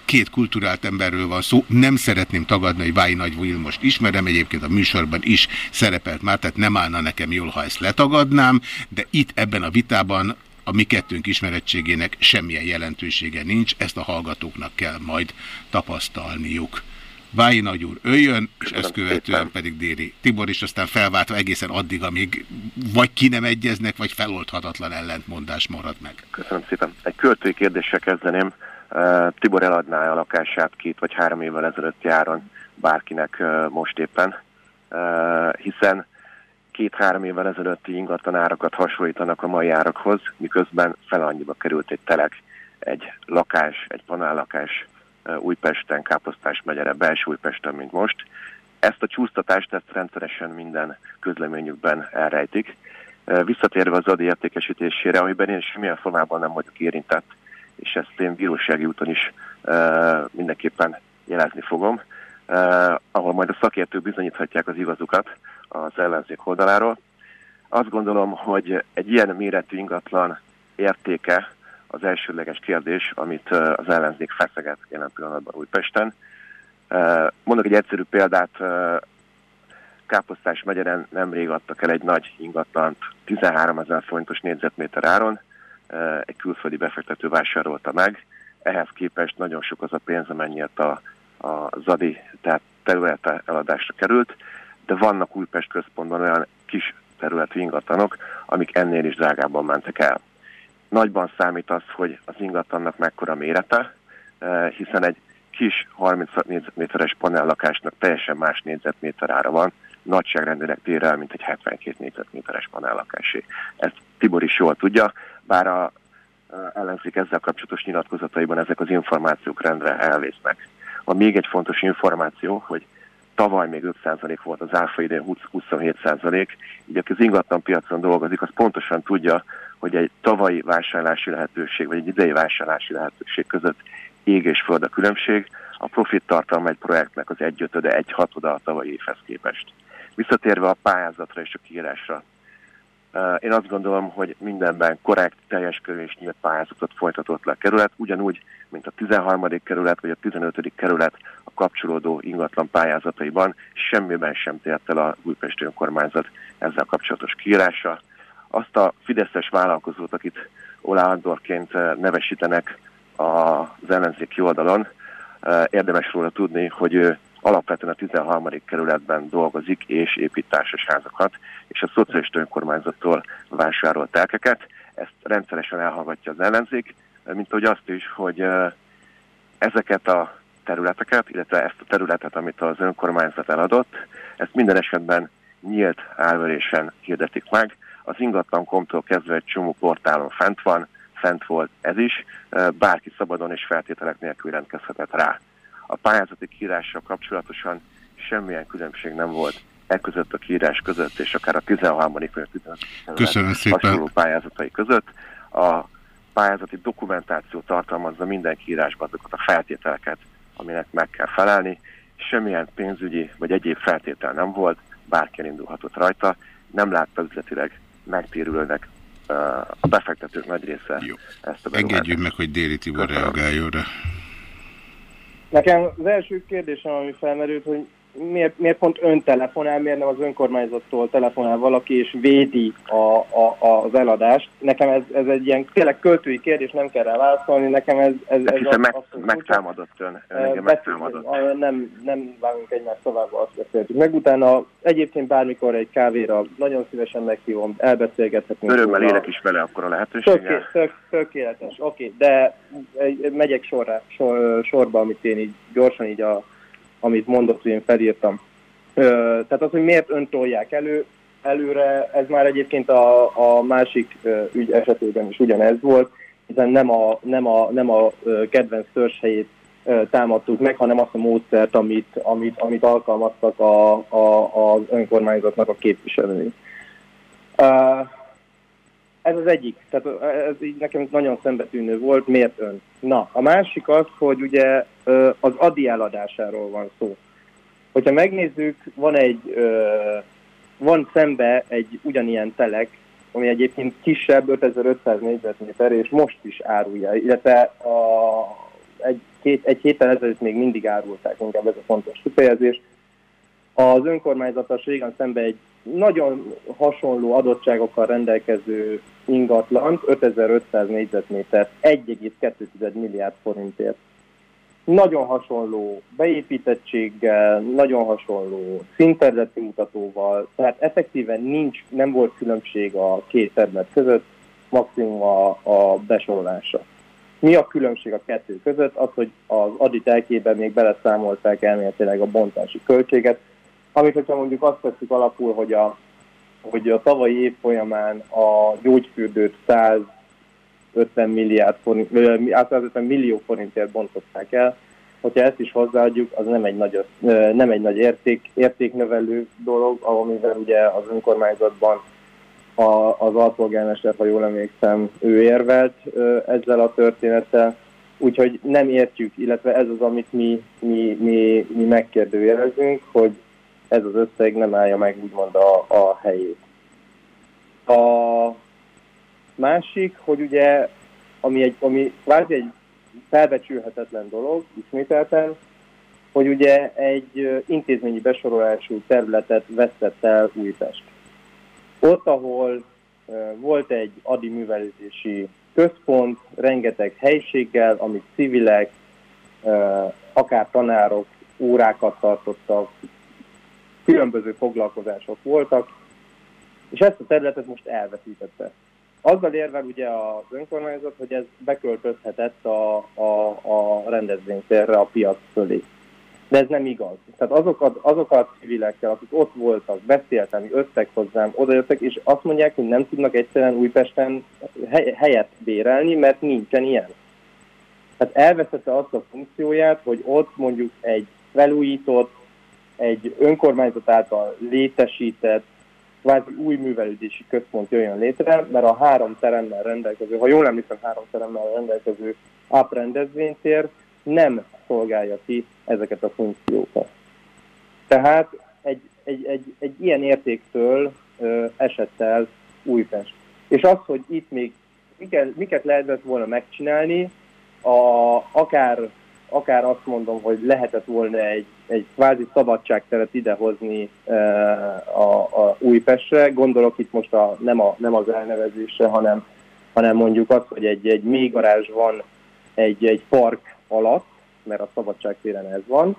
két kulturált emberről van szó. Nem szeretném tagadni, hogy Vályi Nagy Vilmost ismerem, egyébként a műsorban is szerepelt már, tehát nem állna nekem jól, ha ezt letagadnám, de itt ebben a vitában a mi kettőnk ismerettségének semmilyen jelentősége nincs, ezt a hallgatóknak kell majd tapasztalniuk. Vályi Nagy úr öljön, és ezt követően pedig Déri Tibor is, aztán felváltva egészen addig, amíg vagy ki nem egyeznek, vagy feloldhatatlan ellentmondás marad meg. Köszönöm szépen. Egy költői kérdéssel kezdeném. Tibor eladná a lakását két vagy három évvel ezelőtt járon bárkinek most éppen, hiszen két-három évvel ezelőtti ingatlan árakat hasonlítanak a mai árakhoz, miközben fel annyiba került egy telek, egy lakás, egy panállakás Újpesten, Káposztás megyere, belső Újpesten, mint most. Ezt a csúsztatást ezt rendszeresen minden közleményükben elrejtik. Visszatérve az adi értékesítésére, amiben én semmilyen formában nem vagyok érintett, és ezt én bírósági úton is mindenképpen jelezni fogom, ahol majd a szakértők bizonyíthatják az igazukat az ellenzék oldaláról. Azt gondolom, hogy egy ilyen méretű ingatlan értéke az elsődleges kérdés, amit az ellenzék feszeget jelen pillanatban Újpesten. Mondok egy egyszerű példát, Káposztás megyeren nemrég adtak el egy nagy ingatlant 13 ezer forintos négyzetméter áron, egy külföldi befektető vásárolta meg, ehhez képest nagyon sok az a pénz, amennyiért a, a Zadi tehát területe eladásra került, de vannak Újpest központban olyan kis területű ingatlanok, amik ennél is drágábban mentek el. Nagyban számít az, hogy az ingatlannak mekkora mérete, eh, hiszen egy kis 36 négyzetméteres panellakásnak teljesen más négyzetméter ára van, nagyságrendileg tér mint egy 72 négyzetméteres panellakásé. Ezt Tibor is jól tudja, bár a ellenzék ezzel kapcsolatos nyilatkozataiban ezek az információk rendre elvésznek. Van még egy fontos információ, hogy tavaly még 5% volt az áfa idén 27%, így aki az ingatlan piacon dolgozik, az pontosan tudja, hogy egy tavalyi vásárlási lehetőség, vagy egy idei vásárlási lehetőség között ég és föld a különbség. A profit tartalma egy projektnek az egyötöde, egy hatoda a tavalyi évhez képest. Visszatérve a pályázatra és a kiírásra, én azt gondolom, hogy mindenben korrekt, teljes körű és nyílt pályázatot folytatott le a kerület, ugyanúgy, mint a 13. kerület vagy a 15. kerület a kapcsolódó ingatlan pályázataiban semmiben sem tért el a Újpesti önkormányzat ezzel kapcsolatos kiírása azt a fideszes vállalkozót, akit Olá Andorként eh, nevesítenek az ellenzéki oldalon, eh, érdemes róla tudni, hogy ő alapvetően a 13. kerületben dolgozik és épít társasházakat, és a szocialista önkormányzattól vásárolt telkeket. Ezt rendszeresen elhallgatja az ellenzék, mint ahogy azt is, hogy ezeket a területeket, illetve ezt a területet, amit az önkormányzat eladott, ezt minden esetben nyílt árverésen hirdetik meg, az ingatlan.com-tól kezdve egy csomó portálon fent van, fent volt ez is, bárki szabadon és feltételek nélkül rendkezhetett rá. A pályázati kiírással kapcsolatosan semmilyen különbség nem volt e között a kiírás között, és akár a 13. vagy a 15. hasonló pályázatai között. A pályázati dokumentáció tartalmazza minden kiírásban azokat a feltételeket, aminek meg kell felelni. Semmilyen pénzügyi vagy egyéb feltétel nem volt, bárki indulhatott rajta, nem látta üzletileg megtérülnek a befektetők nagy része Jó. ezt a Engedjük meg, hogy Déli Tibor reagáljon rá. Nekem az első kérdésem, ami felmerült, hogy miért, miért pont ön telefonál, miért nem az önkormányzattól telefonál valaki, és védi a, a, az eladást. Nekem ez, ez egy ilyen tényleg költői kérdés, nem kell rá válaszolni, nekem ez... ez, De ez hiszen meg, megtámadott ön. Ön megtámadott. a- Nem, nem vágunk egymás szavába, azt beszéltük. Meg utána egyébként bármikor egy kávéra nagyon szívesen meghívom, elbeszélgethetünk. Örömmel élek is vele akkor a Töké, lehetőséggel. tök, tökéletes, oké, de egy- megyek sorra, sor, sorba, amit én így gyorsan így a, amit mondott, hogy én felírtam. Tehát az, hogy miért öntolják elő, előre, ez már egyébként a, a másik ügy esetében is ugyanez volt, hiszen nem a, nem a, nem a kedvenc törzshelyét ö, támadtuk meg, hanem azt a módszert, amit, amit, amit alkalmaztak a, a, az önkormányzatnak a képviselői. Uh, ez az egyik, tehát ez így nekem nagyon szembetűnő volt, miért ön? Na, a másik az, hogy ugye az adi eladásáról van szó. Hogyha megnézzük, van egy, van szembe egy ugyanilyen telek, ami egyébként kisebb, 5500 négyzetméter, és most is árulja, illetve a, egy, két, egy héttel ezelőtt még mindig árulták, inkább ez a fontos kifejezés. Az önkormányzattal régen szembe egy nagyon hasonló adottságokkal rendelkező ingatlant, 5500 négyzetméter, 1,2 milliárd forintért. Nagyon hasonló beépítettséggel, nagyon hasonló színterületi mutatóval, tehát effektíven nincs, nem volt különbség a két terület között, maximum a, a besorolása. Mi a különbség a kettő között? Az, hogy az adit elkében még beleszámolták elméletileg a bontási költséget, amit, hogyha mondjuk azt veszük alapul, hogy a, hogy a tavalyi év folyamán a gyógyfürdőt 150 milliárd forint, vagy 150 millió forintért bontották el, hogyha ezt is hozzáadjuk, az nem egy nagy, nem egy nagy érték, értéknövelő dolog, amivel ugye az önkormányzatban a, az alpolgármester, ha jól emlékszem, ő érvelt ezzel a történettel, úgyhogy nem értjük, illetve ez az, amit mi, mi, mi, mi megkérdőjelezünk, hogy ez az összeg nem állja meg úgymond a, a helyét. A másik, hogy ugye, ami, egy, ami kvázi egy felbecsülhetetlen dolog, ismételten, hogy ugye egy intézményi besorolású területet vesztett el Újpest. Ott, ahol volt egy adi művelődési központ, rengeteg helységgel, amit civilek, akár tanárok órákat tartottak, különböző foglalkozások voltak, és ezt a területet most elveszítette. Azzal érvel ugye az önkormányzat, hogy ez beköltözhetett a, a, a rendezvénytérre, a piac fölé. De ez nem igaz. Tehát azokat, azokat a civilekkel, akik ott voltak, beszéltem, jöttek hozzám, odajöttek, és azt mondják, hogy nem tudnak egyszerűen Újpesten hely, helyet bérelni, mert nincsen ilyen. Tehát elveszette azt a funkcióját, hogy ott mondjuk egy felújított, egy önkormányzat által létesített, kvázi új művelődési központ jöjjön létre, mert a három teremmel rendelkező, ha jól emlékszem, három teremmel rendelkező áprendezvénytér nem szolgálja ki ezeket a funkciókat. Tehát egy, egy, egy, egy ilyen értéktől ö, esett el Újpest. És az, hogy itt még miket, miket lehetett volna megcsinálni, a, akár, akár azt mondom, hogy lehetett volna egy, egy kvázi szabadságteret idehozni e, a, a Újpestre. Gondolok itt most a, nem, a, nem az elnevezésre, hanem, hanem mondjuk az, hogy egy, egy mélygarázs van egy, egy park alatt, mert a szabadságtéren ez van,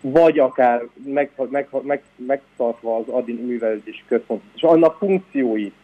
vagy akár meg, meg, meg, megtartva az adin művelődési központot, és annak funkcióit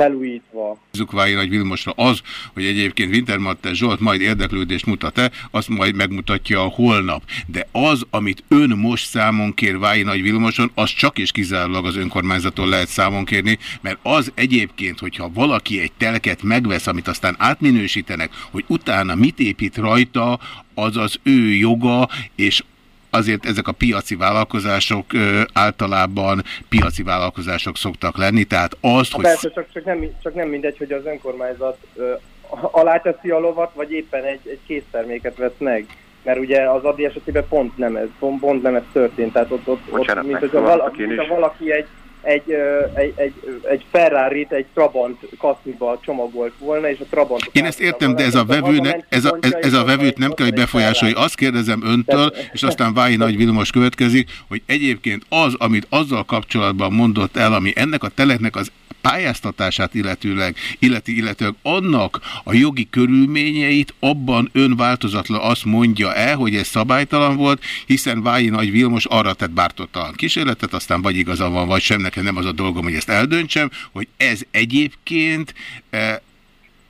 felújítva. Zukvái Nagy Vilmosra az, hogy egyébként Wintermatte Zsolt majd érdeklődést mutat-e, azt majd megmutatja a holnap. De az, amit ön most számon kér Vályi Nagy Vilmoson, az csak és kizárólag az önkormányzaton lehet számon kérni, mert az egyébként, hogyha valaki egy telket megvesz, amit aztán átminősítenek, hogy utána mit épít rajta, az az ő joga, és azért ezek a piaci vállalkozások ö, általában piaci vállalkozások szoktak lenni, tehát azt, hogy... Persze, csak, csak, nem, csak nem mindegy, hogy az önkormányzat ö, aláteszi a lovat, vagy éppen egy, egy készterméket vesz meg. Mert ugye az Adi esetében pont nem ez, pont, pont nem ez történt. Tehát ott, ott, Bocsánat, ott mint, hogyha megszólaltak vala, én mint valaki egy, egy, egy, egy, egy ferrari egy Trabant kasziba csomagolt volna, és a Trabant... Én ezt értem, de ez a, vevőnek, ez, a, ez, ez a vevőt nem kell, hogy befolyásolja. Azt kérdezem öntől, és aztán Vái Nagy Vilmos következik, hogy egyébként az, amit azzal kapcsolatban mondott el, ami ennek a teleknek az pályáztatását illetőleg, illeti illetőleg annak a jogi körülményeit abban ön változatlan azt mondja el, hogy ez szabálytalan volt, hiszen Vái Nagy Vilmos arra tett bártottalan kísérletet, aztán vagy igaza van, vagy sem, nekem nem az a dolgom, hogy ezt eldöntsem, hogy ez egyébként eh,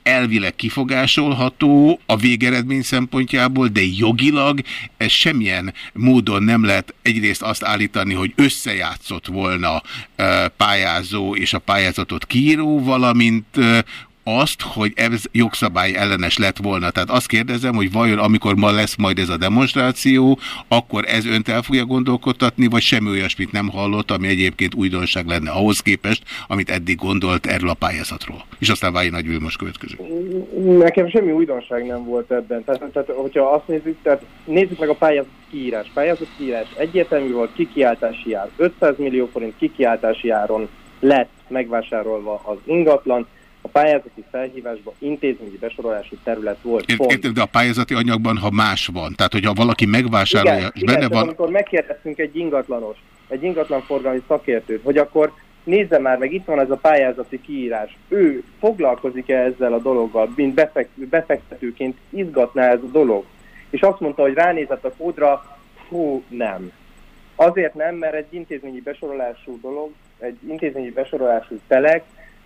elvileg kifogásolható a végeredmény szempontjából, de jogilag ez semmilyen módon nem lehet egyrészt azt állítani, hogy összejátszott volna pályázó és a pályázatot kiíró, valamint azt, hogy ez jogszabály ellenes lett volna. Tehát azt kérdezem, hogy vajon amikor ma lesz majd ez a demonstráció, akkor ez önt el fogja gondolkodtatni, vagy semmi olyasmit nem hallott, ami egyébként újdonság lenne ahhoz képest, amit eddig gondolt erről a pályázatról. És aztán Vályi Nagy Vilmos következő. Nekem semmi újdonság nem volt ebben. Tehát, tehát hogyha azt nézzük, tehát nézzük meg a pályázat kiírás. Pályázat kiírás egyértelmű volt, kikiáltási ár. 500 millió forint kikiáltási áron lett megvásárolva az ingatlan, a pályázati felhívásban intézményi besorolású terület volt. Értem, de a pályázati anyagban, ha más van, tehát hogyha valaki megvásárolja, igen, és benne igen, van... amikor megkérdeztünk egy ingatlanos, egy ingatlanforgalmi szakértőt, hogy akkor nézze már meg, itt van ez a pályázati kiírás. Ő foglalkozik-e ezzel a dologgal, mint befekt, befektetőként izgatná ez a dolog? És azt mondta, hogy ránézett a kódra, hú, nem. Azért nem, mert egy intézményi besorolású dolog, egy intézményi besorolású telek,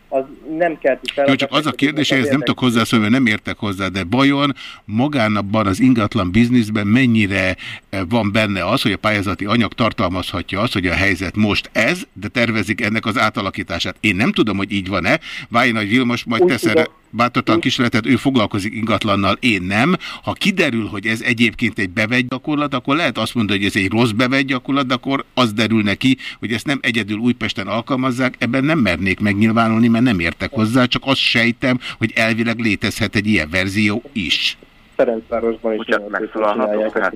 az nem kell fel. Jó, csak az a kérdés, ez nem tudok hozzászólni, nem értek hozzá, de bajon magánabban az ingatlan bizniszben mennyire eh, van benne az, hogy a pályázati anyag tartalmazhatja azt, hogy a helyzet most ez, de tervezik ennek az átalakítását. Én nem tudom, hogy így van-e. Váj Nagy Vilmos majd tesz erre bátortalan kísérletet, ő foglalkozik ingatlannal, én nem. Ha kiderül, hogy ez egyébként egy bevett gyakorlat, akkor lehet azt mondani, hogy ez egy rossz bevett gyakorlat, de akkor az derül neki, hogy ezt nem egyedül Újpesten alkalmazzák, ebben nem mernék megnyilvánulni, mert nem értek hozzá, csak azt sejtem, hogy elvileg létezhet egy ilyen verzió is. Ferencvárosban is megszólalhatok, hát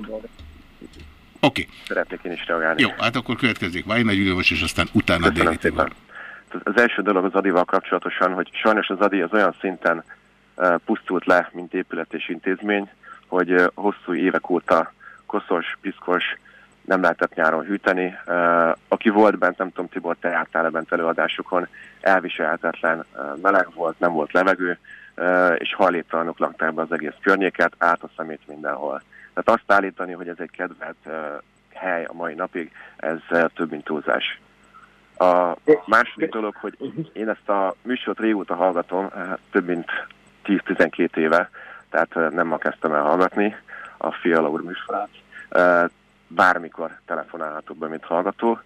Oké. Okay. Szeretnék én is reagálni. Jó, hát akkor következik Vajnagy Vilmos, és aztán utána Déli Tibor. Az első dolog az Adival kapcsolatosan, hogy sajnos az Adi az olyan szinten pusztult le, mint épület és intézmény, hogy hosszú évek óta koszos, piszkos, nem lehetett nyáron hűteni. Aki volt bent, nem tudom, Tibor, te jártál bent előadásokon, elviselhetetlen meleg volt, nem volt levegő, és hajléktalanok lakták be az egész környéket, át a szemét mindenhol. Tehát azt állítani, hogy ez egy kedvelt hely a mai napig, ez több, mint túlzás. A második dolog, hogy én ezt a műsort régóta hallgatom, több mint 10-12 éve, tehát nem ma kezdtem el hallgatni a Fiala úr műsorát. Bármikor telefonálhatok be, mint hallgató.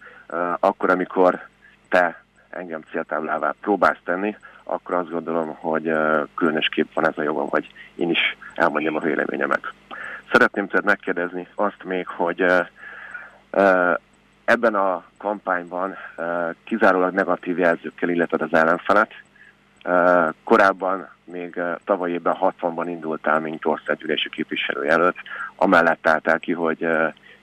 Akkor, amikor te engem céltáblává próbálsz tenni, akkor azt gondolom, hogy különösképp van ez a jogom, hogy én is elmondjam a véleményemet. Szeretném tehát megkérdezni azt még, hogy ebben a kampányban kizárólag negatív jelzőkkel illeted az ellenfelet. Korábban még tavaly évben 60-ban indultál, mint országgyűlési képviselőjelölt, amellett álltál ki, hogy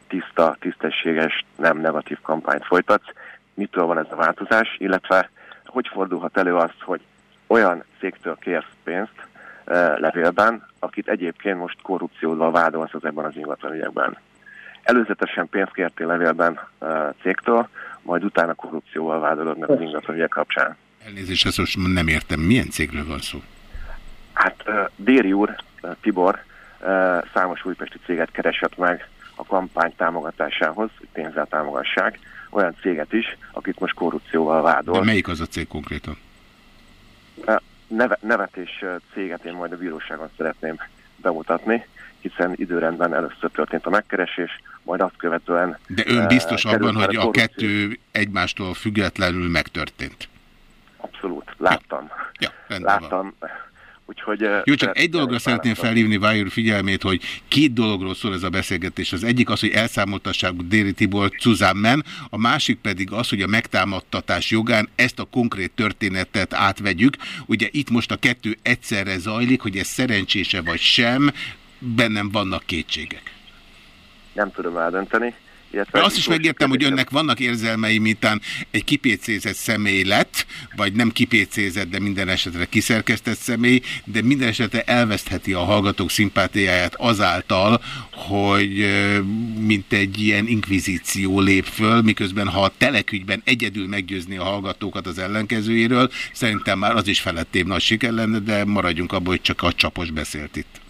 tiszta, tisztességes, nem negatív kampányt folytatsz. Mitől van ez a változás, illetve hogy fordulhat elő az, hogy olyan cégtől kérsz pénzt levélben, akit egyébként most korrupcióval vádolsz az ingatlan ügyekben? Előzetesen pénzt kértél levélben cégtől, majd utána korrupcióval vádolod meg az ingatlanügyek kapcsán. Elnézést, ezt most nem értem. Milyen cégről van szó? Hát Déri úr, Tibor számos újpesti céget keresett meg a kampány támogatásához, hogy pénzzel támogassák, olyan céget is, akit most korrupcióval vádol. De melyik az a cég konkrétan? Neve, nevet és céget én majd a bíróságon szeretném bemutatni, hiszen időrendben először történt a megkeresés, majd azt követően... De ön biztos uh, abban, hogy a, a kettő egymástól függetlenül megtörtént? Abszolút, láttam. Ja, ja láttam. Van. Úgyhogy, Jó, csak egy dologra szeretném felhívni Vájúr figyelmét, hogy két dologról szól ez a beszélgetés. Az egyik az, hogy elszámoltassák Déri Tibor Cuzánmen, a másik pedig az, hogy a megtámadtatás jogán ezt a konkrét történetet átvegyük. Ugye itt most a kettő egyszerre zajlik, hogy ez szerencsése vagy sem, bennem vannak kétségek. Nem tudom eldönteni. De azt is megértem, hogy önnek vannak érzelmei, mintán egy kipécézett személy lett, vagy nem kipécézett, de minden esetre kiszerkesztett személy, de minden esetre elvesztheti a hallgatók szimpátiáját azáltal, hogy mint egy ilyen inkvizíció lép föl, miközben ha a telekügyben egyedül meggyőzni a hallgatókat az ellenkezőjéről, szerintem már az is felettébb nagy siker lenne, de maradjunk abból, hogy csak a csapos beszélt itt.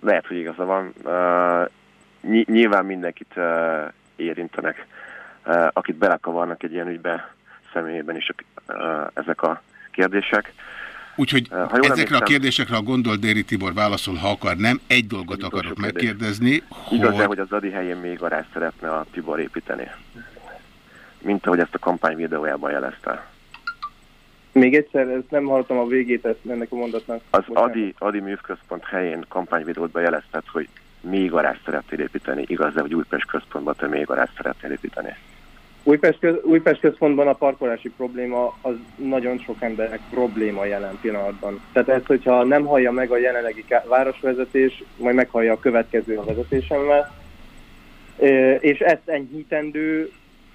Lehet, hogy igaza van. Uh, nyilván mindenkit uh, érintenek, uh, akit belekavarnak egy ilyen ügybe személyében is uh, ezek a kérdések. Úgyhogy ezekre emlékszem, a kérdésekre a gondol Déri Tibor válaszol, ha akar nem. Egy dolgot akarok megkérdezni. Hogy... hogy az Adi helyén még arás szeretne a Tibor építeni? Mint ahogy ezt a kampány videójában jelezte. Még egyszer, ezt nem hallottam a végét ezt, ennek a mondatnak. Az Adi, Adi Művközpont helyén kampányvideót bejelezted, hogy még arást szeretnél építeni. Igaz, de hogy Újpest központban te még arást szeretnél építeni? Újpest, Újpest központban a parkolási probléma az nagyon sok embernek probléma jelen pillanatban. Tehát ez, hogyha nem hallja meg a jelenlegi városvezetés, majd meghallja a következő a vezetésemmel, és ezt enyhítendő,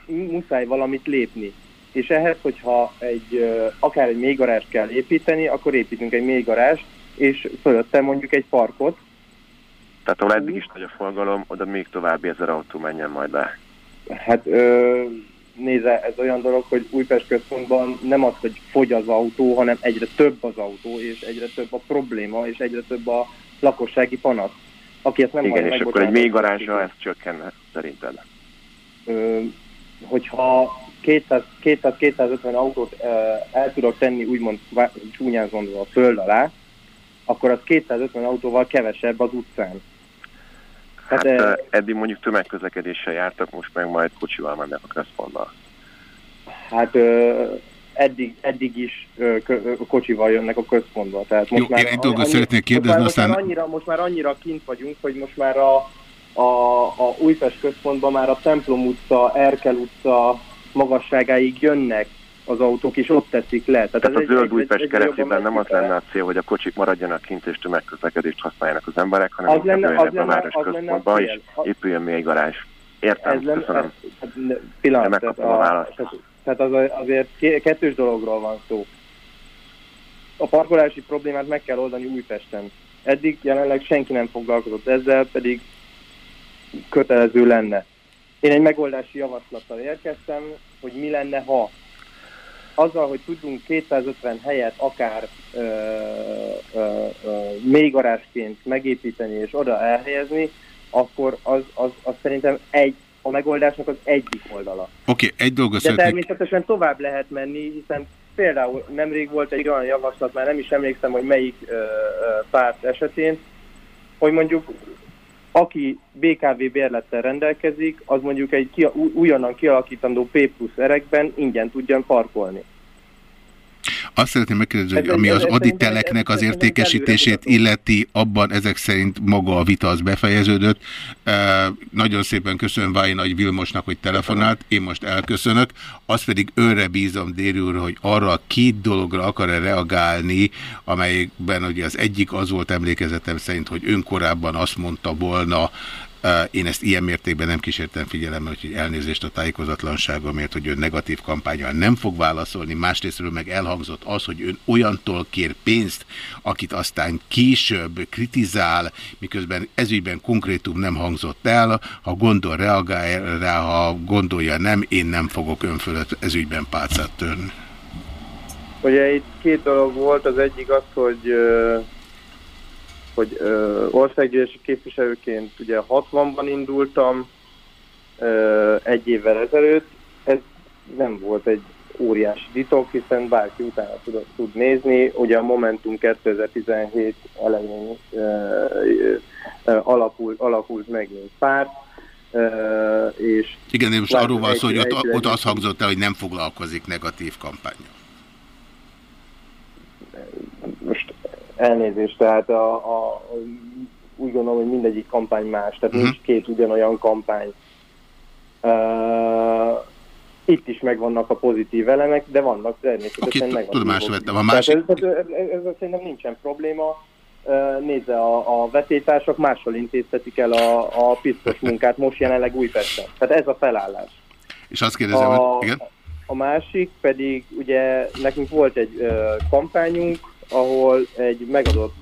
muszáj valamit lépni és ehhez, hogyha egy, akár egy mélygarást kell építeni, akkor építünk egy mélygarást, és fölötte mondjuk egy parkot. Tehát ahol eddig is nagy a forgalom, oda még további ezer autó menjen majd be. Hát ö, nézze, ez olyan dolog, hogy Újpest központban nem az, hogy fogy az autó, hanem egyre több az autó, és egyre több a probléma, és egyre több a lakossági panasz. Aki ezt nem Igen, és akkor egy mélygarázsra ez csökken szerinted? Ö, hogyha 200-250 autót el tudok tenni, úgymond csúnyán gondolva a föld alá, akkor az 250 autóval kevesebb az utcán. Hát, hát eddig mondjuk tömegközlekedéssel jártak, most meg majd kocsival mennek a központba. Hát eddig, eddig is kocsival jönnek a központba. Tehát most Jó, már én egy dolgot szeretnék kérdezni, most már, aztán... Most már, annyira, most már annyira kint vagyunk, hogy most már a, a, a Újpest központban már a Templom utca, Erkel utca, magasságáig jönnek az autók, és ott teszik le. Tehát, Tehát a zöld Újpest keretében nem az lenne a cél, hogy a kocsik maradjanak kint és tömegközlekedést használjanak az emberek, hanem az lenne, az lenne, a város az központba, és épüljön még garázs. Értem, ez köszönöm. Ez, pillanat, tehát, a, a választ. Tehát, tehát az, azért kettős dologról van szó. A parkolási problémát meg kell oldani Újpesten. Eddig jelenleg senki nem foglalkozott ezzel, pedig kötelező lenne. Én egy megoldási javaslattal érkeztem, hogy mi lenne, ha azzal, hogy tudunk 250 helyet akár ö, ö, ö, mélygarásként megépíteni és oda elhelyezni, akkor az, az, az szerintem egy, a megoldásnak az egyik oldala. Oké, okay, egy dolgot De természetesen tovább lehet menni, hiszen például nemrég volt egy olyan javaslat, már nem is emlékszem, hogy melyik ö, ö, párt esetén, hogy mondjuk aki BKV bérlettel rendelkezik, az mondjuk egy újonnan kialakítandó P plusz erekben ingyen tudjon parkolni. Azt szeretném megkérdezni, hogy ami az aditeleknek az értékesítését illeti, abban ezek szerint maga a vita az befejeződött. E, nagyon szépen köszönöm Váj Nagy Vilmosnak, hogy telefonált, én most elköszönök. Azt pedig őre bízom délül, hogy arra a két dologra akar-e reagálni, amelyikben ugye az egyik az volt emlékezetem szerint, hogy ön korábban azt mondta volna, én ezt ilyen mértékben nem kísértem figyelemmel, hogy elnézést a tájékozatlanságomért, hogy ön negatív kampányal nem fog válaszolni. Másrésztről meg elhangzott az, hogy ön olyantól kér pénzt, akit aztán később kritizál, miközben ezügyben konkrétum nem hangzott el. Ha gondol, reagál rá, ha gondolja nem, én nem fogok ön fölött ezügyben pálcát törni. Ugye itt két dolog volt, az egyik az, hogy hogy ö, országgyűlési képviselőként ugye 60-ban indultam, ö, egy évvel ezelőtt. Ez nem volt egy óriási titok, hiszen bárki utána tud, tud nézni. Ugye a Momentum 2017 elején ö, ö, ö, alakult, alakult megint párt, Uh, és Igen, most arról van szó, hogy ott, ott az hangzott el, hogy nem foglalkozik negatív kampányok. Most Elnézést, tehát a, a, úgy gondolom, hogy mindegyik kampány más, tehát uh-huh. nincs két ugyanolyan kampány. Uh, itt is megvannak a pozitív elemek, de vannak természetesen okay. Tudomásra vettem. A másik... Tehát ez, ez, ez, ez, szerintem nincsen probléma. nézze, a, a veszélytársak máshol intéztetik el a, a piszkos munkát, most jelenleg Újpesten. Tehát ez a felállás. És azt kérdezem, A- hogy igen? A másik pedig, ugye nekünk volt egy ö, kampányunk, ahol egy megadott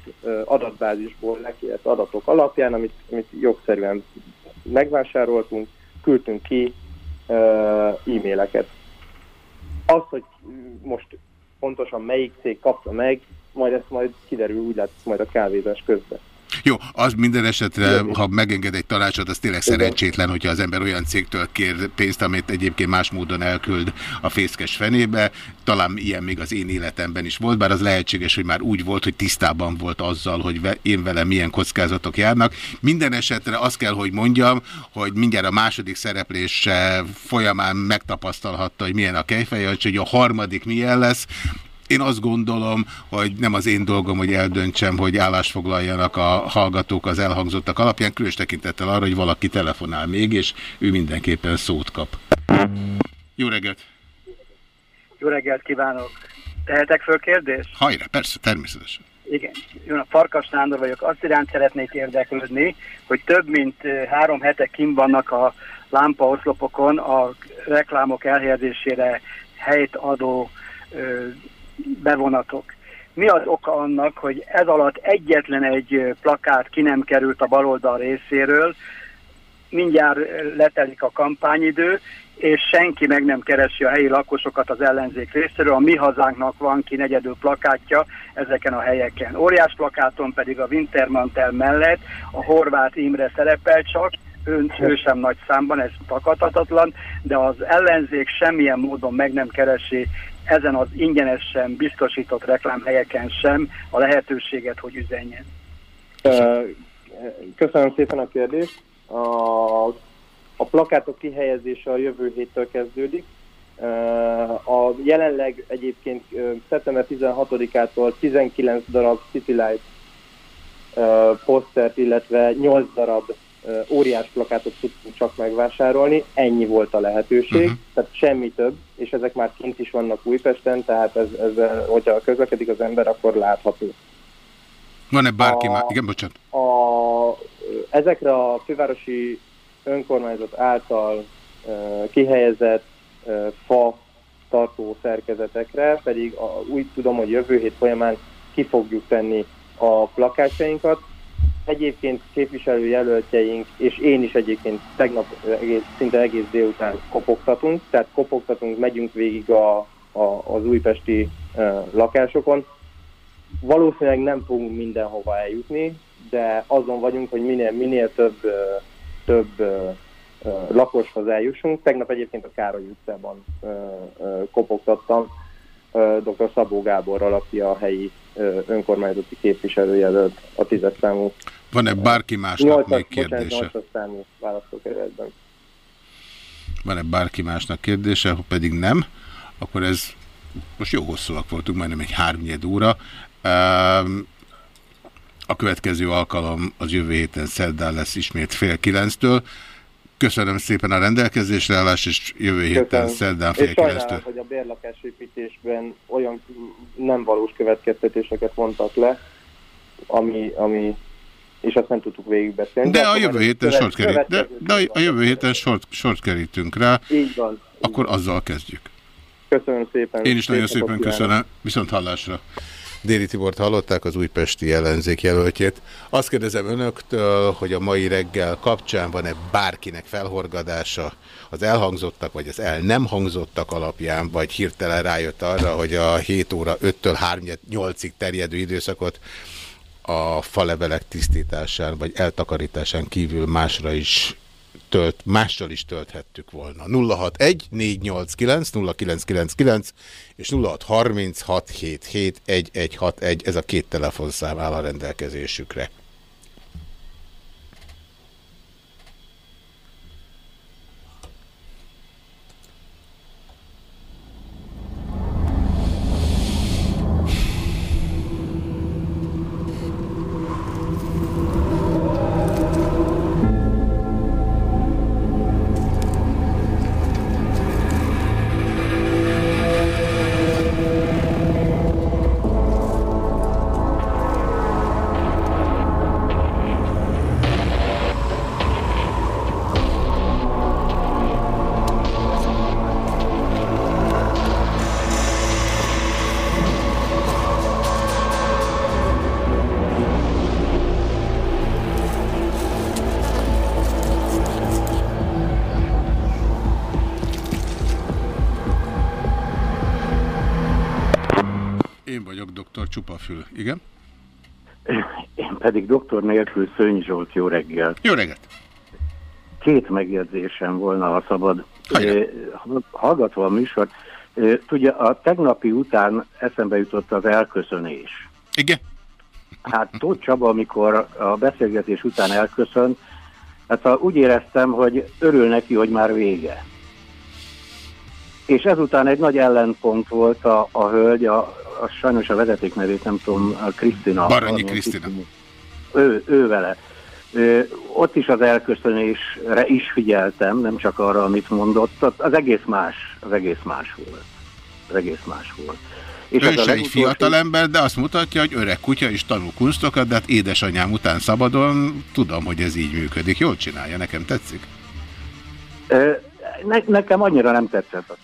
adatbázisból lekért adatok alapján, amit, amit jogszerűen megvásároltunk, küldtünk ki e-maileket. Az, hogy most pontosan melyik cég kapta meg, majd ezt majd kiderül, úgy látszik majd a kávézás közben. Jó, az minden esetre, ha megenged egy tanácsot, az tényleg szerencsétlen, hogyha az ember olyan cégtől kér pénzt, amit egyébként más módon elküld a fészkes fenébe. Talán ilyen még az én életemben is volt, bár az lehetséges, hogy már úgy volt, hogy tisztában volt azzal, hogy én vele milyen kockázatok járnak. Minden esetre azt kell, hogy mondjam, hogy mindjárt a második szereplés folyamán megtapasztalhatta, hogy milyen a kejfejacs, hogy a harmadik milyen lesz. Én azt gondolom, hogy nem az én dolgom, hogy eldöntsem, hogy állást foglaljanak a hallgatók az elhangzottak alapján, különös tekintettel arra, hogy valaki telefonál még, és ő mindenképpen szót kap. Jó reggelt! Jó reggelt kívánok! Tehetek föl kérdést? Hajrá, persze, természetesen. Igen. Jó, nap, Farkas Nándor vagyok. Azt iránt szeretnék érdeklődni, hogy több mint három hete kim vannak a lámpaoszlopokon a reklámok elhelyezésére helyt adó ö, bevonatok. Mi az oka annak, hogy ez alatt egyetlen egy plakát ki nem került a baloldal részéről, mindjárt letelik a kampányidő, és senki meg nem keresi a helyi lakosokat az ellenzék részéről. A mi hazánknak van ki negyedő plakátja ezeken a helyeken. Óriás plakáton pedig a Wintermantel mellett a horvát Imre szerepel csak, ő, ő sem nagy számban, ez takadhatatlan, de az ellenzék semmilyen módon meg nem keresi ezen az ingyenesen biztosított reklámhelyeken sem a lehetőséget, hogy üzenjen. Köszönöm szépen a kérdést. A, a plakátok kihelyezése a jövő héttől kezdődik. A jelenleg egyébként szeptember 16-ától 19 darab City Light posztert, illetve 8 darab óriás plakátot tudtunk csak megvásárolni. Ennyi volt a lehetőség, uh-huh. tehát semmi több, és ezek már kint is vannak Újpesten, tehát ez, ez, hogyha közlekedik az ember, akkor látható. Van-e bárki A- már? Igen, bocsánat. a, ezekre a fővárosi önkormányzat által uh, kihelyezett uh, fa tartó szerkezetekre, pedig a, úgy tudom, hogy jövő hét folyamán ki fogjuk tenni a plakátjainkat. Egyébként képviselőjelöltjeink, és én is egyébként tegnap egész, szinte egész délután kopogtatunk, tehát kopogtatunk, megyünk végig a, a, az újpesti uh, lakásokon, Valószínűleg nem fogunk mindenhova eljutni, de azon vagyunk, hogy minél, minél több, több ö, lakoshoz eljussunk. Tegnap egyébként a Károly utcában ö, kopogtattam dr. Szabó Gáborral, aki a helyi önkormányzati képviselőjelölt a tízes számú. Van-e bárki másnak még kérdése? nyolcas számú választókerületben. Van-e bárki másnak kérdése? Ha pedig nem, akkor ez most jó hosszúak voltunk, majdnem egy háromnyed óra. Um, a következő alkalom az jövő héten szerdán lesz ismét fél kilenctől. Köszönöm szépen a rendelkezésre állást, és jövő héten Köszönöm. szerdán fél kilenctől. hogy a bérlakásépítésben olyan nem valós következtetéseket vontak le, ami, ami és azt nem tudtuk végigbeszélni. De a akkor jövő héten sort, kerít, de, de a- a jövő héten sort, sort kerítünk rá, Így van. akkor azzal kezdjük. Köszönöm szépen. Én is nagyon szépen kívánok. köszönöm. Viszont hallásra. Déri Tibort hallották, az újpesti ellenzék jelöltjét. Azt kérdezem önöktől, hogy a mai reggel kapcsán van-e bárkinek felhorgadása az elhangzottak, vagy az el nem hangzottak alapján, vagy hirtelen rájött arra, hogy a 7 óra 5-től 3-8-ig terjedő időszakot a falevelek tisztításán, vagy eltakarításán kívül másra is tölt, mással is tölthettük volna. 061 489 0999 és 0636 77 1161, ez a két telefonszám áll a rendelkezésükre. Pedig doktor nélkül Szőny Zsolt, jó reggelt. Jó reggelt. Két megjegyzésem volna, ha szabad. Eh, Hallgatva a műsort, tudja, a tegnapi után eszembe jutott az elköszönés. Igen. Hát Tóth Csaba, amikor a beszélgetés után elköszönt, hát úgy éreztem, hogy örül neki, hogy már vége. És ezután egy nagy ellenpont volt a, a hölgy, a, a sajnos a vezeték nevét nem tudom, a Krisztina. Baranyi Krisztina. Ő, ő vele. Ö, ott is az elköszönésre is figyeltem, nem csak arra, amit mondott. Ott Az egész más, az egész más volt. Az egész más volt. És Ön a se egy legutolsó- fiatal ember, de azt mutatja, hogy öreg kutya is tanul kunstokat, de hát édesanyám után szabadon tudom, hogy ez így működik. Jól csinálja, nekem tetszik. Ö, Ne, nekem annyira nem tetszett a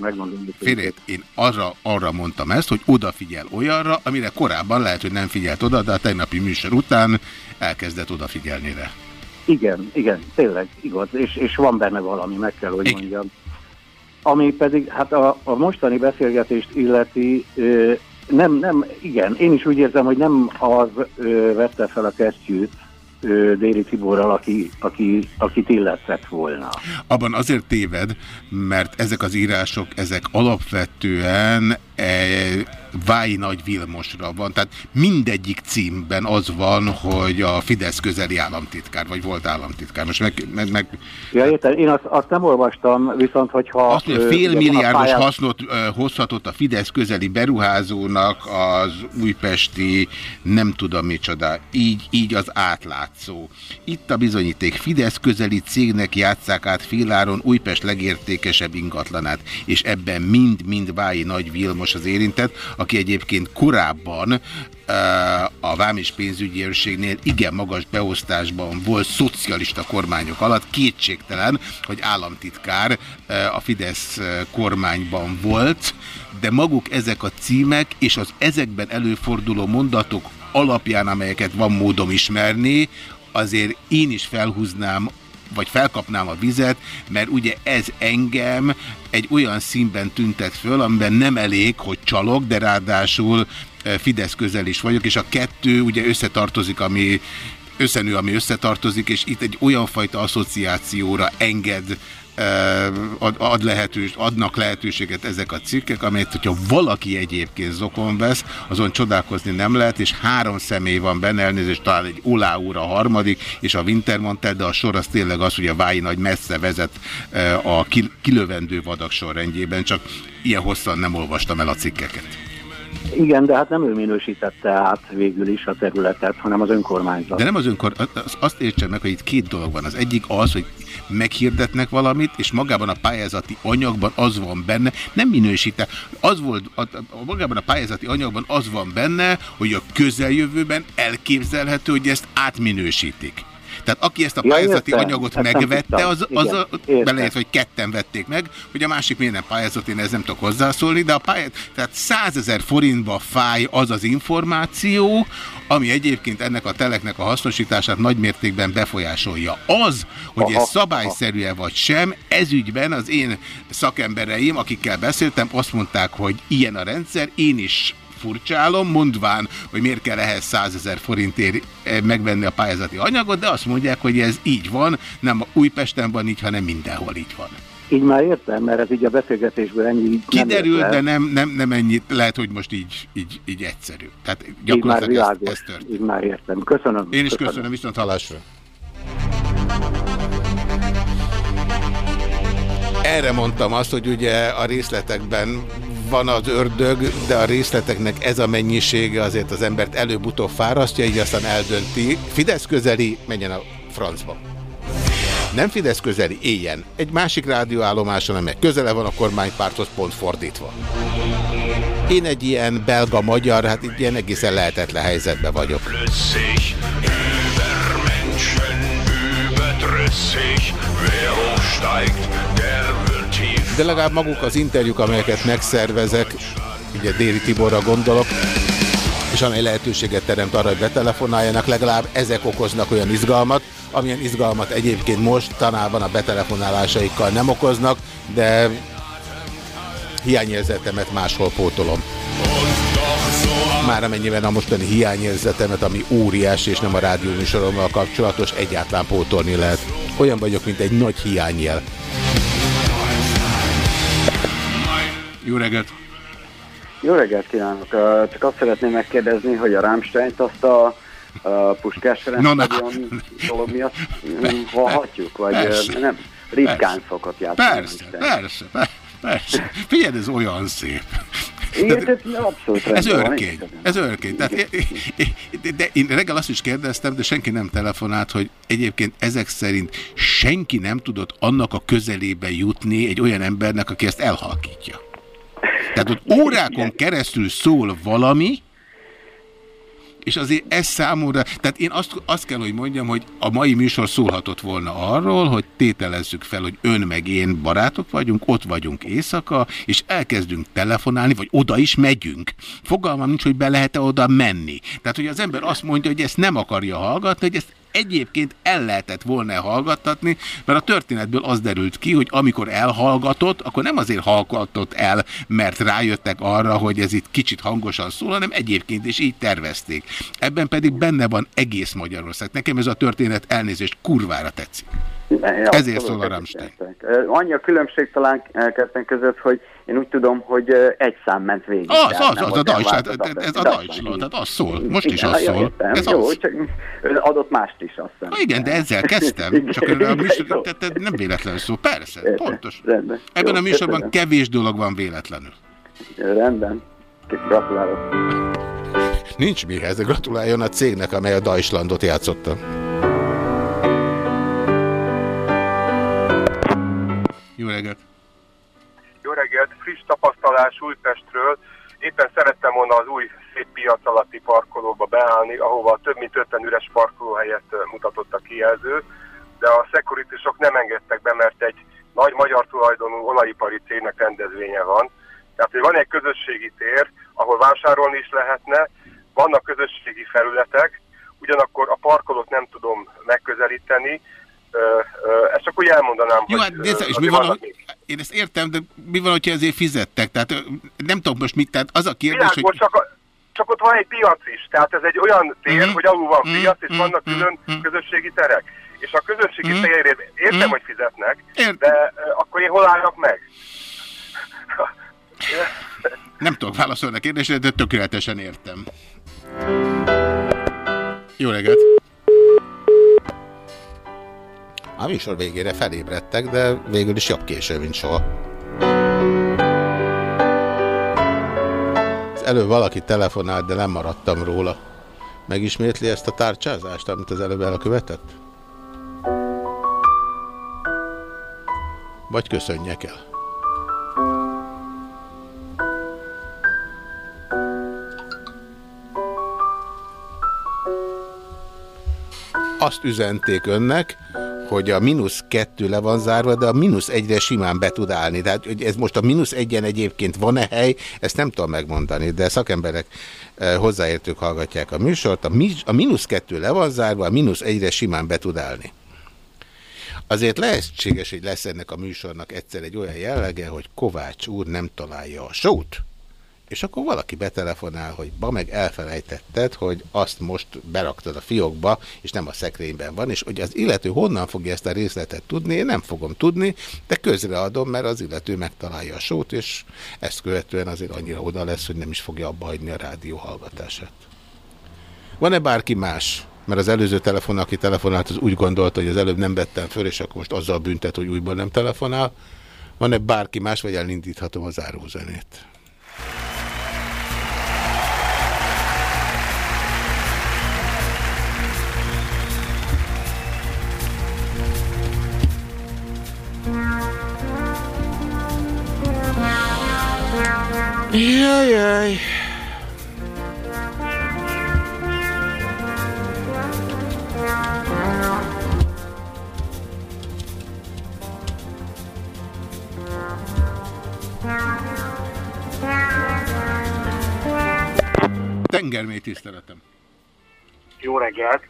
megmondom. őszintén. Félét, én arra, arra mondtam ezt, hogy odafigyel olyanra, amire korábban lehet, hogy nem figyelt oda, de a tegnapi műsor után elkezdett odafigyelni rá. Igen, igen, tényleg igaz, és, és van benne valami, meg kell, hogy mondjam. Ami pedig, hát a, a mostani beszélgetést illeti, ö, nem, nem, igen, én is úgy érzem, hogy nem az ö, vette fel a kesztyűt Déri Tiborral, aki, aki, akit illetett volna. Abban azért téved, mert ezek az írások, ezek alapvetően e, Vályi Nagy Vilmosra van. Tehát mindegyik címben az van, hogy a Fidesz közeli államtitkár, vagy volt államtitkár. Most meg, meg, meg Ja, érted, én azt, azt nem olvastam, viszont hogyha... azt mondja, ö, fél ugye van a milliárdos pályán- hasznot ö, hozhatott a Fidesz közeli beruházónak az újpesti nem tudom micsoda, így, így az átlátszó. Itt a bizonyíték, Fidesz közeli cégnek játsszák át féláron Újpest legértékesebb ingatlanát, és ebben mind-mind Vályi Nagy Vilmos az érintett, aki egyébként korábban ö, a Vám pénzügyi őrségnél igen magas beosztásban volt szocialista kormányok alatt, kétségtelen, hogy államtitkár ö, a Fidesz ö, kormányban volt, de maguk ezek a címek és az ezekben előforduló mondatok alapján, amelyeket van módom ismerni, azért én is felhúznám vagy felkapnám a vizet, mert ugye ez engem egy olyan színben tüntet föl, amiben nem elég, hogy csalok, de ráadásul Fidesz közel is vagyok, és a kettő ugye összetartozik, ami összenő, ami összetartozik, és itt egy olyan fajta asszociációra enged ad, ad lehetős, adnak lehetőséget ezek a cikkek, amelyet, hogyha valaki egyébként zokon vesz, azon csodálkozni nem lehet, és három személy van benne, elnézést talán egy Olá úr a harmadik, és a Wintermantel, de a sor az tényleg az, hogy a Vályi Nagy messze vezet a kil- kilövendő vadak sorrendjében, csak ilyen hosszan nem olvastam el a cikkeket. Igen, de hát nem ő minősítette át végül is a területet, hanem az önkormányzat. De nem az önkor, az- azt értsen meg, hogy itt két dolog van. Az egyik az, hogy meghirdetnek valamit, és magában a pályázati anyagban az van benne, nem minősíte, az volt, a, magában a pályázati anyagban az van benne, hogy a közeljövőben elképzelhető, hogy ezt átminősítik. Tehát aki ezt a pályázati értem. anyagot Ezt nem megvette, az, az Igen, a, beleért, hogy ketten vették meg, hogy a másik miért nem pályázott, én ez nem tudok hozzászólni, de a pályát, tehát 100 ezer forintba fáj az az információ, ami egyébként ennek a teleknek a hasznosítását nagymértékben befolyásolja. Az, hogy ez Aha, szabályszerű-e vagy sem, ezügyben az én szakembereim, akikkel beszéltem, azt mondták, hogy ilyen a rendszer, én is furcsálom, mondván, hogy miért kell ehhez 100 ezer forintért eh, megvenni a pályázati anyagot, de azt mondják, hogy ez így van, nem Újpesten van így, hanem mindenhol így van. Így már értem, mert ez így a beszélgetésből ennyi így nem Kiderült, le. de nem, nem, nem ennyit, lehet, hogy most így, így, így egyszerű. Tehát Így már gyakorlatilag ez, világos, ez történt. így már értem. Köszönöm. Én is köszönöm, viszont hallásra. Erre mondtam azt, hogy ugye a részletekben van az ördög, de a részleteknek ez a mennyisége azért az embert előbb-utóbb fárasztja, így aztán eldönti. Fidesz közeli, menjen a francba. Nem Fidesz közeli, éljen. Egy másik rádióállomáson, amely közele van a kormánypárthoz, pont fordítva. Én egy ilyen belga-magyar, hát egy ilyen egészen lehetetlen helyzetben vagyok. Flüssig, über Menschen, überdrüssig, wer tief. De legalább maguk az interjúk, amelyeket megszervezek, ugye Déri Tiborra gondolok, és amely lehetőséget teremt arra, hogy betelefonáljanak, legalább ezek okoznak olyan izgalmat, amilyen izgalmat egyébként most tanában a betelefonálásaikkal nem okoznak, de hiányérzetemet máshol pótolom. Már amennyiben a mostani hiányérzetemet, ami óriás és nem a rádióműsorommal kapcsolatos, egyáltalán pótolni lehet. Olyan vagyok, mint egy nagy hiányjel. Jó reggelt! Jó reggelt kívánok! Csak azt szeretném megkérdezni, hogy a Rammstein-t azt a, a Puskás Ferenc No, stadion dolog miatt mm, hallhatjuk? Vagy Persze. nem? Ritkán Persze. szokott játszani. Persze, persze, persze, persze. Figyelj, ez olyan szép. Igen, tehát abszolút Ez örkény, ez örkény. Tehát, én- de én reggel azt is kérdeztem, de senki nem telefonált, hogy egyébként ezek szerint senki nem tudott annak a közelébe jutni egy olyan embernek, aki ezt elhalkítja. Tehát ott órákon keresztül szól valami, és azért ez számomra, tehát én azt, azt kell, hogy mondjam, hogy a mai műsor szólhatott volna arról, hogy tételezzük fel, hogy ön meg én barátok vagyunk, ott vagyunk éjszaka, és elkezdünk telefonálni, vagy oda is megyünk. Fogalmam nincs, hogy be lehet-e oda menni. Tehát, hogy az ember azt mondja, hogy ezt nem akarja hallgatni, hogy ezt egyébként el lehetett volna hallgattatni, mert a történetből az derült ki, hogy amikor elhallgatott, akkor nem azért hallgatott el, mert rájöttek arra, hogy ez itt kicsit hangosan szól, hanem egyébként is így tervezték. Ebben pedig benne van egész Magyarország. Nekem ez a történet elnézést kurvára tetszik. Én Ezért szól a Rammstein. Annyi a különbség talán ketten között, hogy én úgy tudom, hogy egy szám ment végig. Az, az, nem az, a Deutsch, hát ez a Deutschland, tehát az szól. Most is Igen, az ja, szól. értem. Ez Jó, az. csak ön adott mást is, azt hiszem. Igen, de ezzel kezdtem. Igen. Csak a műsor, tehát tehát nem véletlenül szó. Persze, Értem. pontos. Rendben. Ebben Jó, a műsorban köszönöm. kevés dolog van véletlenül. Rendben. Gratulálok. Nincs mihez, gratuláljon a cégnek, amely a Deutschlandot játszotta. Jó reggelt! Reggelt, friss tapasztalás Újpestről. Éppen szerettem volna az új szép piac alatti parkolóba beállni, ahova több mint 50 üres parkolóhelyet mutatott a kijelző, de a szekuritusok nem engedtek be, mert egy nagy magyar tulajdonú olajipari cégnek rendezvénye van. Tehát, hogy van egy közösségi tér, ahol vásárolni is lehetne, vannak közösségi felületek, ugyanakkor a parkolót nem tudom megközelíteni. Ezt csak úgy elmondanám, Jó, hogy hát nézd, ö, és mi van, hogy, én ezt értem, de mi van, hogyha ezért fizettek? Tehát nem tudom most mit, tehát az a kérdés, Világos, hogy... csak, a- csak ott van egy piac is, tehát ez egy olyan tér, Mhm. hogy alul van Mhm, piac, és mhm, vannak mhm, külön mhm. közösségi terek. És a közösségi Mhm. térért értem, Mhm. hogy fizetnek, Ért- de eh, akkor én hol állnak meg? Nem tudok válaszolni a kérdésre, de tökéletesen értem. Jó reggelt! A műsor végére felébredtek, de végül is jobb késő, mint soha. Előbb valaki telefonált, de nem maradtam róla. Megismétli ezt a tárcsázást, amit az előbb elkövetett? Vagy köszönjek el? Azt üzenték önnek, hogy a mínusz kettő le van zárva, de a mínusz egyre simán be tud állni. Tehát hogy ez most a mínusz egyen egyébként van-e hely, ezt nem tudom megmondani, de szakemberek eh, hozzáértők hallgatják a műsort. A, mínusz kettő le van zárva, a mínusz egyre simán be tud állni. Azért lehetséges, hogy lesz ennek a műsornak egyszer egy olyan jellege, hogy Kovács úr nem találja a sót, és akkor valaki betelefonál, hogy ba meg elfelejtetted, hogy azt most beraktad a fiókba, és nem a szekrényben van, és hogy az illető honnan fogja ezt a részletet tudni, én nem fogom tudni, de közreadom, mert az illető megtalálja a sót, és ezt követően azért annyira oda lesz, hogy nem is fogja abba hagyni a rádió hallgatását. Van-e bárki más? Mert az előző telefon, aki telefonált, az úgy gondolta, hogy az előbb nem vettem föl, és akkor most azzal büntet, hogy újból nem telefonál. Van-e bárki más, vagy elindíthatom a zárózenét? Jajjaj. Tengermély tiszteletem. Jó reggelt!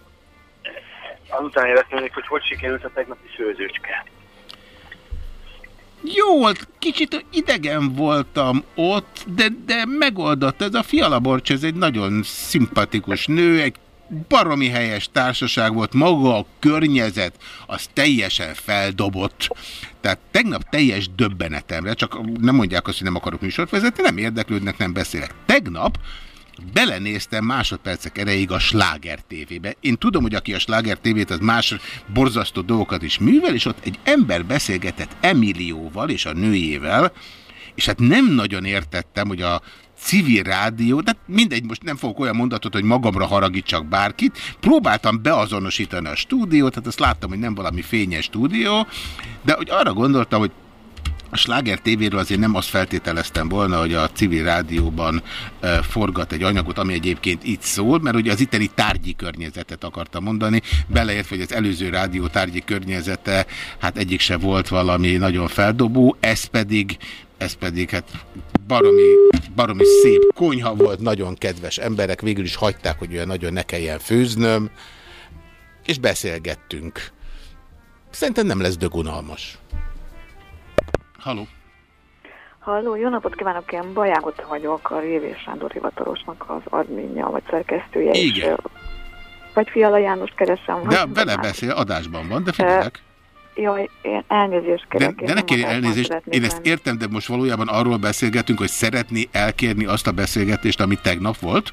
Azután éreztünk, hogy hogy sikerült a tegnapi főzőcske. Jó kicsit idegen voltam ott, de, de megoldott. Ez a Fialaborcs, ez egy nagyon szimpatikus nő, egy baromi helyes társaság volt, maga a környezet, az teljesen feldobott. Tehát tegnap teljes döbbenetemre, csak nem mondják azt, hogy nem akarok műsort vezetni, nem érdeklődnek, nem beszélek. Tegnap belenéztem másodpercek erejéig a Sláger TV-be. Én tudom, hogy aki a Sláger TV-t, az más borzasztó dolgokat is művel, és ott egy ember beszélgetett Emilióval és a nőjével, és hát nem nagyon értettem, hogy a civil rádió, de mindegy, most nem fogok olyan mondatot, hogy magamra haragítsak bárkit. Próbáltam beazonosítani a stúdiót, tehát azt láttam, hogy nem valami fényes stúdió, de hogy arra gondoltam, hogy a Sláger TV-ről azért nem azt feltételeztem volna, hogy a civil rádióban e, forgat egy anyagot, ami egyébként itt szól, mert ugye az itteni tárgyi környezetet akartam mondani, beleértve, hogy az előző rádió tárgyi környezete, hát egyik se volt valami nagyon feldobó, ez pedig, ez pedig hát baromi, baromi szép konyha volt, nagyon kedves emberek, végül is hagyták, hogy olyan nagyon ne kelljen főznöm, és beszélgettünk. Szerintem nem lesz dögunalmas. Halló! Halló, jó napot kívánok, én Bajágota vagyok, a Révés Sándor hivatalosnak az adminja, vagy szerkesztője. Igen. És, vagy Fiala János keresem. De vele beszél, adásban van, de figyelek. Jaj, én elnézést kérek. De, de ne kérj elnézést, én ezt értem, de most valójában arról beszélgetünk, hogy szeretné elkérni azt a beszélgetést, ami tegnap volt?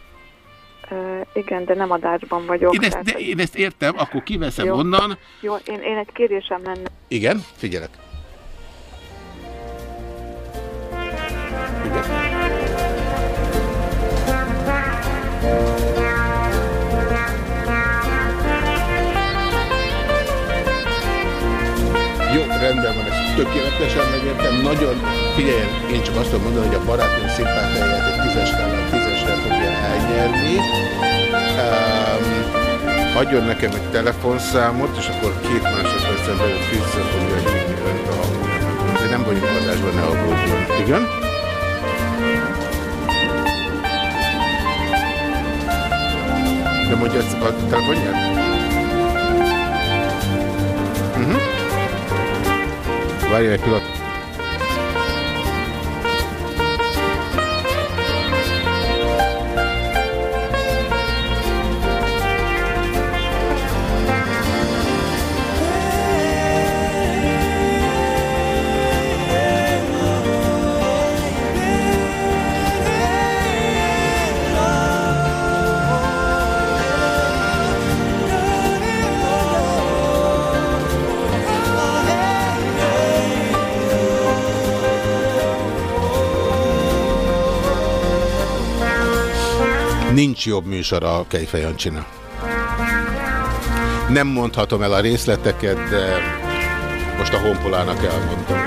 Uh, igen, de nem adásban vagyok. Én ezt, de én ezt értem, akkor kiveszem jó, onnan. Jó, én, én egy kérésem lenne. Igen, figyelek. Tökéletesen megértem. Nagyon, figyeljen, én csak azt tudom mondani, hogy a barátom szimpátiáját egy tízes skálán tízesre fogja elnyerni. Um, adjon nekem egy telefonszámot, és akkor két másodpercen belül vissza fogja hívni önt a De nem vagyunk adásban, ne aggódjon. Igen? De mondja a telefonját? Várj egy Nincs jobb műsor a Kejfej Jancsina. Nem mondhatom el a részleteket, de most a honpolának elmondtam.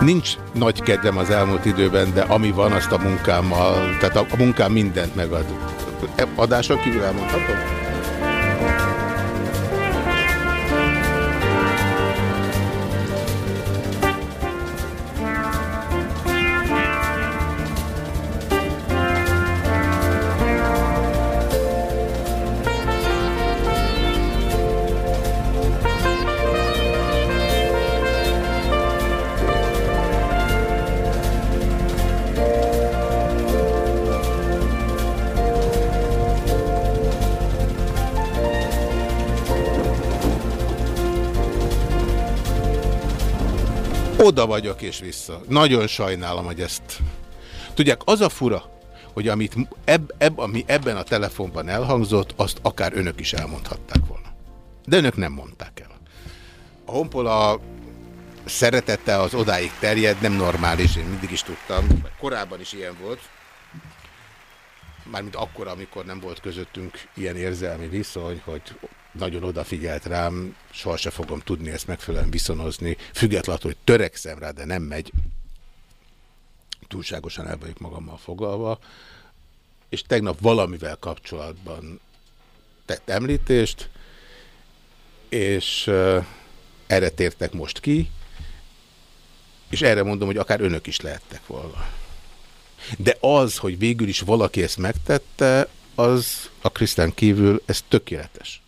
Nincs nagy kedvem az elmúlt időben, de ami van, azt a munkámmal, tehát a, a munkám mindent megad. Adáson kívül elmondhatom? Oda vagyok és vissza. Nagyon sajnálom, hogy ezt... Tudják, az a fura, hogy amit eb, eb, ami ebben a telefonban elhangzott, azt akár önök is elmondhatták volna. De önök nem mondták el. A honpola szeretete az odáig terjed, nem normális, én mindig is tudtam. Korábban is ilyen volt. Mármint akkor, amikor nem volt közöttünk ilyen érzelmi viszony, hogy nagyon odafigyelt rám, sohasem fogom tudni ezt megfelelően viszonozni, függetlenül, hogy törekszem rá, de nem megy. Túlságosan el vagyok magammal foglalva, és tegnap valamivel kapcsolatban tett említést, és uh, erre tértek most ki, és erre mondom, hogy akár önök is lehettek volna. De az, hogy végül is valaki ezt megtette, az a Krisztán kívül, ez tökéletes.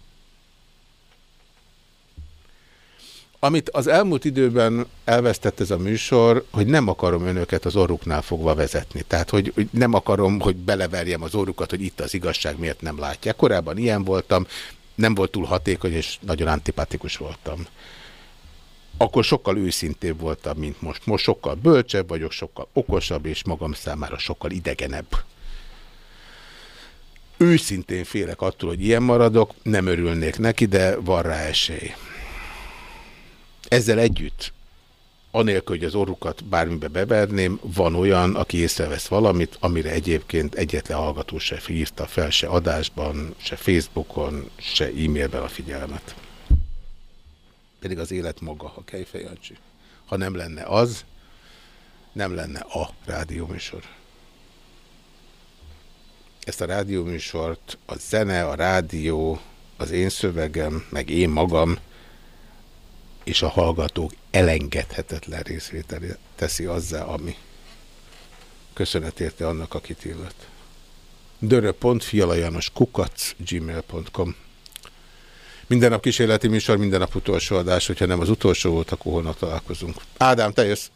Amit az elmúlt időben elvesztett ez a műsor, hogy nem akarom önöket az orruknál fogva vezetni. Tehát, hogy, hogy nem akarom, hogy beleverjem az orrukat, hogy itt az igazság miért nem látják. Korábban ilyen voltam, nem volt túl hatékony, és nagyon antipatikus voltam. Akkor sokkal őszintébb voltam, mint most. Most sokkal bölcsebb vagyok, sokkal okosabb, és magam számára sokkal idegenebb. Őszintén félek attól, hogy ilyen maradok, nem örülnék neki, de van rá esély. Ezzel együtt, anélkül, hogy az orrukat bármibe beverném, van olyan, aki észrevesz valamit, amire egyébként egyetlen hallgató se írta fel, se adásban, se Facebookon, se e-mailben a figyelmet. Pedig az élet maga, a Kejfejancsi. Ha nem lenne az, nem lenne a rádióműsor. Ezt a rádióműsort a zene, a rádió, az én szövegem, meg én magam, és a hallgatók elengedhetetlen részvételé teszi azzá, ami. Köszönet érte annak, akit illet. dörö.fialajanos kukac gmail.com Minden nap kísérleti műsor, minden nap utolsó adás, hogyha nem az utolsó volt, akkor holnap találkozunk. Ádám, te jössz!